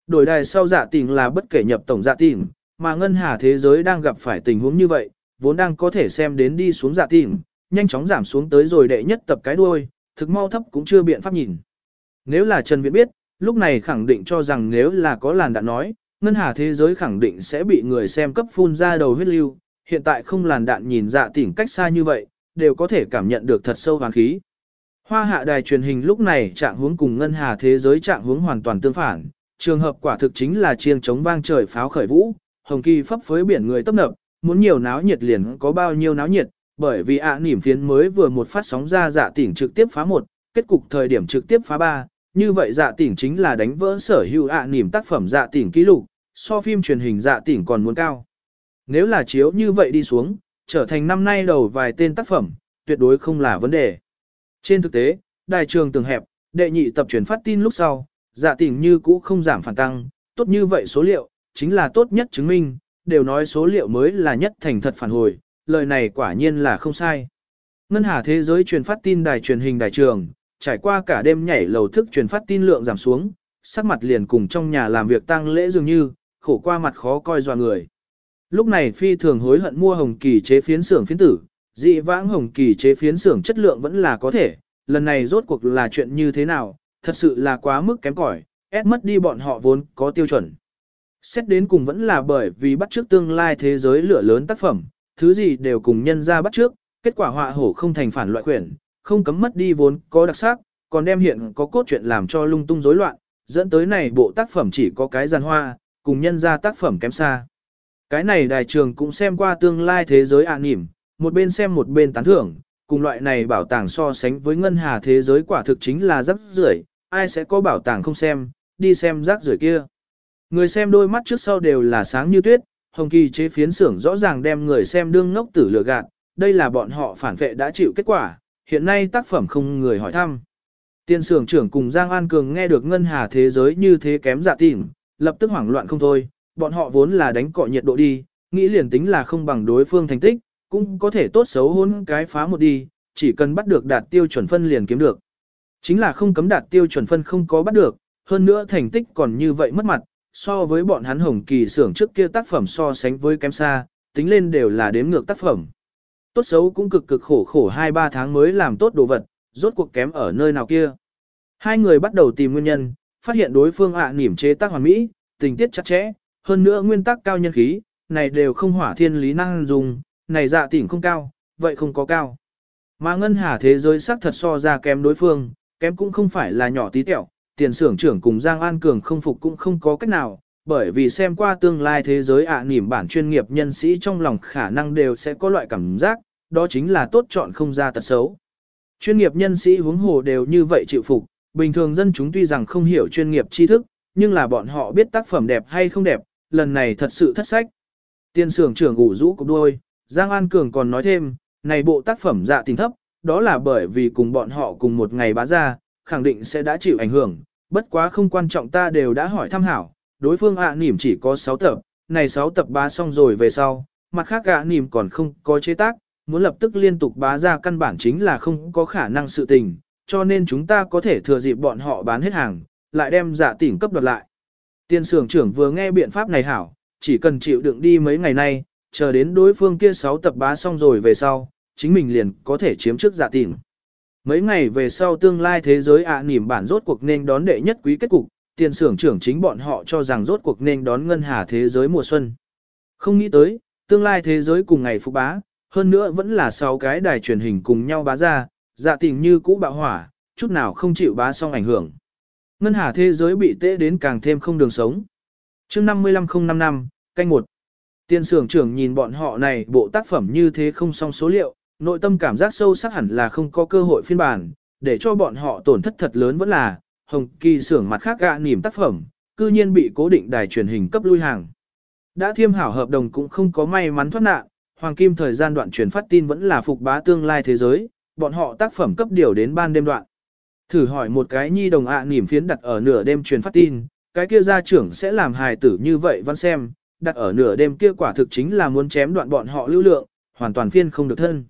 Đổi đài sau dạ tình là bất kể nhập tổng dạ tình, mà ngân hà thế giới đang gặp phải tình huống như vậy, vốn đang có thể xem đến đi xuống dạ tình, nhanh chóng giảm xuống tới rồi đệ nhất tập cái đuôi, thực mau thấp cũng chưa biện pháp nhìn. Nếu là Trần Viễn biết, lúc này khẳng định cho rằng nếu là có làn đạn nói, ngân hà thế giới khẳng định sẽ bị người xem cấp phun ra đầu huyết lưu, hiện tại không làn đạn nhìn dạ tỉnh cách xa như vậy, đều có thể cảm nhận được thật sâu hoàn khí. Hoa hạ đài truyền hình lúc này trạng hướng cùng ngân hà thế giới trạng hướng hoàn toàn tương phản, trường hợp quả thực chính là chiêng chống vang trời pháo khởi vũ, hồng kỳ phấp phới biển người tấp nập, muốn nhiều náo nhiệt liền có bao nhiêu náo nhiệt, bởi vì ạ à, nỉm phiến mới vừa một phát sóng ra dạ tỉnh trực tiếp phá một, kết cục thời điểm trực tiếp phá ba, như vậy dạ tỉnh chính là đánh vỡ sở hữu ạ à, nỉm tác phẩm dạ tỉnh kỷ lục, so phim truyền hình dạ tỉnh còn muốn cao. Nếu là chiếu như vậy đi xuống, trở thành năm nay đầu vài tên tác phẩm, tuyệt đối không là vấn đề. Trên thực tế, đài trường tường hẹp, đệ nhị tập truyền phát tin lúc sau, dạ tỉnh như cũ không giảm phản tăng, tốt như vậy số liệu, chính là tốt nhất chứng minh, đều nói số liệu mới là nhất thành thật phản hồi, lời này quả nhiên là không sai. Ngân Hà Thế giới truyền phát tin đài truyền hình đài trường, trải qua cả đêm nhảy lầu thức truyền phát tin lượng giảm xuống, sắc mặt liền cùng trong nhà làm việc tăng lễ dường như, khổ qua mặt khó coi dò người. Lúc này phi thường hối hận mua hồng kỳ chế phiến xưởng phiến tử, dị vãng hồng kỳ chế phiến xưởng chất lượng vẫn là có thể, lần này rốt cuộc là chuyện như thế nào, thật sự là quá mức kém cỏi, ép mất đi bọn họ vốn có tiêu chuẩn. Xét đến cùng vẫn là bởi vì bắt trước tương lai thế giới lửa lớn tác phẩm, thứ gì đều cùng nhân ra bắt trước, kết quả họa hổ không thành phản loại quyển, không cấm mất đi vốn có đặc sắc, còn đem hiện có cốt truyện làm cho lung tung rối loạn, dẫn tới này bộ tác phẩm chỉ có cái giàn hoa, cùng nhân ra tác phẩm kém xa. Cái này đài trường cũng xem qua tương lai thế giới ạ à nỉm, một bên xem một bên tán thưởng, cùng loại này bảo tàng so sánh với ngân hà thế giới quả thực chính là rắc rưởi, ai sẽ có bảo tàng không xem, đi xem rác rưởi kia. Người xem đôi mắt trước sau đều là sáng như tuyết, Hồng Kỳ chế phiến xưởng rõ ràng đem người xem đương ngốc tử lừa gạt, đây là bọn họ phản vệ đã chịu kết quả, hiện nay tác phẩm không người hỏi thăm. Tiên xưởng trưởng cùng Giang An Cường nghe được ngân hà thế giới như thế kém dạ tìm, lập tức hoảng loạn không thôi, bọn họ vốn là đánh cọ nhiệt độ đi, nghĩ liền tính là không bằng đối phương thành tích, cũng có thể tốt xấu hôn cái phá một đi, chỉ cần bắt được đạt tiêu chuẩn phân liền kiếm được. Chính là không cấm đạt tiêu chuẩn phân không có bắt được, hơn nữa thành tích còn như vậy mất mặt, so với bọn hắn hồng kỳ xưởng trước kia tác phẩm so sánh với kém xa, tính lên đều là đếm ngược tác phẩm. Tốt xấu cũng cực cực khổ khổ 2-3 tháng mới làm tốt đồ vật, rốt cuộc kém ở nơi nào kia. Hai người bắt đầu tìm nguyên nhân, phát hiện đối phương ạ à niềm chế tác hoàn mỹ, tình tiết chặt chẽ, hơn nữa nguyên tắc cao nhân khí, này đều không hỏa thiên lý năng dùng, này dạ tỉnh không cao, vậy không có cao. Mà ngân hà thế giới xác thật so ra kém đối phương, kém cũng không phải là nhỏ tí tẹo, tiền sưởng trưởng cùng Giang An Cường không phục cũng không có cách nào, bởi vì xem qua tương lai thế giới ạ à, nỉm bản chuyên nghiệp nhân sĩ trong lòng khả năng đều sẽ có loại cảm giác, đó chính là tốt chọn không ra tật xấu. Chuyên nghiệp nhân sĩ huống hồ đều như vậy chịu phục, bình thường dân chúng tuy rằng không hiểu chuyên nghiệp tri thức, nhưng là bọn họ biết tác phẩm đẹp hay không đẹp, lần này thật sự thất sách. Tiên sưởng trưởng ủ rũ cục đuôi, Giang An Cường còn nói thêm, này bộ tác phẩm dạ tình thấp, đó là bởi vì cùng bọn họ cùng một ngày bá ra, khẳng định sẽ đã chịu ảnh hưởng, bất quá không quan trọng ta đều đã hỏi thăm hảo, đối phương ạ à nỉm chỉ có 6 tập, này 6 tập bá xong rồi về sau, mặt khác ạ à nỉm còn không có chế tác, muốn lập tức liên tục bá ra căn bản chính là không có khả năng sự tình, cho nên chúng ta có thể thừa dịp bọn họ bán hết hàng, lại đem dạ tỉnh cấp đoạt lại. Tiên sưởng trưởng vừa nghe biện pháp này hảo, chỉ cần chịu đựng đi mấy ngày nay, chờ đến đối phương kia 6 tập bá xong rồi về sau, chính mình liền có thể chiếm trước dạ tìm. Mấy ngày về sau tương lai thế giới ạ niềm bản rốt cuộc nên đón đệ nhất quý kết cục, tiền sưởng trưởng chính bọn họ cho rằng rốt cuộc nên đón ngân hà thế giới mùa xuân. Không nghĩ tới, tương lai thế giới cùng ngày phục bá, hơn nữa vẫn là 6 cái đài truyền hình cùng nhau bá ra, dạ tìm như cũ bạo hỏa, chút nào không chịu bá xong ảnh hưởng. Ngân hà thế giới bị tệ đến càng thêm không đường sống. chương 55055, canh 1. Tiên sưởng trưởng nhìn bọn họ này bộ tác phẩm như thế không song số liệu, nội tâm cảm giác sâu sắc hẳn là không có cơ hội phiên bản, để cho bọn họ tổn thất thật lớn vẫn là, hồng kỳ sưởng mặt khác gạ niềm tác phẩm, cư nhiên bị cố định đài truyền hình cấp lui hàng. Đã thiêm hảo hợp đồng cũng không có may mắn thoát nạn, hoàng kim thời gian đoạn truyền phát tin vẫn là phục bá tương lai thế giới, bọn họ tác phẩm cấp điều đến ban đêm đoạn. Thử hỏi một cái nhi đồng ạ niềm phiến đặt ở nửa đêm truyền phát tin, cái kia gia trưởng sẽ làm hài tử như vậy văn xem, đặt ở nửa đêm kia quả thực chính là muốn chém đoạn bọn họ lưu lượng, hoàn toàn phiên không được thân.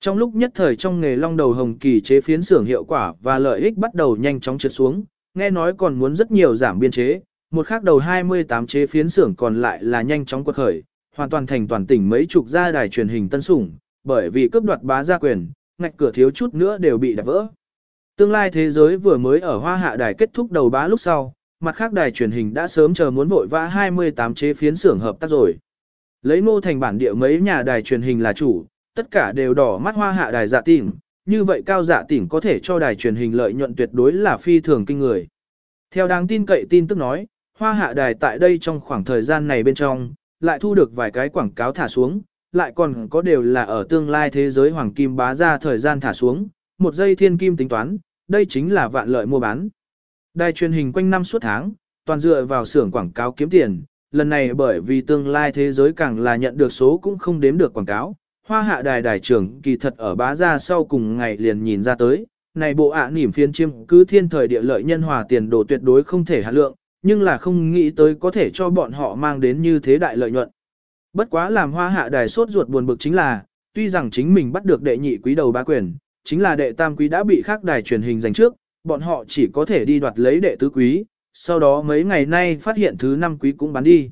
Trong lúc nhất thời trong nghề long đầu hồng kỳ chế phiến xưởng hiệu quả và lợi ích bắt đầu nhanh chóng trượt xuống, nghe nói còn muốn rất nhiều giảm biên chế, một khác đầu 28 chế phiến xưởng còn lại là nhanh chóng quật khởi, hoàn toàn thành toàn tỉnh mấy chục gia đài truyền hình tân sủng, bởi vì cướp đoạt bá gia quyền, ngạch cửa thiếu chút nữa đều bị đập vỡ. Tương lai thế giới vừa mới ở hoa hạ đài kết thúc đầu bá lúc sau, mặt khác đài truyền hình đã sớm chờ muốn vội vã 28 chế phiến xưởng hợp tác rồi. Lấy nô thành bản địa mấy nhà đài truyền hình là chủ, tất cả đều đỏ mắt hoa hạ đài dạ tỉnh, như vậy cao dạ tỉnh có thể cho đài truyền hình lợi nhuận tuyệt đối là phi thường kinh người. Theo đáng tin cậy tin tức nói, hoa hạ đài tại đây trong khoảng thời gian này bên trong, lại thu được vài cái quảng cáo thả xuống, lại còn có đều là ở tương lai thế giới hoàng kim bá ra thời gian thả xuống, một giây thiên kim tính toán, đây chính là vạn lợi mua bán. Đài truyền hình quanh năm suốt tháng, toàn dựa vào xưởng quảng cáo kiếm tiền, lần này bởi vì tương lai thế giới càng là nhận được số cũng không đếm được quảng cáo, Hoa hạ đài đài trưởng kỳ thật ở bá ra sau cùng ngày liền nhìn ra tới, này bộ ạ à nỉm phiên chiêm cứ thiên thời địa lợi nhân hòa tiền đồ tuyệt đối không thể hạ lượng, nhưng là không nghĩ tới có thể cho bọn họ mang đến như thế đại lợi nhuận. Bất quá làm hoa hạ đài sốt ruột buồn bực chính là, tuy rằng chính mình bắt được đệ nhị quý đầu ba quyền, chính là đệ tam quý đã bị khác đài truyền hình giành trước, bọn họ chỉ có thể đi đoạt lấy đệ tứ quý, sau đó mấy ngày nay phát hiện thứ năm quý cũng bán đi.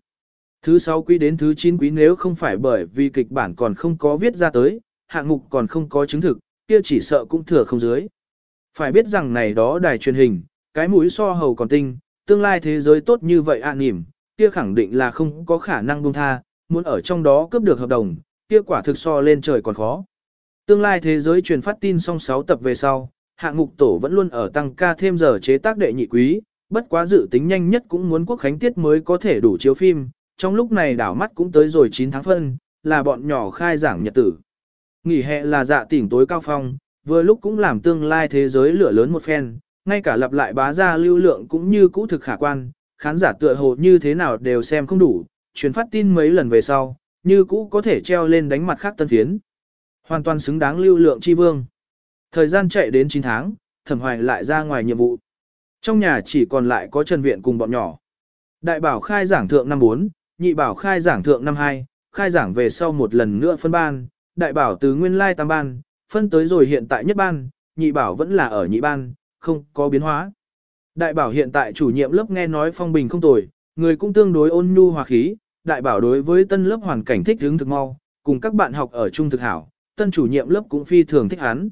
Thứ sáu quý đến thứ chín quý nếu không phải bởi vì kịch bản còn không có viết ra tới, hạng mục còn không có chứng thực, kia chỉ sợ cũng thừa không dưới. Phải biết rằng này đó đài truyền hình, cái mũi so hầu còn tinh, tương lai thế giới tốt như vậy ạ à nỉm, kia khẳng định là không có khả năng buông tha, muốn ở trong đó cướp được hợp đồng, kia quả thực so lên trời còn khó. Tương lai thế giới truyền phát tin xong 6 tập về sau, hạng mục tổ vẫn luôn ở tăng ca thêm giờ chế tác đệ nhị quý, bất quá dự tính nhanh nhất cũng muốn quốc khánh tiết mới có thể đủ chiếu phim, trong lúc này đảo mắt cũng tới rồi 9 tháng phân, là bọn nhỏ khai giảng nhật tử. Nghỉ hè là dạ tỉnh tối cao phong, vừa lúc cũng làm tương lai thế giới lửa lớn một phen, ngay cả lặp lại bá ra lưu lượng cũng như cũ thực khả quan, khán giả tựa hồ như thế nào đều xem không đủ, truyền phát tin mấy lần về sau, như cũ có thể treo lên đánh mặt khác tân phiến. Hoàn toàn xứng đáng lưu lượng chi vương. Thời gian chạy đến 9 tháng, thẩm hoài lại ra ngoài nhiệm vụ. Trong nhà chỉ còn lại có Trần Viện cùng bọn nhỏ. Đại bảo khai giảng thượng năm 4, nhị bảo khai giảng thượng năm 2, khai giảng về sau một lần nữa phân ban, đại bảo từ nguyên lai tam ban, phân tới rồi hiện tại nhất ban, nhị bảo vẫn là ở nhị ban, không có biến hóa. Đại bảo hiện tại chủ nhiệm lớp nghe nói phong bình không tồi, người cũng tương đối ôn nhu hòa khí, đại bảo đối với tân lớp hoàn cảnh thích hướng thực mau, cùng các bạn học ở chung thực hảo, tân chủ nhiệm lớp cũng phi thường thích hắn.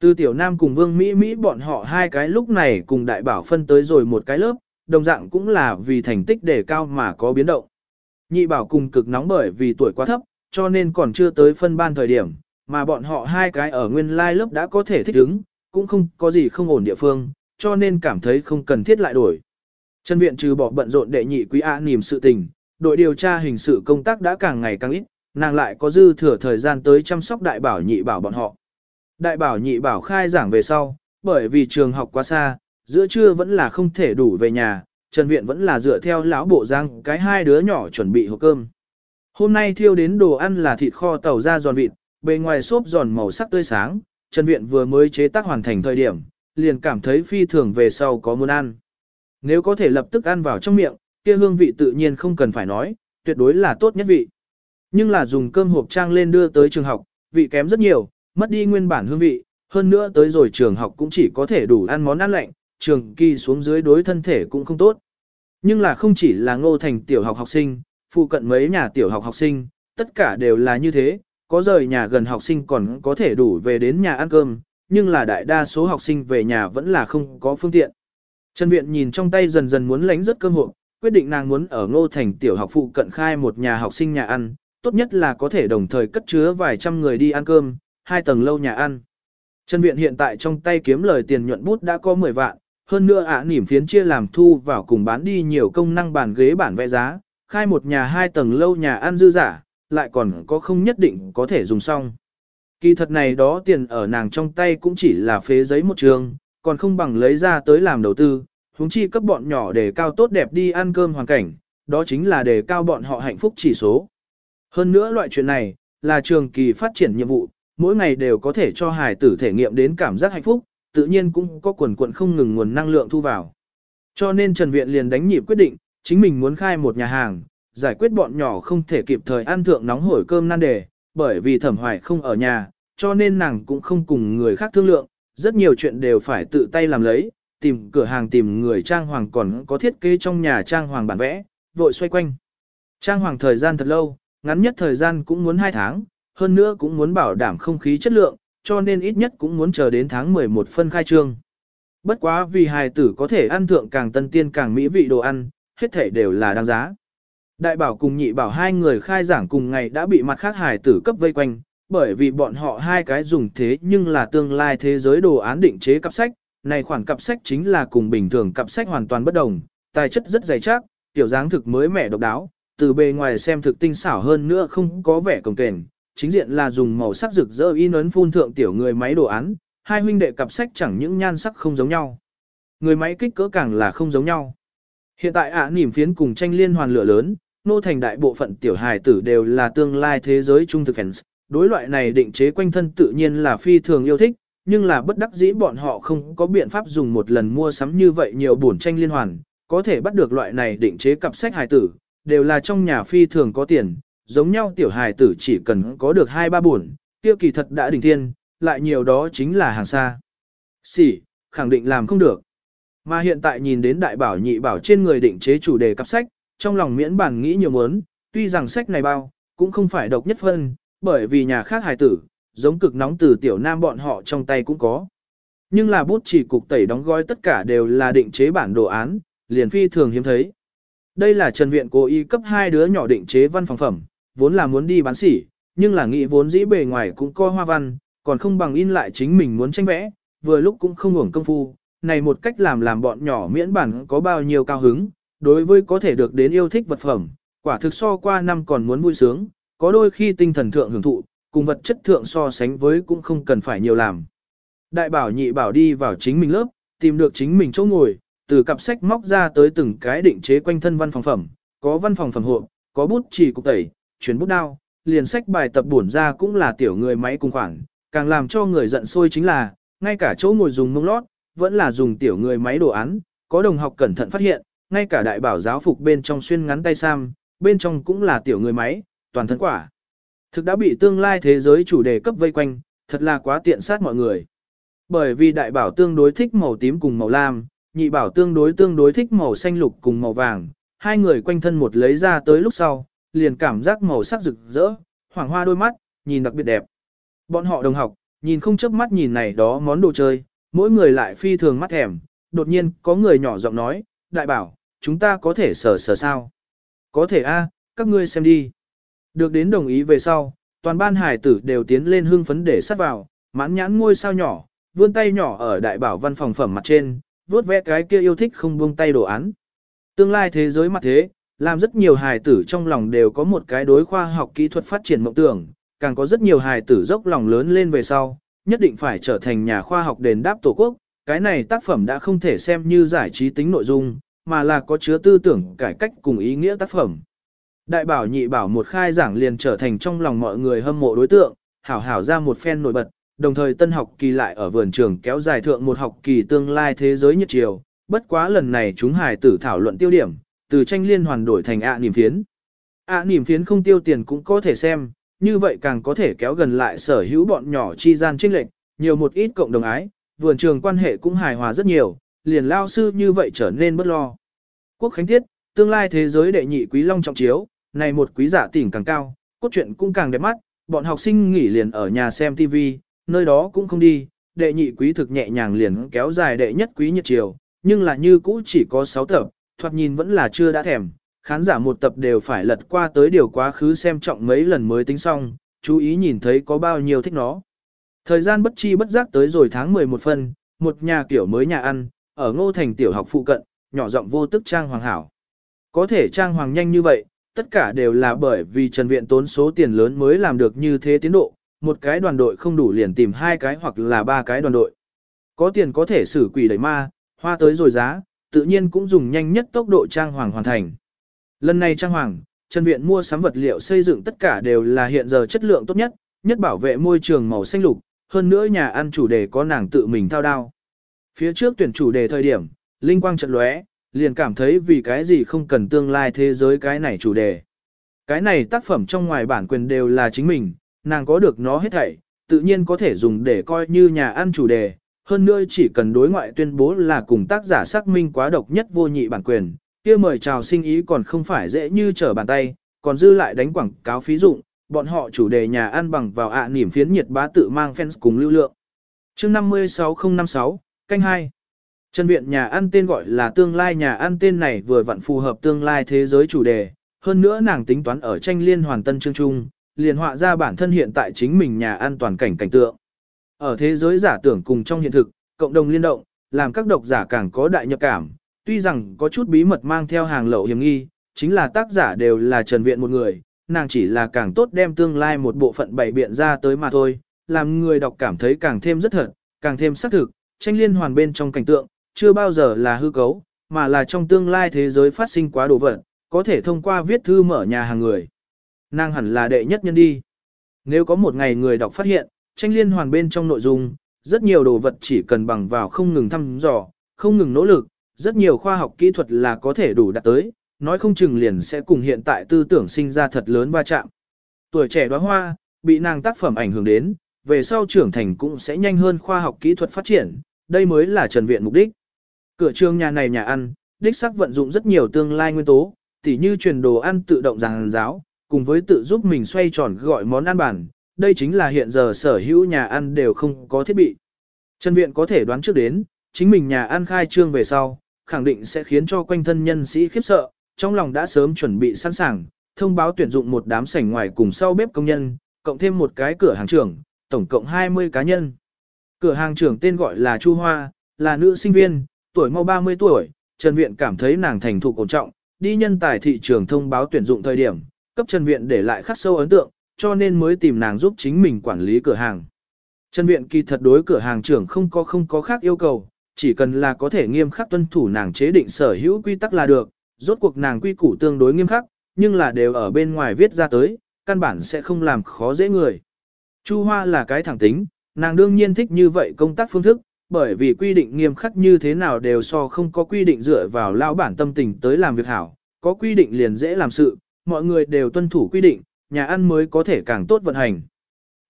Từ tiểu nam cùng vương Mỹ Mỹ bọn họ hai cái lúc này cùng đại bảo phân tới rồi một cái lớp, đồng dạng cũng là vì thành tích đề cao mà có biến động. Nhị bảo cùng cực nóng bởi vì tuổi quá thấp, cho nên còn chưa tới phân ban thời điểm, mà bọn họ hai cái ở nguyên lai lớp đã có thể thích ứng, cũng không có gì không ổn địa phương, cho nên cảm thấy không cần thiết lại đổi. Trần viện trừ bỏ bận rộn đệ nhị quý a niềm sự tình, đội điều tra hình sự công tác đã càng ngày càng ít, nàng lại có dư thừa thời gian tới chăm sóc đại bảo nhị bảo bọn họ. Đại bảo nhị bảo khai giảng về sau, bởi vì trường học quá xa, giữa trưa vẫn là không thể đủ về nhà, Trần Viện vẫn là dựa theo lão bộ giang cái hai đứa nhỏ chuẩn bị hộp cơm. Hôm nay thiêu đến đồ ăn là thịt kho tàu ra giòn vịt, bề ngoài xốp giòn màu sắc tươi sáng, Trần Viện vừa mới chế tác hoàn thành thời điểm, liền cảm thấy phi thường về sau có muốn ăn. Nếu có thể lập tức ăn vào trong miệng, kia hương vị tự nhiên không cần phải nói, tuyệt đối là tốt nhất vị. Nhưng là dùng cơm hộp trang lên đưa tới trường học, vị kém rất nhiều, mất đi nguyên bản hương vị, hơn nữa tới rồi trường học cũng chỉ có thể đủ ăn món ăn lạnh, trường kỳ xuống dưới đối thân thể cũng không tốt. Nhưng là không chỉ là ngô thành tiểu học học sinh, phụ cận mấy nhà tiểu học học sinh, tất cả đều là như thế, có rời nhà gần học sinh còn có thể đủ về đến nhà ăn cơm, nhưng là đại đa số học sinh về nhà vẫn là không có phương tiện. Trần Viện nhìn trong tay dần dần muốn lánh rất cơm hộp, quyết định nàng muốn ở ngô thành tiểu học phụ cận khai một nhà học sinh nhà ăn, tốt nhất là có thể đồng thời cất chứa vài trăm người đi ăn cơm, hai tầng lâu nhà ăn. Trần Viện hiện tại trong tay kiếm lời tiền nhuận bút đã có 10 vạn, hơn nữa ả nỉm phiến chia làm thu vào cùng bán đi nhiều công năng bàn ghế bản vẽ giá, khai một nhà hai tầng lâu nhà ăn dư giả, lại còn có không nhất định có thể dùng xong. Kỳ thật này đó tiền ở nàng trong tay cũng chỉ là phế giấy một trường, còn không bằng lấy ra tới làm đầu tư, huống chi cấp bọn nhỏ để cao tốt đẹp đi ăn cơm hoàn cảnh, đó chính là để cao bọn họ hạnh phúc chỉ số. Hơn nữa loại chuyện này, là trường kỳ phát triển nhiệm vụ, mỗi ngày đều có thể cho hài tử thể nghiệm đến cảm giác hạnh phúc, tự nhiên cũng có quần quận không ngừng nguồn năng lượng thu vào. Cho nên Trần Viện liền đánh nhịp quyết định, chính mình muốn khai một nhà hàng, giải quyết bọn nhỏ không thể kịp thời ăn thượng nóng hổi cơm nan đề, bởi vì thẩm hoài không ở nhà, cho nên nàng cũng không cùng người khác thương lượng, rất nhiều chuyện đều phải tự tay làm lấy, tìm cửa hàng tìm người trang hoàng còn có thiết kế trong nhà trang hoàng bản vẽ, vội xoay quanh. Trang hoàng thời gian thật lâu, ngắn nhất thời gian cũng muốn 2 tháng, hơn nữa cũng muốn bảo đảm không khí chất lượng, cho nên ít nhất cũng muốn chờ đến tháng 11 phân khai trương. Bất quá vì hài tử có thể ăn thượng càng tân tiên càng mỹ vị đồ ăn, hết thể đều là đáng giá. Đại bảo cùng nhị bảo hai người khai giảng cùng ngày đã bị mặt khác hài tử cấp vây quanh, bởi vì bọn họ hai cái dùng thế nhưng là tương lai thế giới đồ án định chế cặp sách, này khoản cặp sách chính là cùng bình thường cặp sách hoàn toàn bất đồng, tài chất rất dày chắc, tiểu dáng thực mới mẻ độc đáo, từ bề ngoài xem thực tinh xảo hơn nữa không có vẻ cồng kềnh, chính diện là dùng màu sắc rực rỡ in ấn phun thượng tiểu người máy đồ án, hai huynh đệ cặp sách chẳng những nhan sắc không giống nhau. Người máy kích cỡ càng là không giống nhau. Hiện tại ạ à, nỉm phiến cùng tranh liên hoàn lửa lớn, nô thành đại bộ phận tiểu hài tử đều là tương lai thế giới trung thực fans. Đối loại này định chế quanh thân tự nhiên là phi thường yêu thích, nhưng là bất đắc dĩ bọn họ không có biện pháp dùng một lần mua sắm như vậy nhiều bổn tranh liên hoàn, có thể bắt được loại này định chế cặp sách hài tử, đều là trong nhà phi thường có tiền, giống nhau tiểu hài tử chỉ cần có được hai ba buồn, tiêu kỳ thật đã đỉnh thiên, lại nhiều đó chính là hàng xa. Xỉ, khẳng định làm không được. Mà hiện tại nhìn đến đại bảo nhị bảo trên người định chế chủ đề cặp sách, trong lòng miễn bản nghĩ nhiều muốn, tuy rằng sách này bao, cũng không phải độc nhất phân, bởi vì nhà khác hài tử, giống cực nóng từ tiểu nam bọn họ trong tay cũng có. Nhưng là bút chỉ cục tẩy đóng gói tất cả đều là định chế bản đồ án, liền phi thường hiếm thấy. Đây là Trần Viện cố ý cấp hai đứa nhỏ định chế văn phòng phẩm, vốn là muốn đi bán sỉ, nhưng là nghĩ vốn dĩ bề ngoài cũng coi hoa văn, còn không bằng in lại chính mình muốn tranh vẽ, vừa lúc cũng không hưởng công phu, này một cách làm làm bọn nhỏ miễn bản có bao nhiêu cao hứng, đối với có thể được đến yêu thích vật phẩm, quả thực so qua năm còn muốn vui sướng, có đôi khi tinh thần thượng hưởng thụ, cùng vật chất thượng so sánh với cũng không cần phải nhiều làm. Đại bảo nhị bảo đi vào chính mình lớp, tìm được chính mình chỗ ngồi, từ cặp sách móc ra tới từng cái định chế quanh thân văn phòng phẩm, có văn phòng phẩm hộp, có bút chỉ cục tẩy, chuyển bút đao, liền sách bài tập bổn ra cũng là tiểu người máy cùng khoảng, càng làm cho người giận sôi chính là, ngay cả chỗ ngồi dùng mông lót, vẫn là dùng tiểu người máy đồ án, có đồng học cẩn thận phát hiện, ngay cả đại bảo giáo phục bên trong xuyên ngắn tay sam, bên trong cũng là tiểu người máy, toàn thân quả. Thực đã bị tương lai thế giới chủ đề cấp vây quanh, thật là quá tiện sát mọi người. Bởi vì đại bảo tương đối thích màu tím cùng màu lam, nhị bảo tương đối tương đối thích màu xanh lục cùng màu vàng, hai người quanh thân một lấy ra tới lúc sau, liền cảm giác màu sắc rực rỡ, hoàng hoa đôi mắt, nhìn đặc biệt đẹp. Bọn họ đồng học, nhìn không chớp mắt nhìn này đó món đồ chơi, mỗi người lại phi thường mắt thèm, đột nhiên có người nhỏ giọng nói, đại bảo, chúng ta có thể sờ sờ sao? Có thể a, các ngươi xem đi. Được đến đồng ý về sau, toàn ban hải tử đều tiến lên hưng phấn để sát vào, mãn nhãn ngôi sao nhỏ, vươn tay nhỏ ở đại bảo văn phòng phẩm mặt trên, vuốt vẽ cái kia yêu thích không buông tay đồ án. Tương lai thế giới mặt thế, làm rất nhiều hài tử trong lòng đều có một cái đối khoa học kỹ thuật phát triển mộng tưởng, càng có rất nhiều hài tử dốc lòng lớn lên về sau, nhất định phải trở thành nhà khoa học đền đáp tổ quốc. Cái này tác phẩm đã không thể xem như giải trí tính nội dung, mà là có chứa tư tưởng cải cách cùng ý nghĩa tác phẩm. Đại bảo nhị bảo một khai giảng liền trở thành trong lòng mọi người hâm mộ đối tượng, hảo hảo ra một phen nổi bật, đồng thời tân học kỳ lại ở vườn trường kéo dài thượng một học kỳ tương lai thế giới nhiệt chiều, bất quá lần này chúng hài tử thảo luận tiêu điểm, từ tranh liên hoàn đổi thành ạ niềm phiến. ạ niềm phiến không tiêu tiền cũng có thể xem, như vậy càng có thể kéo gần lại sở hữu bọn nhỏ chi gian trinh lệnh, nhiều một ít cộng đồng ái, vườn trường quan hệ cũng hài hòa rất nhiều, liền lao sư như vậy trở nên bất lo. Quốc khánh tiết, tương lai thế giới đệ nhị quý long trọng chiếu, này một quý giả tỉnh càng cao, cốt truyện cũng càng đẹp mắt, bọn học sinh nghỉ liền ở nhà xem TV, nơi đó cũng không đi, đệ nhị quý thực nhẹ nhàng liền kéo dài đệ nhất quý nhật chiều, nhưng là như cũ chỉ có 6 tập, thoạt nhìn vẫn là chưa đã thèm, khán giả một tập đều phải lật qua tới điều quá khứ xem trọng mấy lần mới tính xong, chú ý nhìn thấy có bao nhiêu thích nó. Thời gian bất chi bất giác tới rồi tháng 11 phân, một nhà kiểu mới nhà ăn, ở ngô thành tiểu học phụ cận, nhỏ giọng vô tức trang hoàng hảo. Có thể trang hoàng nhanh như vậy, tất cả đều là bởi vì Trần Viện tốn số tiền lớn mới làm được như thế tiến độ, một cái đoàn đội không đủ liền tìm hai cái hoặc là ba cái đoàn đội. Có tiền có thể xử quỷ đẩy ma, hoa tới rồi giá, tự nhiên cũng dùng nhanh nhất tốc độ trang hoàng hoàn thành. Lần này trang hoàng, Trần Viện mua sắm vật liệu xây dựng tất cả đều là hiện giờ chất lượng tốt nhất, nhất bảo vệ môi trường màu xanh lục, hơn nữa nhà ăn chủ đề có nàng tự mình thao đao. Phía trước tuyển chủ đề thời điểm, linh quang chợt lóe, liền cảm thấy vì cái gì không cần tương lai thế giới cái này chủ đề. Cái này tác phẩm trong ngoài bản quyền đều là chính mình, nàng có được nó hết thảy, tự nhiên có thể dùng để coi như nhà ăn chủ đề, hơn nữa chỉ cần đối ngoại tuyên bố là cùng tác giả xác minh quá độc nhất vô nhị bản quyền, kia mời chào sinh ý còn không phải dễ như trở bàn tay, còn dư lại đánh quảng cáo phí dụng, bọn họ chủ đề nhà ăn bằng vào ạ niềm phiến nhiệt bá tự mang fans cùng lưu lượng. chương 56056, canh 2 Trần viện nhà ăn tên gọi là tương lai nhà ăn tên này vừa vặn phù hợp tương lai thế giới chủ đề, hơn nữa nàng tính toán ở tranh liên hoàn tân chương trung, liền họa ra bản thân hiện tại chính mình nhà ăn toàn cảnh cảnh tượng. Ở thế giới giả tưởng cùng trong hiện thực, cộng đồng liên động, làm các độc giả càng có đại nhập cảm, tuy rằng có chút bí mật mang theo hàng lậu hiểm nghi, chính là tác giả đều là Trần Viện một người, nàng chỉ là càng tốt đem tương lai một bộ phận bày biện ra tới mà thôi, làm người đọc cảm thấy càng thêm rất thật, càng thêm xác thực, tranh liên hoàn bên trong cảnh tượng, chưa bao giờ là hư cấu, mà là trong tương lai thế giới phát sinh quá đồ vật, có thể thông qua viết thư mở nhà hàng người. Nàng hẳn là đệ nhất nhân đi. Nếu có một ngày người đọc phát hiện, tranh liên hoàn bên trong nội dung, rất nhiều đồ vật chỉ cần bằng vào không ngừng thăm dò, không ngừng nỗ lực, rất nhiều khoa học kỹ thuật là có thể đủ đạt tới, nói không chừng liền sẽ cùng hiện tại tư tưởng sinh ra thật lớn va chạm. Tuổi trẻ đóa hoa, bị nàng tác phẩm ảnh hưởng đến, về sau trưởng thành cũng sẽ nhanh hơn khoa học kỹ thuật phát triển, đây mới là Trần Viện mục đích. Cửa trường nhà này nhà ăn, đích sắc vận dụng rất nhiều tương lai nguyên tố, tỉ như truyền đồ ăn tự động giảng giáo, cùng với tự giúp mình xoay tròn gọi món ăn bản, đây chính là hiện giờ sở hữu nhà ăn đều không có thiết bị. Trần Viện có thể đoán trước đến, chính mình nhà ăn khai trương về sau, khẳng định sẽ khiến cho quanh thân nhân sĩ khiếp sợ, trong lòng đã sớm chuẩn bị sẵn sàng, thông báo tuyển dụng một đám sảnh ngoài cùng sau bếp công nhân, cộng thêm một cái cửa hàng trưởng, tổng cộng 20 cá nhân. Cửa hàng trưởng tên gọi là Chu Hoa, là nữ sinh viên, tuổi mau 30 tuổi, Trần Viện cảm thấy nàng thành thục ổn trọng, đi nhân tài thị trường thông báo tuyển dụng thời điểm, cấp Trần Viện để lại khắc sâu ấn tượng, cho nên mới tìm nàng giúp chính mình quản lý cửa hàng. Trần Viện kỳ thật đối cửa hàng trưởng không có không có khác yêu cầu, chỉ cần là có thể nghiêm khắc tuân thủ nàng chế định sở hữu quy tắc là được, rốt cuộc nàng quy củ tương đối nghiêm khắc, nhưng là đều ở bên ngoài viết ra tới, căn bản sẽ không làm khó dễ người. Chu Hoa là cái thẳng tính, nàng đương nhiên thích như vậy công tác phương thức, bởi vì quy định nghiêm khắc như thế nào đều so không có quy định dựa vào lao bản tâm tình tới làm việc hảo, có quy định liền dễ làm sự, mọi người đều tuân thủ quy định, nhà ăn mới có thể càng tốt vận hành.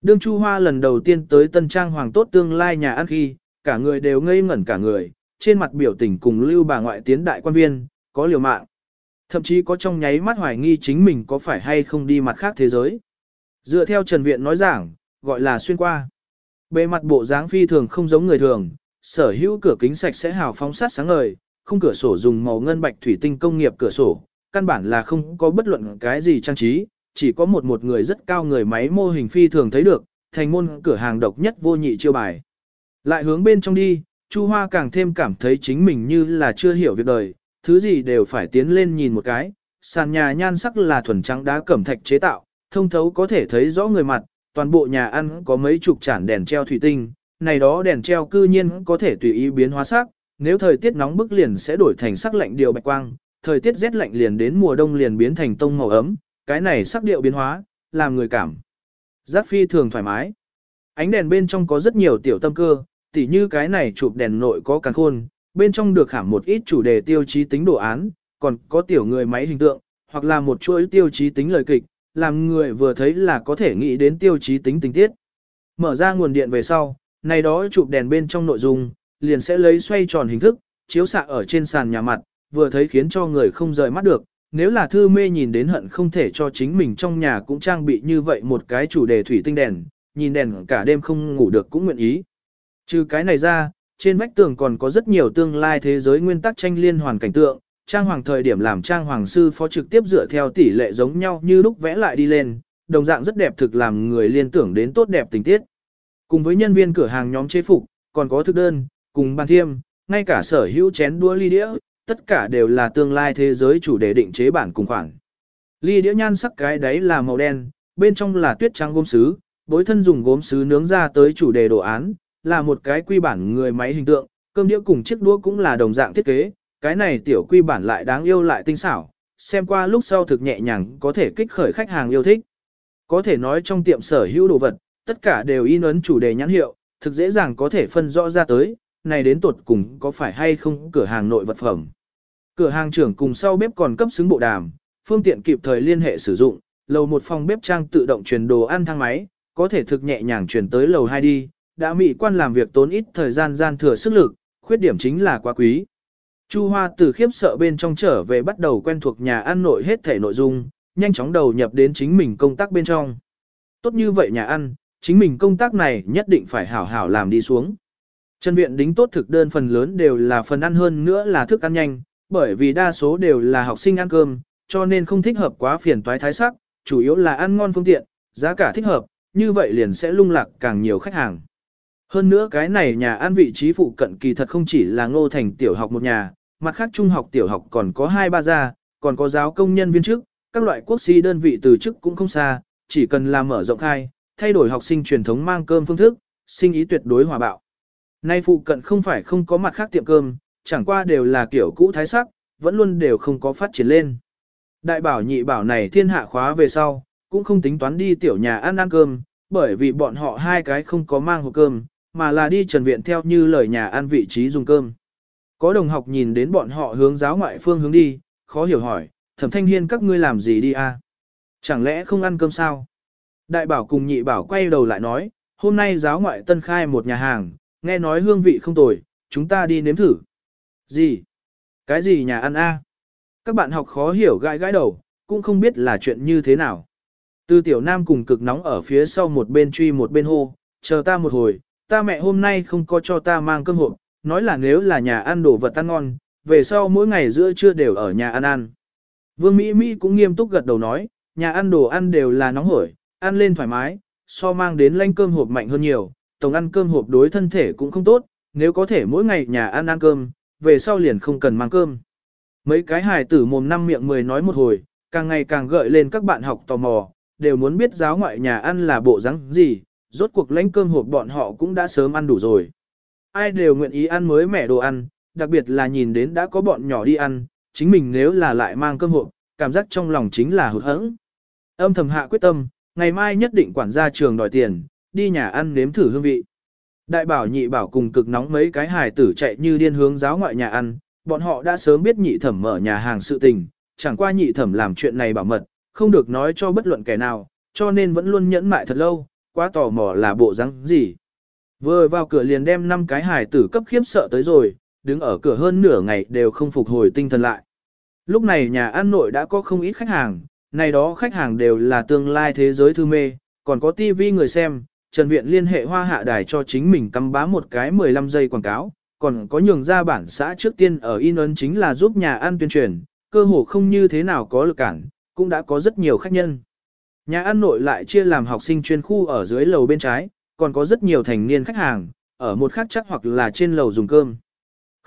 Đương Chu Hoa lần đầu tiên tới Tân Trang Hoàng tốt tương lai nhà ăn khi, cả người đều ngây ngẩn cả người, trên mặt biểu tình cùng lưu bà ngoại tiến đại quan viên, có liều mạng. Thậm chí có trong nháy mắt hoài nghi chính mình có phải hay không đi mặt khác thế giới. Dựa theo Trần Viện nói giảng, gọi là xuyên qua. Bề mặt bộ dáng phi thường không giống người thường, sở hữu cửa kính sạch sẽ hào phóng sát sáng ngời, không cửa sổ dùng màu ngân bạch thủy tinh công nghiệp cửa sổ, căn bản là không có bất luận cái gì trang trí, chỉ có một một người rất cao người máy mô hình phi thường thấy được, thành môn cửa hàng độc nhất vô nhị chiêu bài. Lại hướng bên trong đi, Chu Hoa càng thêm cảm thấy chính mình như là chưa hiểu việc đời, thứ gì đều phải tiến lên nhìn một cái, sàn nhà nhan sắc là thuần trắng đá cẩm thạch chế tạo, thông thấu có thể thấy rõ người mặt, toàn bộ nhà ăn có mấy chục chản đèn treo thủy tinh, này đó đèn treo cư nhiên có thể tùy ý biến hóa sắc, nếu thời tiết nóng bức liền sẽ đổi thành sắc lạnh điều bạch quang, thời tiết rét lạnh liền đến mùa đông liền biến thành tông màu ấm, cái này sắc điệu biến hóa, làm người cảm. Giác phi thường thoải mái. Ánh đèn bên trong có rất nhiều tiểu tâm cơ, tỉ như cái này chụp đèn nội có càng khôn, bên trong được khảm một ít chủ đề tiêu chí tính đồ án, còn có tiểu người máy hình tượng, hoặc là một chuỗi tiêu chí tính lời kịch, làm người vừa thấy là có thể nghĩ đến tiêu chí tính tình tiết. Mở ra nguồn điện về sau, này đó chụp đèn bên trong nội dung, liền sẽ lấy xoay tròn hình thức, chiếu xạ ở trên sàn nhà mặt, vừa thấy khiến cho người không rời mắt được. Nếu là thư mê nhìn đến hận không thể cho chính mình trong nhà cũng trang bị như vậy một cái chủ đề thủy tinh đèn, nhìn đèn cả đêm không ngủ được cũng nguyện ý. Trừ cái này ra, trên vách tường còn có rất nhiều tương lai thế giới nguyên tắc tranh liên hoàn cảnh tượng, trang hoàng thời điểm làm trang hoàng sư phó trực tiếp dựa theo tỷ lệ giống nhau như lúc vẽ lại đi lên, đồng dạng rất đẹp thực làm người liên tưởng đến tốt đẹp tình tiết. Cùng với nhân viên cửa hàng nhóm chế phục, còn có thức đơn, cùng bàn thiêm, ngay cả sở hữu chén đũa ly đĩa, tất cả đều là tương lai thế giới chủ đề định chế bản cùng khoản. Ly đĩa nhan sắc cái đấy là màu đen, bên trong là tuyết trắng gốm sứ, bối thân dùng gốm sứ nướng ra tới chủ đề đồ án, là một cái quy bản người máy hình tượng, cơm đĩa cùng chiếc đũa cũng là đồng dạng thiết kế, cái này tiểu quy bản lại đáng yêu lại tinh xảo, xem qua lúc sau thực nhẹ nhàng có thể kích khởi khách hàng yêu thích. Có thể nói trong tiệm sở hữu đồ vật, tất cả đều in ấn chủ đề nhãn hiệu, thực dễ dàng có thể phân rõ ra tới, này đến tuột cùng có phải hay không cửa hàng nội vật phẩm. Cửa hàng trưởng cùng sau bếp còn cấp xứng bộ đàm, phương tiện kịp thời liên hệ sử dụng, lầu một phòng bếp trang tự động truyền đồ ăn thang máy, có thể thực nhẹ nhàng chuyển tới lầu 2 đi, đã mỹ quan làm việc tốn ít thời gian gian thừa sức lực, khuyết điểm chính là quá quý. Chu Hoa từ khiếp sợ bên trong trở về bắt đầu quen thuộc nhà ăn nội hết thể nội dung, nhanh chóng đầu nhập đến chính mình công tác bên trong. Tốt như vậy nhà ăn, chính mình công tác này nhất định phải hảo hảo làm đi xuống. chân viện đính tốt thực đơn phần lớn đều là phần ăn hơn nữa là thức ăn nhanh, bởi vì đa số đều là học sinh ăn cơm, cho nên không thích hợp quá phiền toái thái sắc, chủ yếu là ăn ngon phương tiện, giá cả thích hợp, như vậy liền sẽ lung lạc càng nhiều khách hàng. Hơn nữa cái này nhà ăn vị trí phụ cận kỳ thật không chỉ là ngô thành tiểu học một nhà, mặt khác trung học tiểu học còn có hai ba gia, còn có giáo công nhân viên chức, các loại quốc sĩ đơn vị từ chức cũng không xa, chỉ cần là mở rộng khai, thay đổi học sinh truyền thống mang cơm phương thức, sinh ý tuyệt đối hòa bạo. Nay phụ cận không phải không có mặt khác tiệm cơm, chẳng qua đều là kiểu cũ thái sắc, vẫn luôn đều không có phát triển lên. Đại bảo nhị bảo này thiên hạ khóa về sau, cũng không tính toán đi tiểu nhà ăn ăn cơm, bởi vì bọn họ hai cái không có mang hộp cơm, mà là đi trần viện theo như lời nhà ăn vị trí dùng cơm. Có đồng học nhìn đến bọn họ hướng giáo ngoại phương hướng đi, khó hiểu hỏi, thẩm thanh hiên các ngươi làm gì đi à? Chẳng lẽ không ăn cơm sao? Đại bảo cùng nhị bảo quay đầu lại nói, hôm nay giáo ngoại tân khai một nhà hàng, nghe nói hương vị không tồi, chúng ta đi nếm thử. Gì? Cái gì nhà ăn a? Các bạn học khó hiểu gãi gãi đầu, cũng không biết là chuyện như thế nào. Từ tiểu nam cùng cực nóng ở phía sau một bên truy một bên hô, chờ ta một hồi, ta mẹ hôm nay không có cho ta mang cơm hộp, nói là nếu là nhà ăn đồ vật ăn ngon, về sau mỗi ngày giữa trưa đều ở nhà ăn ăn. Vương Mỹ Mỹ cũng nghiêm túc gật đầu nói, nhà ăn đồ ăn đều là nóng hổi, ăn lên thoải mái, so mang đến lanh cơm hộp mạnh hơn nhiều, tổng ăn cơm hộp đối thân thể cũng không tốt, nếu có thể mỗi ngày nhà ăn ăn cơm, về sau liền không cần mang cơm. Mấy cái hài tử mồm năm miệng mười nói một hồi, càng ngày càng gợi lên các bạn học tò mò, đều muốn biết giáo ngoại nhà ăn là bộ rắn gì, rốt cuộc lãnh cơm hộp bọn họ cũng đã sớm ăn đủ rồi. Ai đều nguyện ý ăn mới mẻ đồ ăn, đặc biệt là nhìn đến đã có bọn nhỏ đi ăn, chính mình nếu là lại mang cơm hộp, cảm giác trong lòng chính là hụt hẫng. Âm thầm hạ quyết tâm, ngày mai nhất định quản gia trường đòi tiền, đi nhà ăn nếm thử hương vị. Đại bảo nhị bảo cùng cực nóng mấy cái hài tử chạy như điên hướng giáo ngoại nhà ăn, bọn họ đã sớm biết nhị thẩm mở nhà hàng sự tình, chẳng qua nhị thẩm làm chuyện này bảo mật, không được nói cho bất luận kẻ nào, cho nên vẫn luôn nhẫn mại thật lâu, quá tò mò là bộ răng gì. Vừa vào cửa liền đem năm cái hài tử cấp khiếp sợ tới rồi, đứng ở cửa hơn nửa ngày đều không phục hồi tinh thần lại. Lúc này nhà ăn nội đã có không ít khách hàng, này đó khách hàng đều là tương lai thế giới thư mê, còn có tivi người xem, Trần Viện liên hệ hoa hạ đài cho chính mình cắm bá một cái 15 giây quảng cáo, còn có nhường ra bản xã trước tiên ở in ấn chính là giúp nhà ăn tuyên truyền, cơ hồ không như thế nào có lực cản, cũng đã có rất nhiều khách nhân. Nhà ăn nội lại chia làm học sinh chuyên khu ở dưới lầu bên trái, còn có rất nhiều thành niên khách hàng, ở một khác chắc hoặc là trên lầu dùng cơm.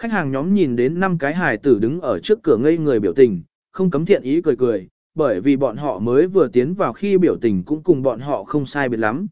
Khách hàng nhóm nhìn đến năm cái hài tử đứng ở trước cửa ngây người biểu tình, không cấm thiện ý cười cười, bởi vì bọn họ mới vừa tiến vào khi biểu tình cũng cùng bọn họ không sai biệt lắm,